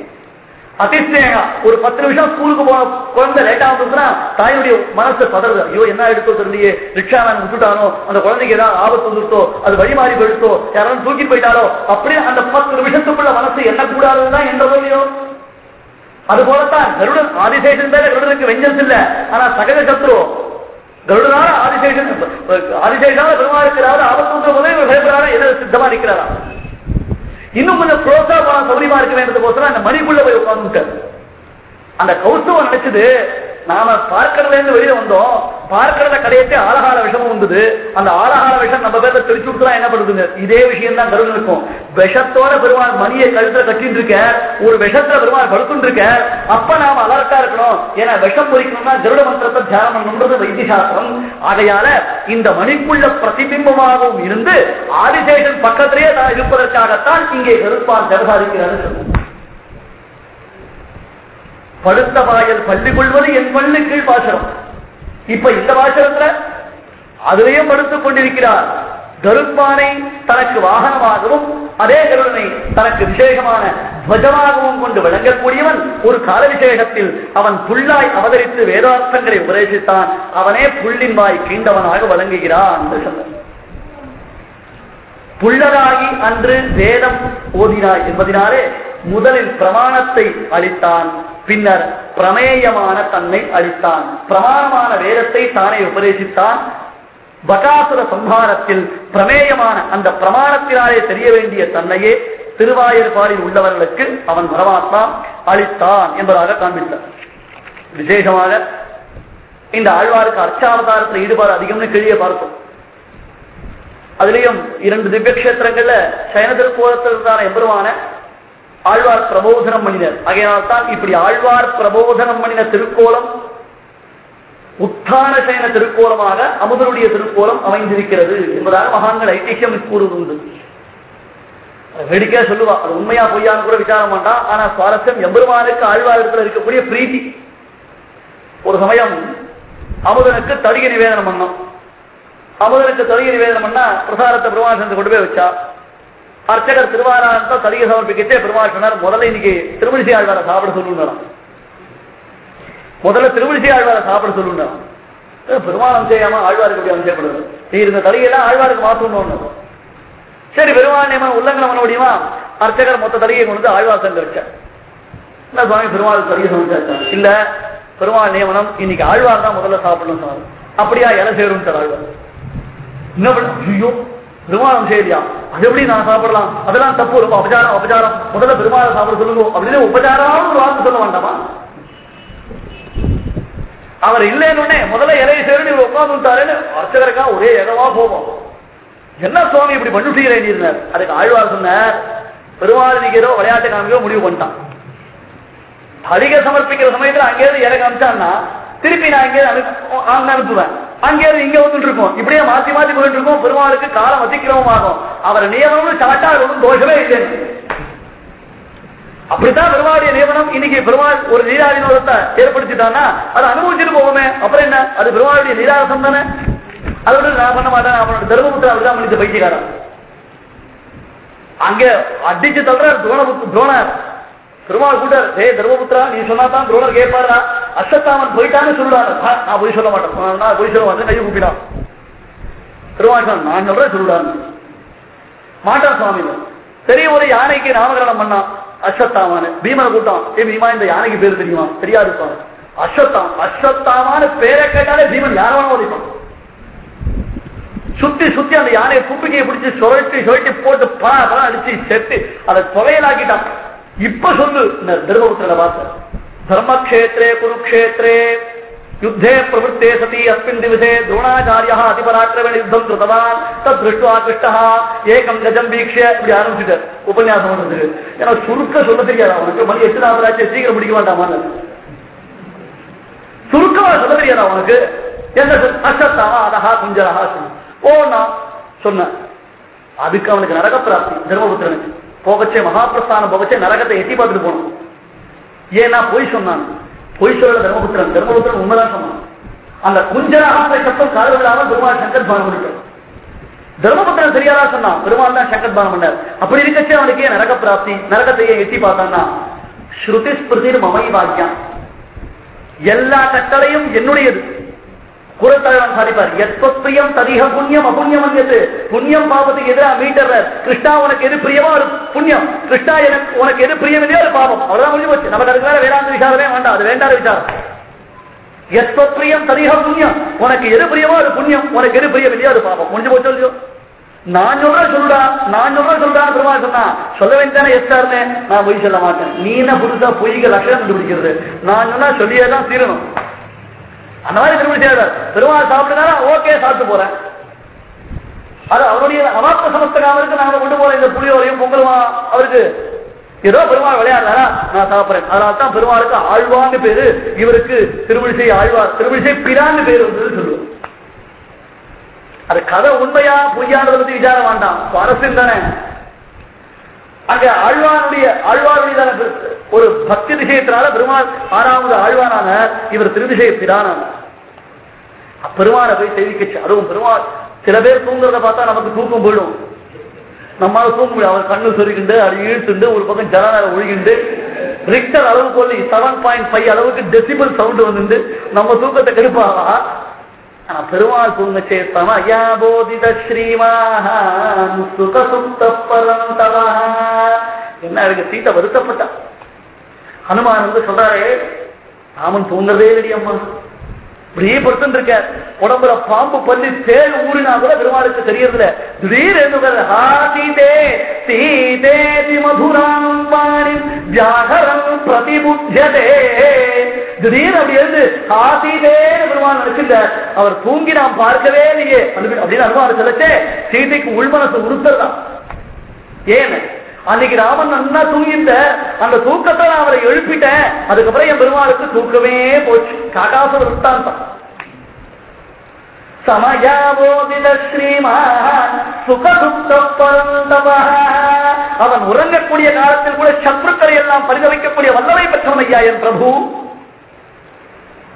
அதிசயங்க ஒரு பத்து நிமிஷம் ஸ்கூலுக்கு போன குழந்தை லேட்டா வந்துச்சுன்னா தாயுடைய மனசு பதறது. ஐயோ என்ன எடுத்தோ தெரியலையே. ரிக்ஷா நான் விட்டுட்டானோ? அந்த குழந்தைக்கு ஏதாவது ஆபத்து வந்துருத்தோ? அது வழி மாறி போயிடுத்தோ? யாராலும் தூக்கி போயிட்டாரோ அப்படியே அந்த பத்து நிமிஷத்துக்குள்ள மனசு என்ன கூடாதுதான் என்ற இல்லையோ அது போலத்தான் கருடன் ஆதிசேஷன் பேர கருடனுக்கு வெஞ்சன்ஸ் இல்ல. ஆனா சகல சத்ரு கருடனால ஆதிசேஷன் ஆதிசேஷால பெருமாளுக்கிறாரு ஆபத்து வந்த போதே இவர் எதை சித்தமா இருக்கிறாரா இன்னும் கொஞ்சம் க்ளோஸா போனா சௌரியமா இருக்க வேண்டியதுக்கோசரம் அந்த மணிக்குள்ள போய் உட்காந்துட்டார் அந்த கௌசவம் நினைச்சது நாம பார்க்கறதுல இருந்து வெளியே வந்தோம். பார்க்கறத கடையத்தே ஆலகால விஷமும் வந்தது அந்த ஆலகால விஷம் நம்ம பேர்ல தெரிச்சு என்ன பண்ணுதுங்க? இதே விஷயம் தான் கருவில் இருக்கும். விஷத்தோட பெருமாள் மணியை கழுத்துல கட்டிட்டு இருக்கேன். ஒரு விஷத்துல பெருமாள் படுத்துட்டு இருக்கேன். அப்ப நாம அலர்ட்டா இருக்கணும். ஏன்னா விஷம் பொறிக்கணும்னா கருட மந்திரத்தை தியானம் பண்ணணுன்றது வைத்தியசாஸ்திரம். ஆகையால இந்த மணிக்குள்ள பிரதிபிம்பமாகவும் இருந்து ஆதிசேஷன் பக்கத்திலேயே தான் இருப்பதற்காகத்தான் இங்கே கருப்பான் ஜெகசாதிக்கிறார் படுத்த வாயல் பள்ளி கொள்வது என் பள்ளி கீழ் பாசனம். இப்ப இந்த பாசனத்துல அதிலேயே படுத்துக் கொண்டிருக்கிறார். கருப்பானை தனக்கு வாகனமாகவும் அதே கருணை தனக்கு விசேஷமான துவஜமாகவும் கொண்டு விளங்கக்கூடியவன் ஒரு கால விசேஷத்தில் அவன் புல்லாய் அவதரித்து வேதார்த்தங்களை உபதேசித்தான். அவனே புள்ளின் வாய் கீண்டவனாக வழங்குகிறான் புள்ளராகி அன்று வேதம் ஓதினாய் என்பதினாலே முதலில் பிரமாணத்தை அளித்தான் பின்னர் பிரமேயமான தன்னை அளித்தான். பிரமாணமான வேதத்தை தானே உபதேசித்தான். பகாசுர சம்ஹாரத்தில் பிரமேயமான அந்த பிரமாணத்தினாலே தெரிய வேண்டிய தன்னையே திருவாயூர்பாடில் உள்ளவர்களுக்கு அவன் பரமாத்மா அளித்தான் என்பதாக காண்பித்தார். விசேஷமாக இந்த ஆழ்வாருக்கு அர்ச்சாவதாரத்தில் ஈடுபாடு அதிகம்னு கீழே பார்த்தோம். அதுலயும் இரண்டு திவ்யக்ஷேத்திரங்கள்ல சயன திருக்கோலத்தில் தான எம்பெருமான ஆழ்வார் பிரபோதனம் மனிதர். ஆகையால் தான் இப்படி ஆழ்வார் பிரபோதனம் மனித திருக்கோலம் உத்தான சேன திருக்கோலமாக அமுதனுடைய திருக்கோலம் அமைந்திருக்கிறது என்பதாக மகான்கள் ஐதிஹ்யம் கூறுவது வேடிக்கையா சொல்லுவா. அது உண்மையா பொய்யான்னு கூட விசாரம் பண்ணா ஆனா சுவாரஸ்யம் எம்பெருமானுக்கு ஆழ்வாரத்தில் இருக்கக்கூடிய பிரீத்தி. ஒரு சமயம் அமுதனுக்கு தடிகை நிவேதனம் பண்ணோம் அமுதனுக்கு தலிகை நிவேதனம் பண்ணா பிரசாரத்தை பெருமாள் கொண்டு போய் வச்சா. அர்ச்சகர் திருவாராயணத்தை தலிகை சமர்ப்பிக்கிட்டே பெருமாள் சொன்னார் முதல்ல இன்னைக்கு திருமணிசி ஆழ்வாரை சாப்பிட சொல்லுங்க முதல்ல திருமணிசி ஆழ்வார சாப்பிட சொல்லுங்க பெருமாள் செய்யாம ஆழ்வாருக்கு எப்படி அம்சப்படுறது நீ இருந்த தலையெல்லாம் ஆழ்வாருக்கு மாற்றணும் சரி பெருமாள் நியமனம் உல்லங்கனம் பண்ண முடியுமா அர்ச்சகர் மொத்த தலையை கொண்டு வந்து ஆழ்வார் என்ன சுவாமி பெருமாள் தலிகை சமைச்சாச்சா இல்ல பெருமாள் நியமனம் இன்னைக்கு ஆழ்வார் தான் முதல்ல சாப்பிடணும் அப்படியா இலை சேரும் ஆழ்வார். என்ன பண்ண ஐயோ பெருமானம் செய்யலையா அது எப்படி நான் சாப்பிடலாம்? அதெல்லாம் தப்பு. ரொம்ப அபச்சாரம் அபச்சாரம். முதல்ல பெருமாளை சாப்பிட சொல்லுங்க. அப்படின்னு உபச்சாரம் ஒரு வார்த்தை சொல்ல வேண்டாமா அவர் இல்லைன்னு முதல்ல இலையை சேர்ந்து இவர் உட்கார்ந்துட்டாருன்னு அர்ச்சகருக்கா ஒரே இடமா போவோம் என்ன சுவாமி இப்படி பண்ணுட்டீங்களே நீர்னார் அதுக்கு ஆழ்வார் சொன்னார் பெருமாள் நிக்கிறோ விளையாட்டு காமிக்கோ முடிவு பண்ணிட்டான். அதிக சமர்ப்பிக்கிற சமயத்துல அங்கேயிருந்து இலை காமிச்சான்னா திருப்பி நான் இங்கே அங்க அனுப்புவேன். அங்கே இங்க வந்துட்டு இருக்கோம் இப்படியே மாத்தி மாத்தி போயிட்டு இருக்கோம் பெருமாளுக்கு காலம் அதிக்கிரமம் ஆகும் அவர் நியமனம் சாட்டா ஒன்றும் தோஷமே இல்லை. அப்படித்தான் பெருமாளுடைய நியமனம் இன்னைக்கு பெருமாள் ஒரு லீலா வினோதத்தை ஏற்படுத்திட்டான்னா அதை அனுபவிச்சுட்டு போவோமே. அப்புறம் என்ன? அது பெருமாளுடைய நீராசம் தானே? அதோட நான் பண்ண மாட்டேன். அவனோட தர்மபுத்திர அப்படிதான் பண்ணிட்டு பைத்தியக்காரன். அங்க அடிச்சு தள்ளுறார் துரோண துரோண பெருமாள் கூட ஏ தர்மபுத்திரா நீ சொன்னா தான் துரோணர் கேட்பாரா? அஸ்வத்தாமன் போயிட்டான்னு சொல்லுறாரு. நான் போய் சொல்ல மாட்டேன். நான் போய் சொல்ல மாட்டேன். கையை கூப்பிடான் பெருமாள் நான் சொல்றேன் சொல்லுடான்னு. மாட்டான் சுவாமி. பெரிய ஒரு யானைக்கு நாமகரணம் பண்ணான் அஸ்வத்தாமானு பீமனை கூட்டம் ஏ பீமா இந்த யானைக்கு பேர் தெரியுமா? தெரியாது சுவாமி. அஸ்வத்தாம் அஸ்வத்தாமான பேரை கேட்டாலே பீமன் யாரவனும் ஓடிப்பான் சுத்தி சுத்தி அந்த யானையை குப்பிக்கையை பிடிச்சி சுழட்டி சுழட்டி போட்டு பா அடிச்சு செத்து அதை தொலையலாக்கிட்டான். இப்ப சொல்லு. இந்த தர்மபுத்திர பார்த்த தர்மக்ஷேத்ரே குருக்ஷேத்ரே யுத்தே பிரவருத்தே சதி அஸ்மின் திவசே துரோணாச்சாரியா அதிபராக்கிரமண யுத்தம் கிருத்தவான் தத் திருஷ்டுவா கிருஷ்டா ஏகம் கஜம் வீக்ஷ இப்படி ஆரம்பிச்சுட்டார். உபன்யாசம் பண்றதுக்கு ஏன்னா சுருக்க சொல்ல தெரியாது. அவனுக்கு மணி எட்டு நாற்பதாச்சு சீக்கிரம் முடிக்க வேண்டாமா சுருக்கமா சொல்ல தெரியாது அவனுக்கு. என்ன அசத்தாவா அதஹா குஞ்சரஹா ஓ நான் சொன்ன அதுக்கு அவனுக்கு நரக பிராப்தி தர்மபுத்திரனுக்கு. போகச்சே மகாபிரஸ்தானம் போகச்சே நரகத்தை எட்டி பார்த்துட்டு போகணும் ஏன்னா பொய் சொன்னான். பொய் சொல்லல தர்மபுத்திரன். தர்மபுத்திரன் உண்மைதான் சொன்னான். அந்த குஞ்சராக சத்தம் காதல் பெருமாள் சங்கர் பானம் பண்ணிட்டார். தர்மபுத்திரன் தெரியாதா சொன்னான். பெருமாள் தான் சங்கர் பானம் பண்ணார். அப்படி இருக்கச்சே அவனுக்கு ஏன் நரக பிராப்தி நரகத்தையே எட்டி பார்த்தான்னா ஸ்ருதி ஸ்மிருதி மமை வாக்கியம். எல்லா கட்டளையும் என்னுடையது. குரத்தலைவன் சாதிப்பார். எத்வப்பிரியம் ததிக புண்ணியம் அபுண்ணியம் அந்நது புண்ணியம் பாவத்துக்கு எதிராக மீட்டர் கிருஷ்ணா உனக்கு எது பிரியமோ அது புண்ணியம். கிருஷ்ணா எனக்கு உனக்கு எது பிரியம் இல்லையோ அது பாவம். அவ்வளவுதான் முடிஞ்சு போச்சு. நம்ம அதுக்கு வேற வேதாந்த விசாரமே வேண்டாம். அது வேண்டாத விசாரம். எத்வப்பிரியம் ததிக புண்ணியம். உனக்கு எது பிரியமோ அது புண்ணியம். உனக்கு எது பிரியம் இல்லையோ அது பாவம். முடிஞ்சு போச்சு இல்லையோ நான் சொல்ற சொல்றா. நான் சொல்ற சொல்றா பெருமாள் சொன்னா. சொல்ல வேண்டியதானே எஸ்டார்னு நான் பொய் சொல்ல மாட்டேன். நீ என்ன புதுசா பொய்க்கு லட்சணம் கண்டுபிடிக்கிறது? நான் சொன்னா சொல்லியே தான் தீரணும். அந்த மாதிரி திருமணம் செய்யார் பெருமாள் சாப்பிடுனா ஓகே சாப்பிட்டு போறேன். அது அவருடைய அவாத்த அவருக்கு நாங்க கொண்டு போற இந்த புளியோரையும் பொங்கலுமா அவருக்கு. ஏதோ பெருமாள் விளையாடுறாரா? நான் சாப்பிடுறேன். அதனால தான் பெருமாளுக்கு ஆழ்வான்னு பேரு இவருக்கு திருமணிசை ஆழ்வார் திருமணிசை பிரான்னு பேரு வந்து சொல்லுவோம். அது கதை உண்மையா பொய்யானதை பத்தி விசாரம் வேண்டாம். சுவாரஸ்யம் தானே. அங்க ஆழ்வானுடைய ஆழ்வாருடைய ஒரு பக்தி விஷயத்தினால பெருமாள் ஆறாவது ஆழ்வானான இவர் திருதிசை பிரானான பெருமான போய் தெரிவிக்கச்சு அதுவும் பெருமாள் சில பேர் தூங்குறத பார்த்தா நமக்கு தூக்கம் போயிடும். நம்மளால தூங்க முடியும் அவர் கண்ணு சொருகிண்டு அது இழுத்துண்டு ஒரு பக்கம் ஜனநாயக ஒழுகிண்டு ரிக்டர் அளவு கொல்லி செவன் பாயிண்ட் ஃபைவ் அளவுக்கு டெசிபிள் சவுண்ட் வந்துட்டு நம்ம தூக்கத்தை கெடுப்பாவா ஆனா பெருமாள் தூங்க சேர்த்தாம ஐயா போதித ஸ்ரீமான் சுக சுத்த அதுக்கு சீத்தை வருத்தப்பட்டா. ஹனுமான் வந்து சொல்றாரு ராமன் தூங்குறதே இல்லையம்மா அம்மா. இப்படியே படுத்துட்டு இருக்க உடம்புல பாம்பு பள்ளி தேள் ஊறினா கூட பெருமாளுக்கு தெரியறதுல திடீர்னு ஹா சீதே சீதேதி மதுராம் வாணி வியாகரம் பிரதிபுத்தியதே. திடீர்னு அப்படி இருந்து ஹா பெருமாள் நினைச்சிட்ட அவர் தூங்கி நாம் பார்க்கவே இல்லையே. அப்படின்னு அனுமானம் சொல்லச்சே சீதைக்கு உள்மனசு உறுத்ததான் ஏன்? அன்னைக்கு ராமன் நல்லா தூங்கிட்ட அந்த தூக்கத்தை நான் அவரை எழுப்பிட்டேன். அதுக்கப்புறம் என் பெருமாளுக்கு தூக்கமே போச்சு. காகாசுர விற்த்தாந்தம் சமயாவோதித ஸ்ரீமா சுகசுப்த பரந்தவ அவன் உறங்கக்கூடிய காலத்தில் கூட சத்ருக்களை எல்லாம் பரிதவிக்கக்கூடிய வல்லமை பெற்றவன் ஐயா என் பிரபு.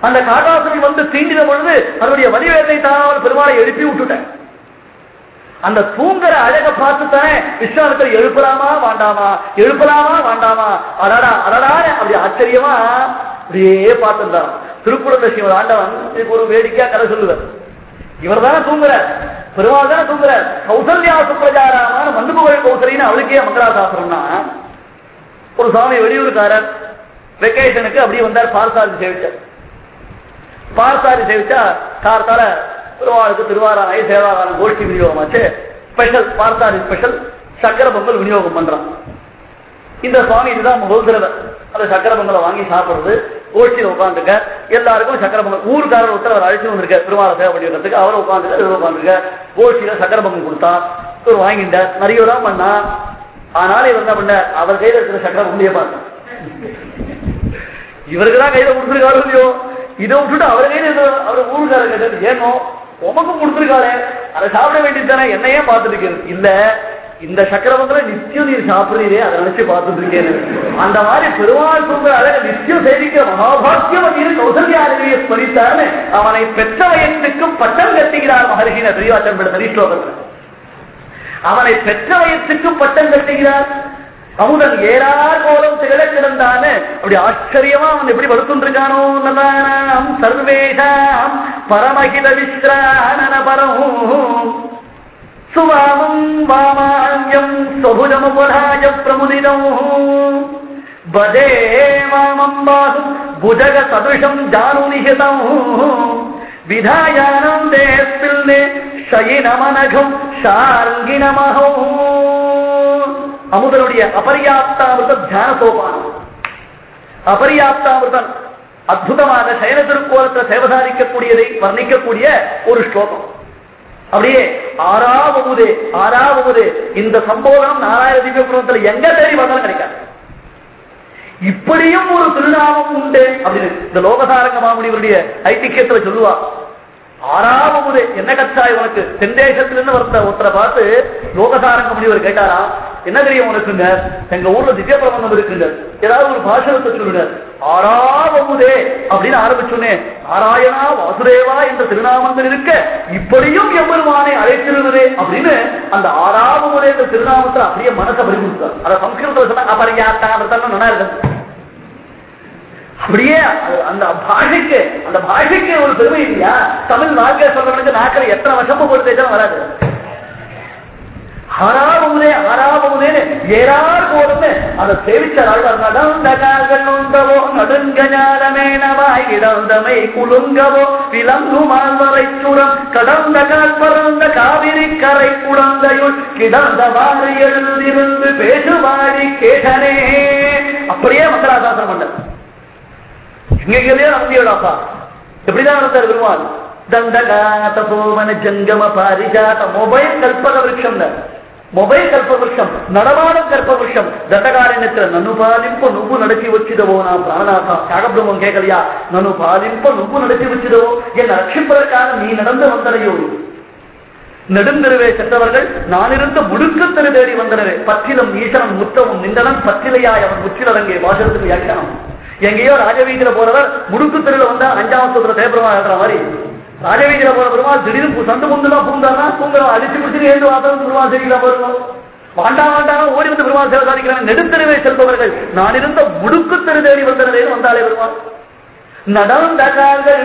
அந்த காகாசுரன் வந்து தீண்டின பொழுது அதனுடைய வலிவேதை தான் பெருமாளை எழுப்பி விட்டுட்டேன். அந்த தூங்குற அழக பார்த்துத்தானே? விஸ்வாமித்தர் எழுப்பலாமா வேண்டாமா? எழுப்பலாமா வேண்டாமா? அடடா அடடா அப்படி ஆச்சரியமா? அப்படியே பார்த்திருந்தான். திருக்குறள் ஸ்ரீமத் ஆண்டவன் இதுக்கு ஒரு வேடிக்கையா கதை சொல்லுவார். இவர் தானே தூங்குற பெருமாள் தானே தூங்குற கௌசல்யா சுப்ரஜாராமான மந்துபகழ் கௌசலின்னு அவளுக்கே மங்களாசாசனம்னா ஒரு சுவாமி வெளியூருக்காரர் வெக்கேஷனுக்கு அப்படியே வந்தார் பார்த்தாரி சேவிச்சார். பார்த்தாரி சேவிச்சா கார்த்தால திருவாளுக்கு திருவாராய சேவாகாரம் கோஷ்டி விநியோகமாச்சு ஸ்பெஷல் பார்த்தாரி ஸ்பெஷல் சக்கர பொங்கல் விநியோகம் பண்றான் இந்த சுவாமி இதுதான் முதல் தடவை அந்த சக்கர பொங்கலை வாங்கி சாப்பிடுறது கோஷ்டியில் உட்காந்துருக்க எல்லாருக்கும் சக்கர பொங்கல் ஊருக்காரர் ஒருத்தர் அவர் அழைச்சு வந்திருக்க திருவாரூர் சேவை பண்ணிக்கிறதுக்கு அவர் உட்காந்துருக்க இவர் உட்காந்துருக்க கோஷ்டியில சக்கர பொங்கல் கொடுத்தா இவர் வாங்கிட்ட நிறைய தான் பண்ணா ஆனாலும் இவர் என்ன பண்ண அவர் கையில இருக்கிற சக்கர பொங்கலையே பார்த்தா இவருக்கு தான் கையில கொடுத்துருக்காரு இல்லையோ இதை விட்டுட்டு அவர் கையில அவர் ஊருக்காரர் கேட்டது ஏனோ உமக்கும் கொடுத்துருக்காரு அதை சாப்பிட வேண்டியது தானே? என்னையே பார்த்துட்டு இருக்கிறது இல்ல இந்த சக்கரவங்களை நித்தியம் நீர் சாப்பிடுறீரே அதை நினைச்சு பார்த்துட்டு இருக்கேன். அந்த மாதிரி பெருமாள் தூங்குற நித்தியம் சேவிக்கிற மகாபாக்கியம் நீர் கௌசல்யாதேவியை ஸ்மரித்தாரு அவனை பெற்ற வயசுக்கு பட்டம் கட்டுகிறார் மகர்ஷின பெரியவாச்சன் பெற்ற அவனை பெற்ற வயசுக்கு பட்டம் கட்டுகிறார். அமுதன் ஏறார் கோலம் திகழ கிடந்தான்னு அப்படி ஆச்சரியமா அவன் எப்படி படுத்துருக்கானோ நதானாம் சர்வேஷாம் பரமகித விஸ்ராணன பரம் சுவாமம் வாமான்யம் சொபுஜமுபலாய பிரமுதினம். பதே வாமம் பாசு புஜக சதுஷம் ஜானுநிகிதம் விதாயானம் தேஸ்பில்னே சயினமனகம் ஷார்ங்கிணமஹோ அமுதனுடைய அபரியாப்தாமிருத தியான சோபானம் அபரியாப்தாமிருதன் அற்புதமாக சயன திருக்கோலத்தில் சேவசாதிக்கக்கூடியதை வர்ணிக்கக்கூடிய ஒரு ஸ்லோகம். அப்படியே ஆறாவது ஆறாவது இந்த சம்போதனம் நாராயண திவ்யபுரத்தில் எங்க தேடி வந்தாலும் கிடைக்காது. இப்படியும் ஒரு திருநாமம் உண்டு அப்படின்னு இந்த லோகசாரங்க மாமுனிவருடைய ஐதிக்கியத்துல சொல்லுவா. ஆறாவது என்ன கச்சாய் உனக்கு? தென்தேசத்திலிருந்து ஒருத்த ஒருத்தரை பார்த்து லோகசாரங்க முனிவர் கேட்டாரா? என்ன தெரியும் உனக்குங்க? எங்க ஊர்ல திவ்ய பிரபந்தம் இருக்குங்க. ஏதாவது ஒரு பாஷணத்தை சொல்லுங்க. ஆறாவமுதே அப்படின்னு ஆரம்பிச்சோன்னே நாராயணா வாசுதேவா என்ற திருநாமங்கள் இருக்க இப்படியும் எம்பெருமானை அழைத்திருந்ததே அப்படின்னு அந்த ஆறாவமுதே என்ற திருநாமத்தை அப்படியே மனசை பறிமுடித்தார் அதை சம்ஸ்கிருதத்தில் சொன்னா அபரியாத்தா நல்லா இருக்கு அப்படியே அந்த பாஷைக்கு அந்த பாஷைக்கு ஒரு பெருமை இல்லையா? தமிழ் வாழ்க்கை சொல்றவனுக்கு நாக்கில் எத்தனை வருஷமும் போட்டு வராது. ஆறாவதே ஆறாவதே ஏறார் போதுமே அதை சேவிச்சால் நடந்த கால்கள் உண்டவோ நடுங்கஞானமேனவாய் இடந்தமை குலுங்கவோ விலங்கு மால்வரை சுரம் கடந்த கால் பறந்த காவிரி கரை குழந்தையுள் கிடந்தவாறு எழுந்திருந்து பேசுவாடி கேட்டனே அப்படியே மங்களாசாசனம் பண்ண. எங்கெங்கேயோ நடத்தியோடாப்பா எப்படிதான் நடத்தார் பெருமாள் தண்டகாத போவன ஜங்கம பாரிஜாத மொபைல் கல்பக விருட்சம் ಮೊಬೈಲ್ ಕಲ್ಪವೃಕ್ಷಂ ನಡವಾಡಂ ಕಲ್ಪವೃಕ್ಷಂ ದಂಡಗಾರಣ್ಯತ್ರ ನನ್ನು ಪಾಲಿಂಪ ನುಗ್ಗು ನಡಚಿ ವಚ್ಚಿದವೋ ನಾ ಪ್ರಾಣನಾಥ ತ್ಯಾಗಬ್ರಹ್ಮಂ ಕೇಕಲಿಯ நனு ಪಾಲಿಂಪ ನುಗ್ಗು நடத்தி வச்சிடவோ? என் ரட்சிப்பதற்காக நீ நடந்த வந்தனையோ? நெடுந்தெருவே சென்றவர்கள் நானிருந்த முடுக்கத்திரு தேடி வந்தனரே பற்றிலும் ஈசனம் முத்தமும் நிந்தனம் பற்றிலையாய் அவன் முற்றிலரங்கே வாசகத்துக்கு வியாக்கியானம். எங்கேயோ ராஜவீதியில போறவர் முடுக்கு தெருவில் வந்தா அஞ்சாவது சொல்ற தேபுரமா மாதிரி. ராஜவீதியில போற பெருமாள் திடீர்னு சந்து முந்துலாம் பூந்தானா பூங்குறோம் அடிச்சு பிடிச்சு ஏழு வாசல் பெருமாள் சரிக்கலாம் பாருங்க வாண்டா வாண்டாக ஓடி வந்து பெருமாள் சேவை சாதிக்கிறாங்க. நெடுத்தெருவே செல்பவர்கள். நான் இருந்த முடுக்கு தெரு தேடி நிலையில் வந்தாலே பெருமாள். நடந்த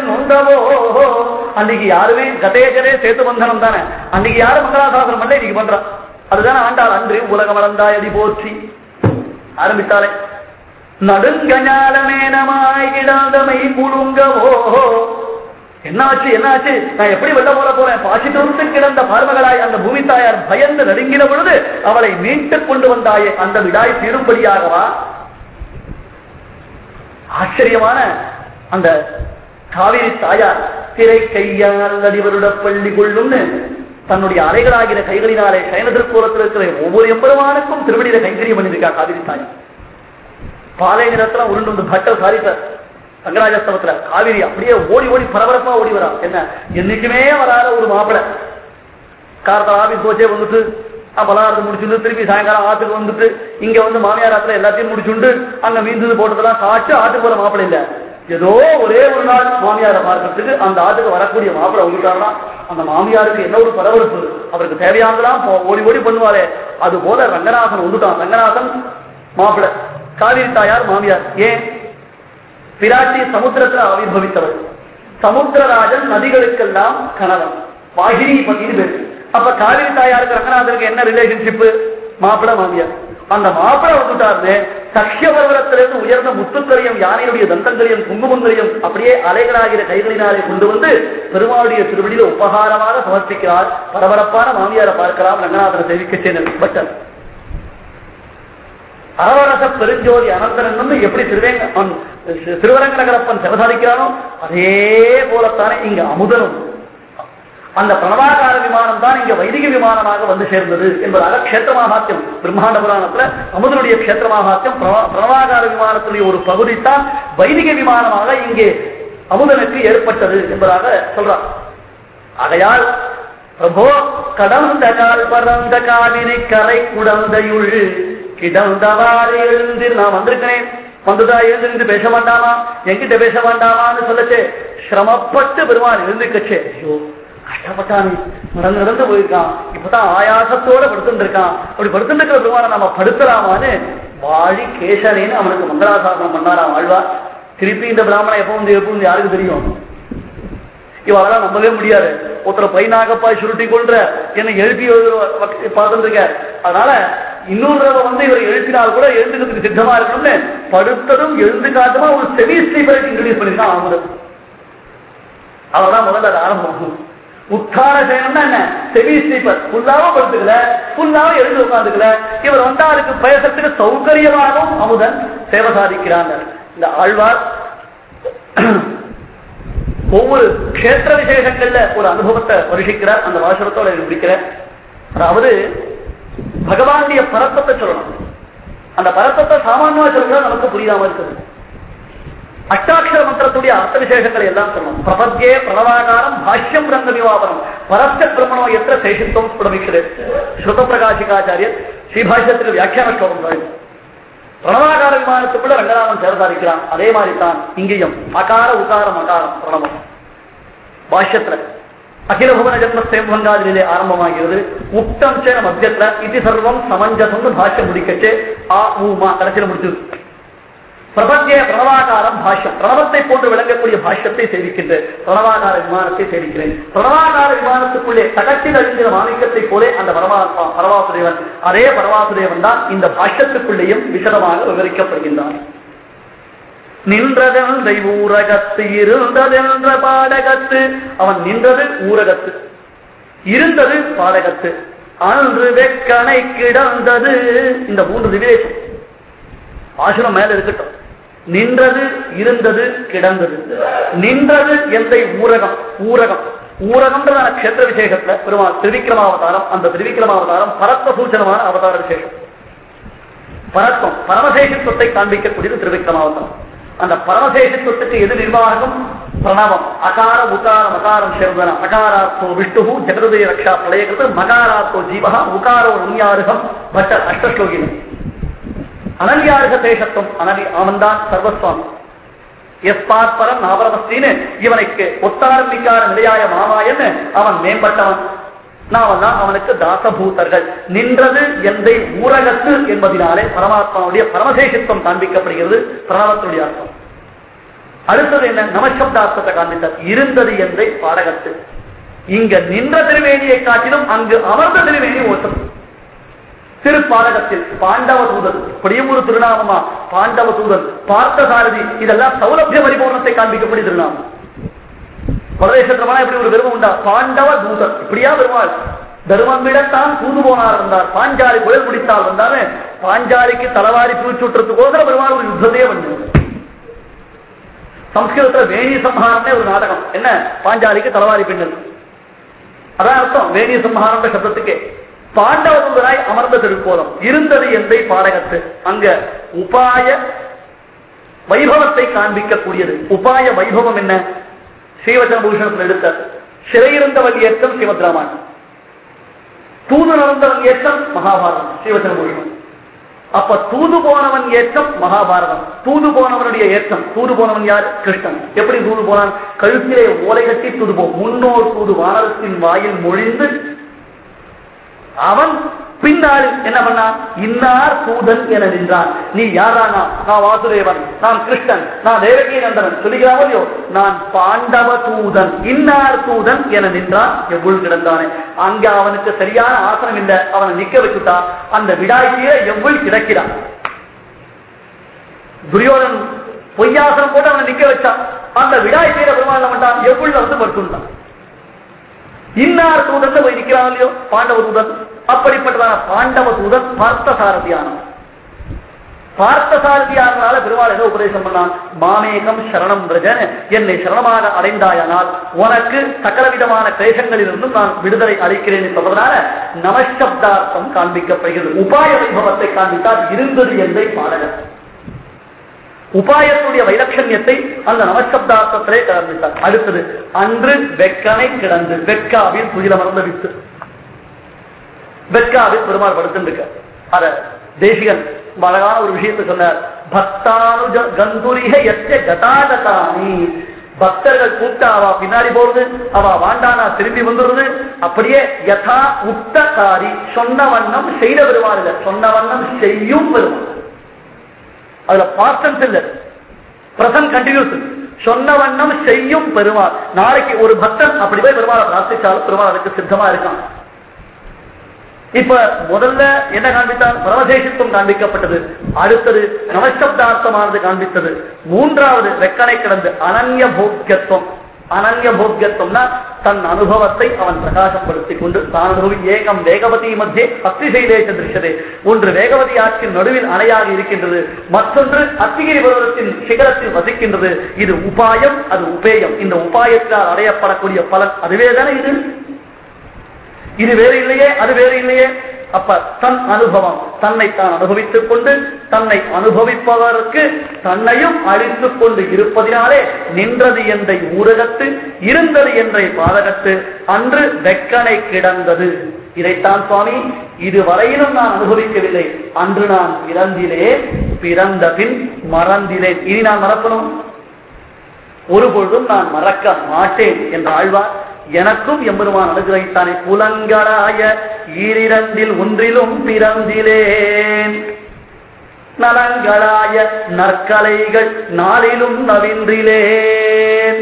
நொந்தவோ அன்னைக்கு யாருமே கதேஜரே சேத்து பந்தனம் தானே. அன்னைக்கு யாரும் மங்களாசாசனம் பண்ணல இன்னைக்கு பண்றான் அதுதானே ஆண்டாள் அன்று உலகம் வளர்ந்தாயடி போற்றி. ஆரம்பித்தாலே. நடுங்கஞாலமேனமாய் கிடாந்தமை குழுங்கவோ என்னாச்சு என்னாச்சு நான் எப்படி வெள்ள போல போறேன்? பாசி கிடந்த பார்வகளாய் அந்த பூமி தாயார் பயந்து நடுங்கின பொழுது அவளை மீட்டுக் கொண்டு வந்தாயே. அந்த விடாய் தீரும்படியாகவா? ஆச்சரியமான அந்த காவிரி தாயார் திரை கையால் அடிவருட பள்ளி கொள்ளும்னு தன்னுடைய அலைகளாகிற கைகளினாலே சயன திருக்கூலத்தில் இருக்கிற ஒவ்வொரு எம்பெருமானுக்கும் திருவடியில கைங்கரியம் பண்ணியிருக்கா காவிரி தாய். பாலை நிறத்துல உருண்டு வந்து பட்டர் சாரித்தார் சங்கராஜஸ்தவத்துல காவிரி அப்படியே ஓடி ஓடி பரபரப்பா ஓடி வரா. என்ன? என்னைக்குமே வராத ஒரு மாப்பிளை. கார்த்த ஆபீஸ் போச்சே வந்துட்டு பலாரத்தை முடிச்சுட்டு திருப்பி சாயங்காலம் ஆத்துக்கு வந்துட்டு இங்க வந்து மாமியாரத்துல எல்லாத்தையும் முடிச்சுண்டு அங்க மீந்தது போட்டதெல்லாம் சாப்பிட்டு ஆட்டுக்கு போற மாப்பிளை இல்ல. ஏதோ ஒரே ஒரு நாள் மாமியாரை பார்க்கறதுக்கு அந்த ஆட்டுக்கு வரக்கூடிய மாப்பிளை வந்துட்டாருன்னா அந்த மாமியாருக்கு என்ன ஒரு பரபரப்பு? அவருக்கு தேவையானதெல்லாம் போ- ஓடி ஓடி பண்ணுவாரே. அது போல ரங்கநாதன் வந்துட்டான். ரங்கநாதன் மாப்பிளை. காவிரி தாயார் மாமியார். ஏன்? பிராட்டி சமுத்திரத்தில் ஆவிர்வவித்தவர். சமுத்திரராஜன் நதிகளுக்கெல்லாம் கணவன். வாகினி பத்தின்னு பேரு. அப்ப காவிரி தாயாருக்கு ரங்கநாதருக்கு என்ன ரிலேஷன்ஷிப் மாப்பிள மாமியார். அந்த மாப்பிள வந்துட்டாருன்னு சக்ஷபர்வரத்திலிருந்து உயர்ந்த முத்துக்களையும் யானையுடைய தந்தங்களையும் குங்குமங்களையும் அப்படியே அலைகளாகிற கைகளினாலே கொண்டு வந்து பெருமாளுடைய திருவடியில உபகாரமாக சமர்ப்பிக்கிறார். பரபரப்பான மாமியாரை பார்க்கலாம். ரங்கநாதனை சேவிக்க சென்றது பட்டன். அரவரச பெருஞ்சோதி அனந்தரன் எப்படி திருவேங்க திருவரங்கநகரப்பன் திருவரங்க சிவசாதிக்கிறானோ அதே போலத்தானே இங்க அமுதனும். அந்த பிரணவாகார விமானம் தான் இங்க வைதிக விமானமாக வந்து சேர்ந்தது என்பதாக கஷேத்திரமாகாத்தியம் பிரம்மாண்ட புராணத்துல அமுதனுடைய கஷேத்திரமாகாத்தியம் பிரணவாகார விமானத்துடைய ஒரு பகுதி தான் வைதிக விமானமாக இங்கே அமுதனுக்கு ஏற்பட்டது என்பதாக சொல்றார் ஆகையால் பிரபோ கடந்த கால் பரந்த காவிரி கரை குடந்தையுள் கிடந்தவாறு எழுந்து நான் வந்திருக்கிறேன். வந்துதா எழுந்திருந்து பேச வேண்டாமா என்கிட்ட பேச வேண்டாமான்னு சொல்லச்சே சிரமப்பட்டு பெருமான் எழுந்துக்கச்சே ஐயோ கஷ்டப்பட்டானே. நடந்து நடந்து போயிருக்கான். இப்பதான் ஆயாசத்தோட படுத்துட்டு அப்படி படுத்துட்டு பெருமான பெருமாளை நம்ம படுத்தலாமான்னு வாழி கேசனேன்னு அவனுக்கு மங்களாசாசனம் பண்ணாராம் வாழ்வா திருப்பி இந்த பிராமணன் எப்போ வந்து எப்போ வந்து யாருக்கு தெரியும்? இவெல்லாம் நம்பவே முடியாது. ஒருத்தர் பைனாகப்பாய் சுருட்டி கொள்ற என்னை எழுப்பி பார்த்துருக்க அதனால இன்னொரு வந்து இவர் எழுப்பினால் கூட எழுந்துக்கிறதுக்கு சித்தமா இருக்கணும்னு படுத்ததும் எழுந்து காட்டுமா ஒரு செமி ஸ்லீப்பரை இன்ட்ரடியூஸ் பண்ணிருக்கான் ஆகுது அவர்தான் முதல்ல அது ஆரம்பம். உத்தான செய்யணும்னா என்ன? செமி ஸ்லீப்பர் ஃபுல்லாவும் படுத்துக்கல ஃபுல்லாவும் எழுந்து உட்காந்துக்கல இவர் வந்தா அதுக்கு பயசத்துக்கு சௌகரியமாகவும் அமுதன் சேவை சாதிக்கிறாங்க இந்த ஆழ்வார் ஒவ்வொரு க்ஷேத்திர விசேஷங்கள்ல ஒரு அனுபவத்தை வருஷிக்கிறார். அந்த வாசகத்தோட முடிக்கிறார். அதாவது பகவானுடைய பரத்தத்தை சொல்லணும். அந்த பரத்தத்தை சாமானியமா சொல்றா நமக்கு புரியாம இருக்குது. அஷ்டாட்சர மந்திரத்துடைய அர்த்த விசேஷங்களை எல்லாம் சொல்லணும். பிரபத்யே பிரணவாகாரம் பாஷ்யம் ரங்க விவாபனம் பரஸ்ய பிரம்மணோ எத்த சேஷித்துவம் ஸ்புடமிக்கிறது ஸ்ருத பிரகாசிகாச்சாரியர் ஸ்ரீபாஷ்யத்தில் வியாக்கியான ஸ்லோகம் பிரணவாகார விமானத்துக்குள்ள ரங்கநாதன் சேர்ந்தாரிக்கிறான் அதே மாதிரி தான் இங்கேயும். அகார உகாரம் அகாரம் பிரணவம். பாஷ்யத்துல. அகில புவன ஜன்ம சேம்பங்காதிலே ஆரம்பமாகிறது. உக்தம் சேன மத்தியத்துல இது சர்வம் சமஞ்சசம்னு பாஷ்யம் முடிக்கச்சே ஆ ஊமா கடைசியில் முடிச்சது. பிரபத்திய பிரணவாகாரம் பாஷ்யம். பிரணவத்தை போன்று விளங்கக்கூடிய பாஷ்யத்தை சேவிக்கின்றேன் பிரணவாகார விமானத்தை சேவிக்கிறேன். பிரணவாகார விமானத்துக்குள்ளே தகத்தில் அறிந்த மாணிக்கத்தை போலே அந்த பரவா பரவாசுதேவன் அதே பரவாசுதேவன் தான் இந்த பாஷ்யத்துக்குள்ளேயும் விசதமாக விவரிக்கப்படுகின்றான். நின்றதென்ற ஊரகத்து இருந்ததென்ற பாடகத்து. அவன் நின்றது ஊரகத்து. இருந்தது பாடகத்து. அன்று வெக்கனை கிடந்தது. இந்த மூன்று திவேசம் ஆசிரம் மேல இருக்கட்டும். நின்றது இருந்தது கிடந்தது. நின்றது எந்தை ஊரகம் ஊரகம். ஊரகம்ன்றதான கஷேத்திர விசேஷத்துல பெருமாள் திருவிக்ரமாவதாரம் அந்த திருவிக்ரமாவதாரம் பரத்வ சூச்சனமான அவதார விசேஷம். பரத்வம் பரமசேஷத்துவத்தை காண்பிக்கக்கூடியது திருவிக்ரமாவதாரம் அந்த பரமசேஷத்துவத்துக்கு எது நிர்வாகம்? பிரணவம். அகார உகாரம் அகாரம் சேர்ந்தனம் அகாராத்தோ விஷ்ணு ஜெகருதய ரக்ஷா பிரளயகிறது மகாராத்தோ ஜீவகா உகாரோ நுண்யாருகம் பட்ட அஷ்டஸ்லோகினம். அனன்யாருக தேசத்துவம் அனலி அவன்தான் சர்வஸ்வாமி. எஸ்பாத்பரம் நாபரமஸ்தின்னு இவனுக்கு ஒத்தாரம்பிக்கார நிலையாய மாமா மாமாயன்னு அவன் மேம்பட்டவன். நாம தான் அவனுக்கு தாசபூதர்கள். நின்றது எந்தை ஊரகத்து என்பதினாலே பரமாத்மாவுடைய பரமசேஷத்துவம் காண்பிக்கப்படுகிறது. பிரணவத்துடைய அர்த்தம். அடுத்தது என்ன? நமசப்தார்த்தத்தை காண்பித்தார். இருந்தது எந்தை பாடகத்து. இங்க நின்ற திருவேணியை காட்டிலும் அங்கு அமர்ந்த திருவேணி ஓட்டம் திருப்பாடகத்தில் பாண்டவ தூதன் இப்படியும் ஒரு திருநாமமா? பாண்டவ தூதன் பார்த்த சாரதி இதெல்லாம் சௌலபிய பரிபூர்ணத்தை காண்பிக்கப்படி திருநாமம். பரதேசத்திரமான இப்படி ஒரு பெருமை உண்டா? பாண்டவ தூதர். இப்படியா வருவாள்? தருமம்பிடத்தான் தூது போனார் வந்தார் பாஞ்சாலி புயல் முடித்தால் வந்தாரு பாஞ்சாலிக்கு தலவாரி பிரிச்சுட்டுறதுக்கோசர பெருமாள் ஒரு யுத்தத்தையே வந்து சம்ஸ்கிருதத்துல வேணி சம்ஹாரம்னே ஒரு நாடகம். என்ன? பாஞ்சாலிக்கு தலவாரி பின்னல் அதான் அர்த்தம். வேணி சம்ஹாரம் சப்தத்துக்கே. பாண்டவ தூதராய் அமர்ந்த திருக்கோலம். இருந்தது என்பதை பாடகத்து. அங்க உபாய வைபவத்தை காண்பிக்கக்கூடியது. உபாய வைபவம் என்ன? ஸ்ரீவச்சன பூஷணத்தில் எடுத்தார் சிறையிருந்தவன் ஏற்றம் சிவத்ராமன் தூது நடந்தவன் ஏற்றம் மகாபாரதம் ஸ்ரீவச்சன பூஷணம் அப்ப தூது போனவன் ஏற்றம் மகாபாரதம். தூது போனவனுடைய ஏற்றம் தூது போனவன் யார்? கிருஷ்ணன். எப்படி தூது போனான்? கழுத்திலே ஓலை கட்டி தூது போ முன்னோர் தூது வானரத்தின் வாயில் மொழிந்து அவன் பின்னால் என்ன பண்ணா? இன்னார் தூதன் என நின்றான். நீ யாரானா நான் வாசுதேவன் நான் கிருஷ்ணன் நான் தேவகி நந்தனன் சொல்லுகிறாவோ நான் பாண்டவ தூதன். இன்னார் தூதன் என நின்றான். எவ்வளவு கிடந்தானே. அங்க அவனுக்கு சரியான ஆசனம் இல்லை. அவனை நிக்க வச்சுட்டா அந்த விடாய்க்கீர எவ்வளவு கிடக்கிறான். துரியோதன் பொய்யாசனம் போட்டு அவனை நிக்க வச்சான் அந்த விடாய்க்கீர பெருமாள் பண்ணான் எவ்வளவு வந்து படுத்துட்டான் இன்னார் தூதன் போய் நிக்கிறான் இல்லையோ? பாண்டவ தூதன். அப்படிப்பட்டதான பாண்டவ தூதர் பார்த்த சாரதியானவன் பார்த்த சாரதியானால பெருமாள் என்ன உபதேசம் பண்ணான் மாமேகம் சரணம் பிரஜன் என்னை சரணமாக அடைந்தாயானால் உனக்கு சகலவிதமான கிளேசங்களிலிருந்தும் நான் விடுதலை அளிக்கிறேன் சொல்வதனால நமசப்தார்த்தம் காண்பிக்கப்படுகிறது. உபாய வைபவத்தை காண்பித்தால் இருந்தது என்பதை பாடகர். உபாயத்துடைய வைலட்சண்யத்தை அந்த நமசப்தார்த்தத்திலே கலந்துட்டார் அடுத்தது அன்று வெக்கனை கிடந்து வெக்காவில் துயிலமர்ந்த வித்து வெக்காவில் பெருமாள் படுத்திருக்க அத தேசிகன் அழகான ஒரு விஷயத்தை சொன்னார். பக்தானு கந்துரிக எத்த கதாகதானி பக்தர்கள் கூப்பிட்டு அவ பின்னாடி போறது அவ வாண்டானா திரும்பி வந்துடுறது. அப்படியே யதா உத்தகாரி சொன்ன வண்ணம் செய்த பெருமாள் சொன்ன வண்ணம் செய்யும் பெருமாள். அதுல பாஸ்டன்ஸ் இல்ல. பிரசன்ட் கண்டினியூஸ் சொன்ன வண்ணம் செய்யும் பெருமாள். நாளைக்கு ஒரு பக்தன் அப்படி போய் பெருமாளை பிரார்த்திச்சாலும் பெருமாள் அதுக்கு சித்தமா இருக்கான். இப்ப முதல்ல என்ன காண்பித்தார்? பரமசேஷத்துவம் காண்பிக்கப்பட்டது. அடுத்தது நவசப்தார்த்தமானது காண்பித்தது. மூன்றாவது வெக்கனை கடந்து அனன்ய போக்கியத்துவம் அனன்ய போக்கியத்துவம்னா தன் அனுபவத்தை அவன் பிரகாசப்படுத்திக் கொண்டு தான் அனுபவி ஏகம் வேகவதி மத்தியே செய்தேச திருஷதே ஒன்று வேகவதி ஆற்றின் நடுவில் அணையாக இருக்கின்றது. மற்றொன்று அத்திகிரி பருவத்தின் சிகரத்தில் வசிக்கின்றது. இது உபாயம் அது உபேயம். இந்த உபாயத்தால் அடையப்படக்கூடிய பலன் அதுவே தானே இது? இது வேறு இல்லையே அது வேறு இல்லையே. அப்ப தன் அனுபவம் தன்னை தான் அனுபவித்துக் கொண்டு தன்னை அனுபவிப்பவருக்கு தன்னையும் அழித்துக் கொண்டு இருப்பதினாலே நின்றது என்ற ஊரகத்து இருந்தது என்ற பாதகத்து அன்று வெக்கனை கிடந்தது. இதைத்தான் சுவாமி இதுவரையிலும் நான் அனுபவிக்கவில்லை. அன்று நான் இறந்திலே பிறந்த பின் மறந்திலேன் இனி நான் மறக்கணும்? ஒரு பொழுதும் நான் மறக்க மாட்டேன் என்று ஆழ்வார் எனக்கும் எம்பெருமான் அனுகிரகித்தானே? புலங்களாய ஈரிரண்டில் ஒன்றிலும் பிறந்திலேன். நலங்களாய நற்கலைகள் நாளிலும் நவின்றிலேன்.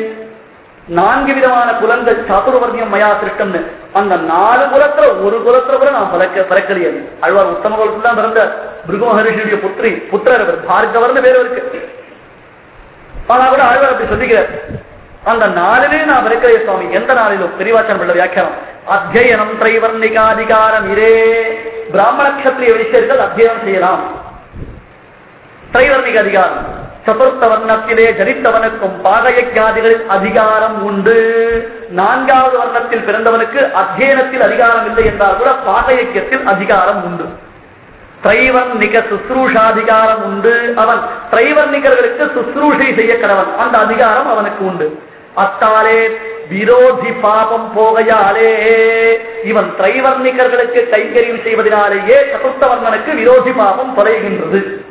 நான்கு விதமான குலங்கள் சாதுர்வர்ணியம் மயா திருஷ்டம்னு அந்த நாலு குலத்துல ஒரு குலத்துல கூட நான் பிறக்க பிறக்கலையே. அழ்வார் உத்தம குலத்துல தான் பிறந்த பிருகு மகரிஷியுடைய புத்திரி புத்திரர் அவர் பார்க்கவர்னு பேர் இருக்கு ஆனா கூட ஆழ்வார் அப்படி சொல்லிக்கிறார். அந்த நாளிலே நான் பிறக்கிறே சுவாமி. எந்த நாளிலும்? பெரியவாச்சன் உள்ள வியாக்கியம் அத்தியனம் திரைவர்ணிகாதிகாரம் இரே. பிராமண கத்திரிய வைசியர்கள் அத்தியனம் செய்யலாம். திரைவர்ணிக அதிகாரம் சதுர்த்த வர்ணத்திலே ஜனித்தவனுக்கும் பாகயஜாதிகளில் அதிகாரம் உண்டு. நான்காவது வர்ணத்தில் பிறந்தவனுக்கு அத்தியனத்தில் அதிகாரம் இல்லை என்றால் கூட பாகயக்கியத்தில் அதிகாரம் உண்டு. திரைவர்ணிக சுஸ்ரூஷாதிகாரம் உண்டு. அவன் திரைவர்ணிகர்களுக்கு சுஸ்ரூஷை செய்ய கடவன் அந்த அதிகாரம் அவனுக்கு உண்டு. அத்தாலே விரோதி பாபம் போகையாலே. இவன் திரைவர்ணிகர்களுக்கு கைகரிவு செய்வதனாலேயே சதுர்த்தவர்மனுக்கு விரோதி பாபம் தொலைகின்றது.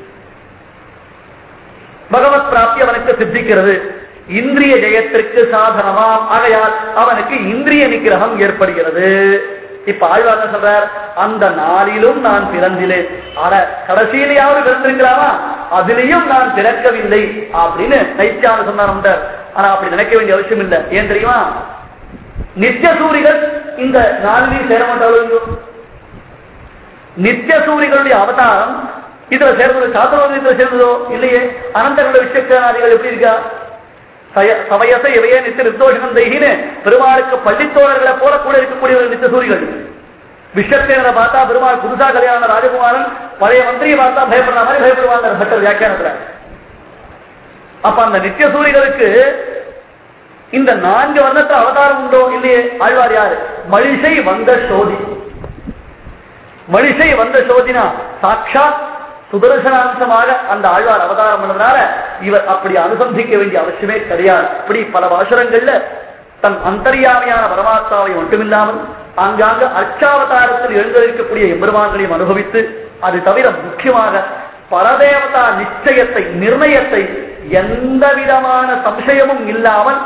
பகவத் பிராப்தி அவனுக்கு சித்திக்கிறது. இந்திரிய ஜெயத்திற்கு சாதனமாம். ஆகையால் அவனுக்கு இந்திரிய நிகிரகம் ஏற்படுகிறது. இப்ப ஆழ்வார் சொல்றார்? அந்த நாளிலும் நான் பிறந்திலேன் ஆனா கடைசியிலேயாவது பிறந்திருக்கிறாமா அதிலையும் நான் பிறக்கவில்லை அப்படின்னு நைத்தியான சொன்னார் ஆனா அப்படி நினைக்க வேண்டிய அவசியம் இல்லை. ஏன் தெரியுமா? நித்திய சூரிகள் இந்த நாளிலையும் சேர நித்திய சூரிகளுடைய அவதாரம் இதுல சேர்ந்தது சாத்திரத்தில் சேர்ந்ததோ இல்லையே? அனந்தங்கள விசேஷாதிகள் எப்படி இருக்கா? சவயச இவையே நித்திய நிர்தோஷம் தெய்கின்னு பெருமாளுக்கு பள்ளித்தோழர்களை போல கூட இருக்கக்கூடிய நித்திய சூரிகள். விஷத்தேனரை பார்த்தா பெருமாள் புதுசா கல்யாண ராஜகுமாரன் பழைய மந்திரியை பார்த்தா பயப்படுற மாதிரி பயப்படுவாங்க சட்டர் வியாக்கியானத்துல. அப்ப அந்த நித்திய சூரியர்களுக்கு இந்த நான்கு வர்ணத்துல அவதாரம் உண்டோ இல்லையே? ஆழ்வார் யாரு? மழிசை வந்த சோதி. மழிசை வந்த சோதினா சாட்சாத் சுதர்சனாம்சமாக அந்த ஆழ்வார் அவதாரம் பண்ணதுனால இவர் அப்படி அனுசந்திக்க வேண்டிய அவசியமே கிடையாது. இப்படி பல பாசுரங்கள்ல தன் அந்தரியாமையான பரமாத்மாவை மட்டுமில்லாமல் ஆங்காங்க அர்ச்சாவதாரத்தில் எழுந்திருக்கக்கூடிய எம்பெருமான்களையும் அனுபவித்து அது தவிர முக்கியமாக பரதேவதா நிச்சயத்தை நிர்ணயத்தை எந்த விதமான சம்சயமும் இல்லாமல்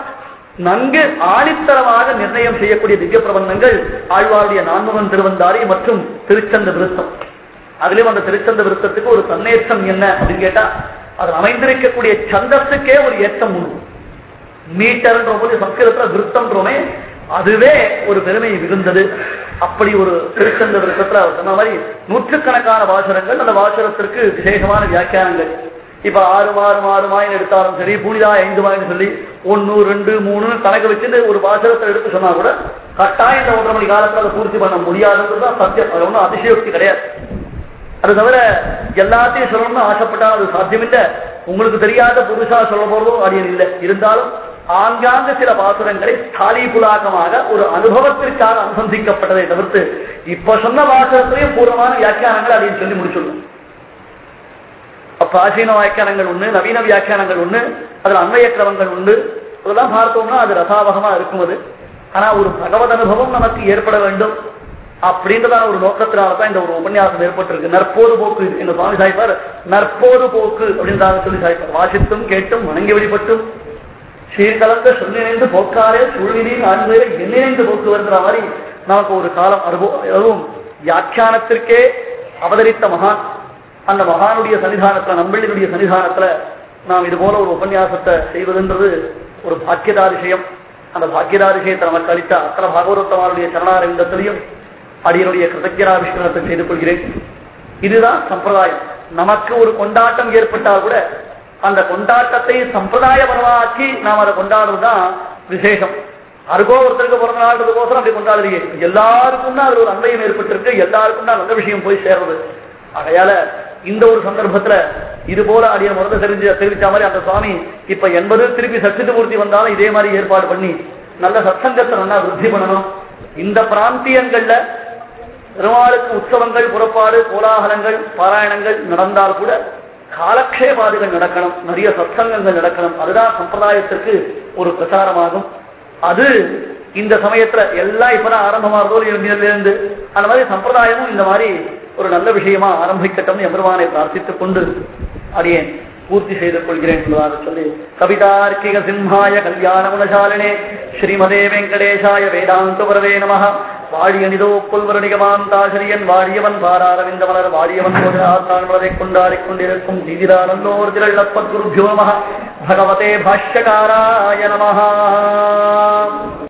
நன்கு ஆணித்தரமாக நிர்ணயம் செய்யக்கூடிய திவ்ய பிரபந்தங்கள் ஆழ்வாருடைய நான்முகன் திருவந்தாரி மற்றும் திருச்சந்த விருத்தம். அதிலும் அந்த திருச்சந்த விருத்தத்துக்கு ஒரு தன்னேற்றம் என்ன அப்படின்னு கேட்டா அதில் அமைந்திருக்கக்கூடிய சந்தத்துக்கே ஒரு ஏற்றம் உண்டு. மீட்டர்ன்ற போது சம்ஸ்கிருதத்துல விருத்தம்ன்றோமே அதுவே ஒரு பெருமை மிகுந்தது. அப்படி ஒரு திருச்சந்த விருத்தத்துல அவர் சொன்ன மாதிரி நூற்றுக்கணக்கான வாசனங்கள் அந்த வாசனத்திற்கு விசேஷமான வியாக்கியானங்கள். இப்ப ஆறு மாறு மாறு மாயின் எடுத்தாலும் சரி புனிதா ஐந்து மாயின்னு சொல்லி ஒன்னு ரெண்டு மூணு கணக்கு வச்சுட்டு ஒரு வாசகத்தை எடுத்து சொன்னா கூட கட்டாயம் இந்த ஒன்றரை மணி காலத்துல அதை பூர்த்தி பண்ண முடியாதுன்றது சத்தியம். அது ஒன்றும் அதிசயோக்தி கிடையாது. அது தவிர எல்லாத்தையும் சொல்லணும்னு ஆசைப்பட்டா அது சாத்தியமில்லை. உங்களுக்கு தெரியாத புதுசா சொல்ல போறதும் அடியன் இல்லை. இருந்தாலும் ஆங்காங்க சில பாசுரங்களை ஸ்தாலி புலாகமாக ஒரு அனுபவத்திற்காக அனுசந்திக்கப்பட்டதை தவிர்த்து இப்ப சொன்ன பாசுரத்திலையும் பூர்வமான வியாக்கியானங்கள் அப்படின்னு சொல்லி முடிச்சுள்ளோம் பிராச்சீன வியாக்கியானங்கள் ஒண்ணு நவீன வியாக்கியானங்கள் ஒண்ணு அதுல அன்வய உண்டு. அதெல்லாம் பார்த்தோம்னா அது ரசாவகமா இருக்கும் அது. ஆனா ஒரு பகவத் அனுபவம் நமக்கு ஏற்பட வேண்டும் அப்படின்றதான ஒரு நோக்கத்தினாலதான் இந்த ஒரு உபன்யாசம் ஏற்பட்டிருக்கு. நற்போது போக்கு எங்க சுவாமி சாய்ப்பார். நற்போது போக்கு அப்படின்றதாக சொல்லி சாய்ப்பார். வாசித்தும் கேட்டும் வணங்கி வழிபட்டும். சீர்கலந்த சொல்லிணைந்து போக்காரே சூழ்நிலையும் ஆண்மையில எண்ணிணைந்து போக்கு வருகிற மாதிரி நமக்கு ஒரு காலம் அனுபவம் அதுவும் வியாக்கியானத்திற்கே அவதரித்த மகான் அந்த மகானுடைய சன்னிதானத்துல நம்பிளினுடைய சன்னிதானத்துல நாம் இது போல ஒரு உபன்யாசத்தை செய்வதுன்றது ஒரு பாக்கியதாரிஷயம் அந்த பாக்கியதாரிஷயத்தை நமக்கு அளித்த அத்தனை பாகவரத்தமாருடைய சரணாரவிந்தத்திலையும் அடியனுடைய கிருதஜராபிஷேகத்தை செய்து கொள்கிறேன். இதுதான் சம்பிரதாயம். நமக்கு ஒரு கொண்டாட்டம் ஏற்பட்டால் கூட அந்த கொண்டாட்டத்தை சம்பிரதாயபரமாக்கி நாம் அதை கொண்டாடுறதுதான் விசேஷம். யாருக்கோ ஒருத்தருக்கு பிறந்த நாள்ன்றதுக்கோசரம் அப்படி கொண்டாடுறீங்க. எல்லாருக்கும் தான் அது ஒரு அன்பையும் ஏற்பட்டிருக்கு. எல்லாருக்கும் தான் நல்ல விஷயம் போய் சேர்றது. ஆகையால இந்த ஒரு சந்தர்ப்பத்துல இது போல அடிய முறத தெரிஞ்சு தெரிவிச்ச மாதிரி அந்த சுவாமி இப்ப எண்பது திருப்பி சச்சித்து மூர்த்தி வந்தாலும் இதே மாதிரி ஏற்பாடு பண்ணி நல்ல சத்சங்கத்தை நல்லா விருத்தி பண்ணணும். இந்த பிராந்தியங்கள்ல பெருமாளுக்கு உற்சவங்கள் புறப்பாடு கோலாகலங்கள் பாராயணங்கள் நடந்தால் கூட காலக்ஷேபாதிகள் நடக்கணும். நிறைய சத்சங்கங்கள் நடக்கணும். அதுதான் சம்பிரதாயத்திற்கு ஒரு பிரச்சாரமாகும் அது இந்த சமயத்துல எல்லாம் இப்பதான் ஆரம்பமாகிறதோ இருந்து அந்த மாதிரி சம்பிரதாயமும் இந்த மாதிரி ஒரு நல்ல விஷயமா ஆரம்பிக்கட்டும் எம்பெருமானை பிரார்த்தித்துக் கொண்டு அடியேன் பூர்த்தி செய்து கொள்கிறேன் என்பதாக சொல்லி கவிதார்க்கிக சிம்ஹாய கல்யாண குணசாலினே ஸ்ரீமதே வெங்கடேஷாய வேதாந்த வரவே நம வாழியனிதோ புல்வரணிகமாந்தாசரியன் வாழியவன் பாராரவிந்த மலர் வாழியவன் போதாத்தான்மலரை கொண்டாடி கொண்டிருக்கும் திதிரானந்தோர் திரள்ளப்பத்குருபியோ நம பகவதே பாஷ்யகாராய நம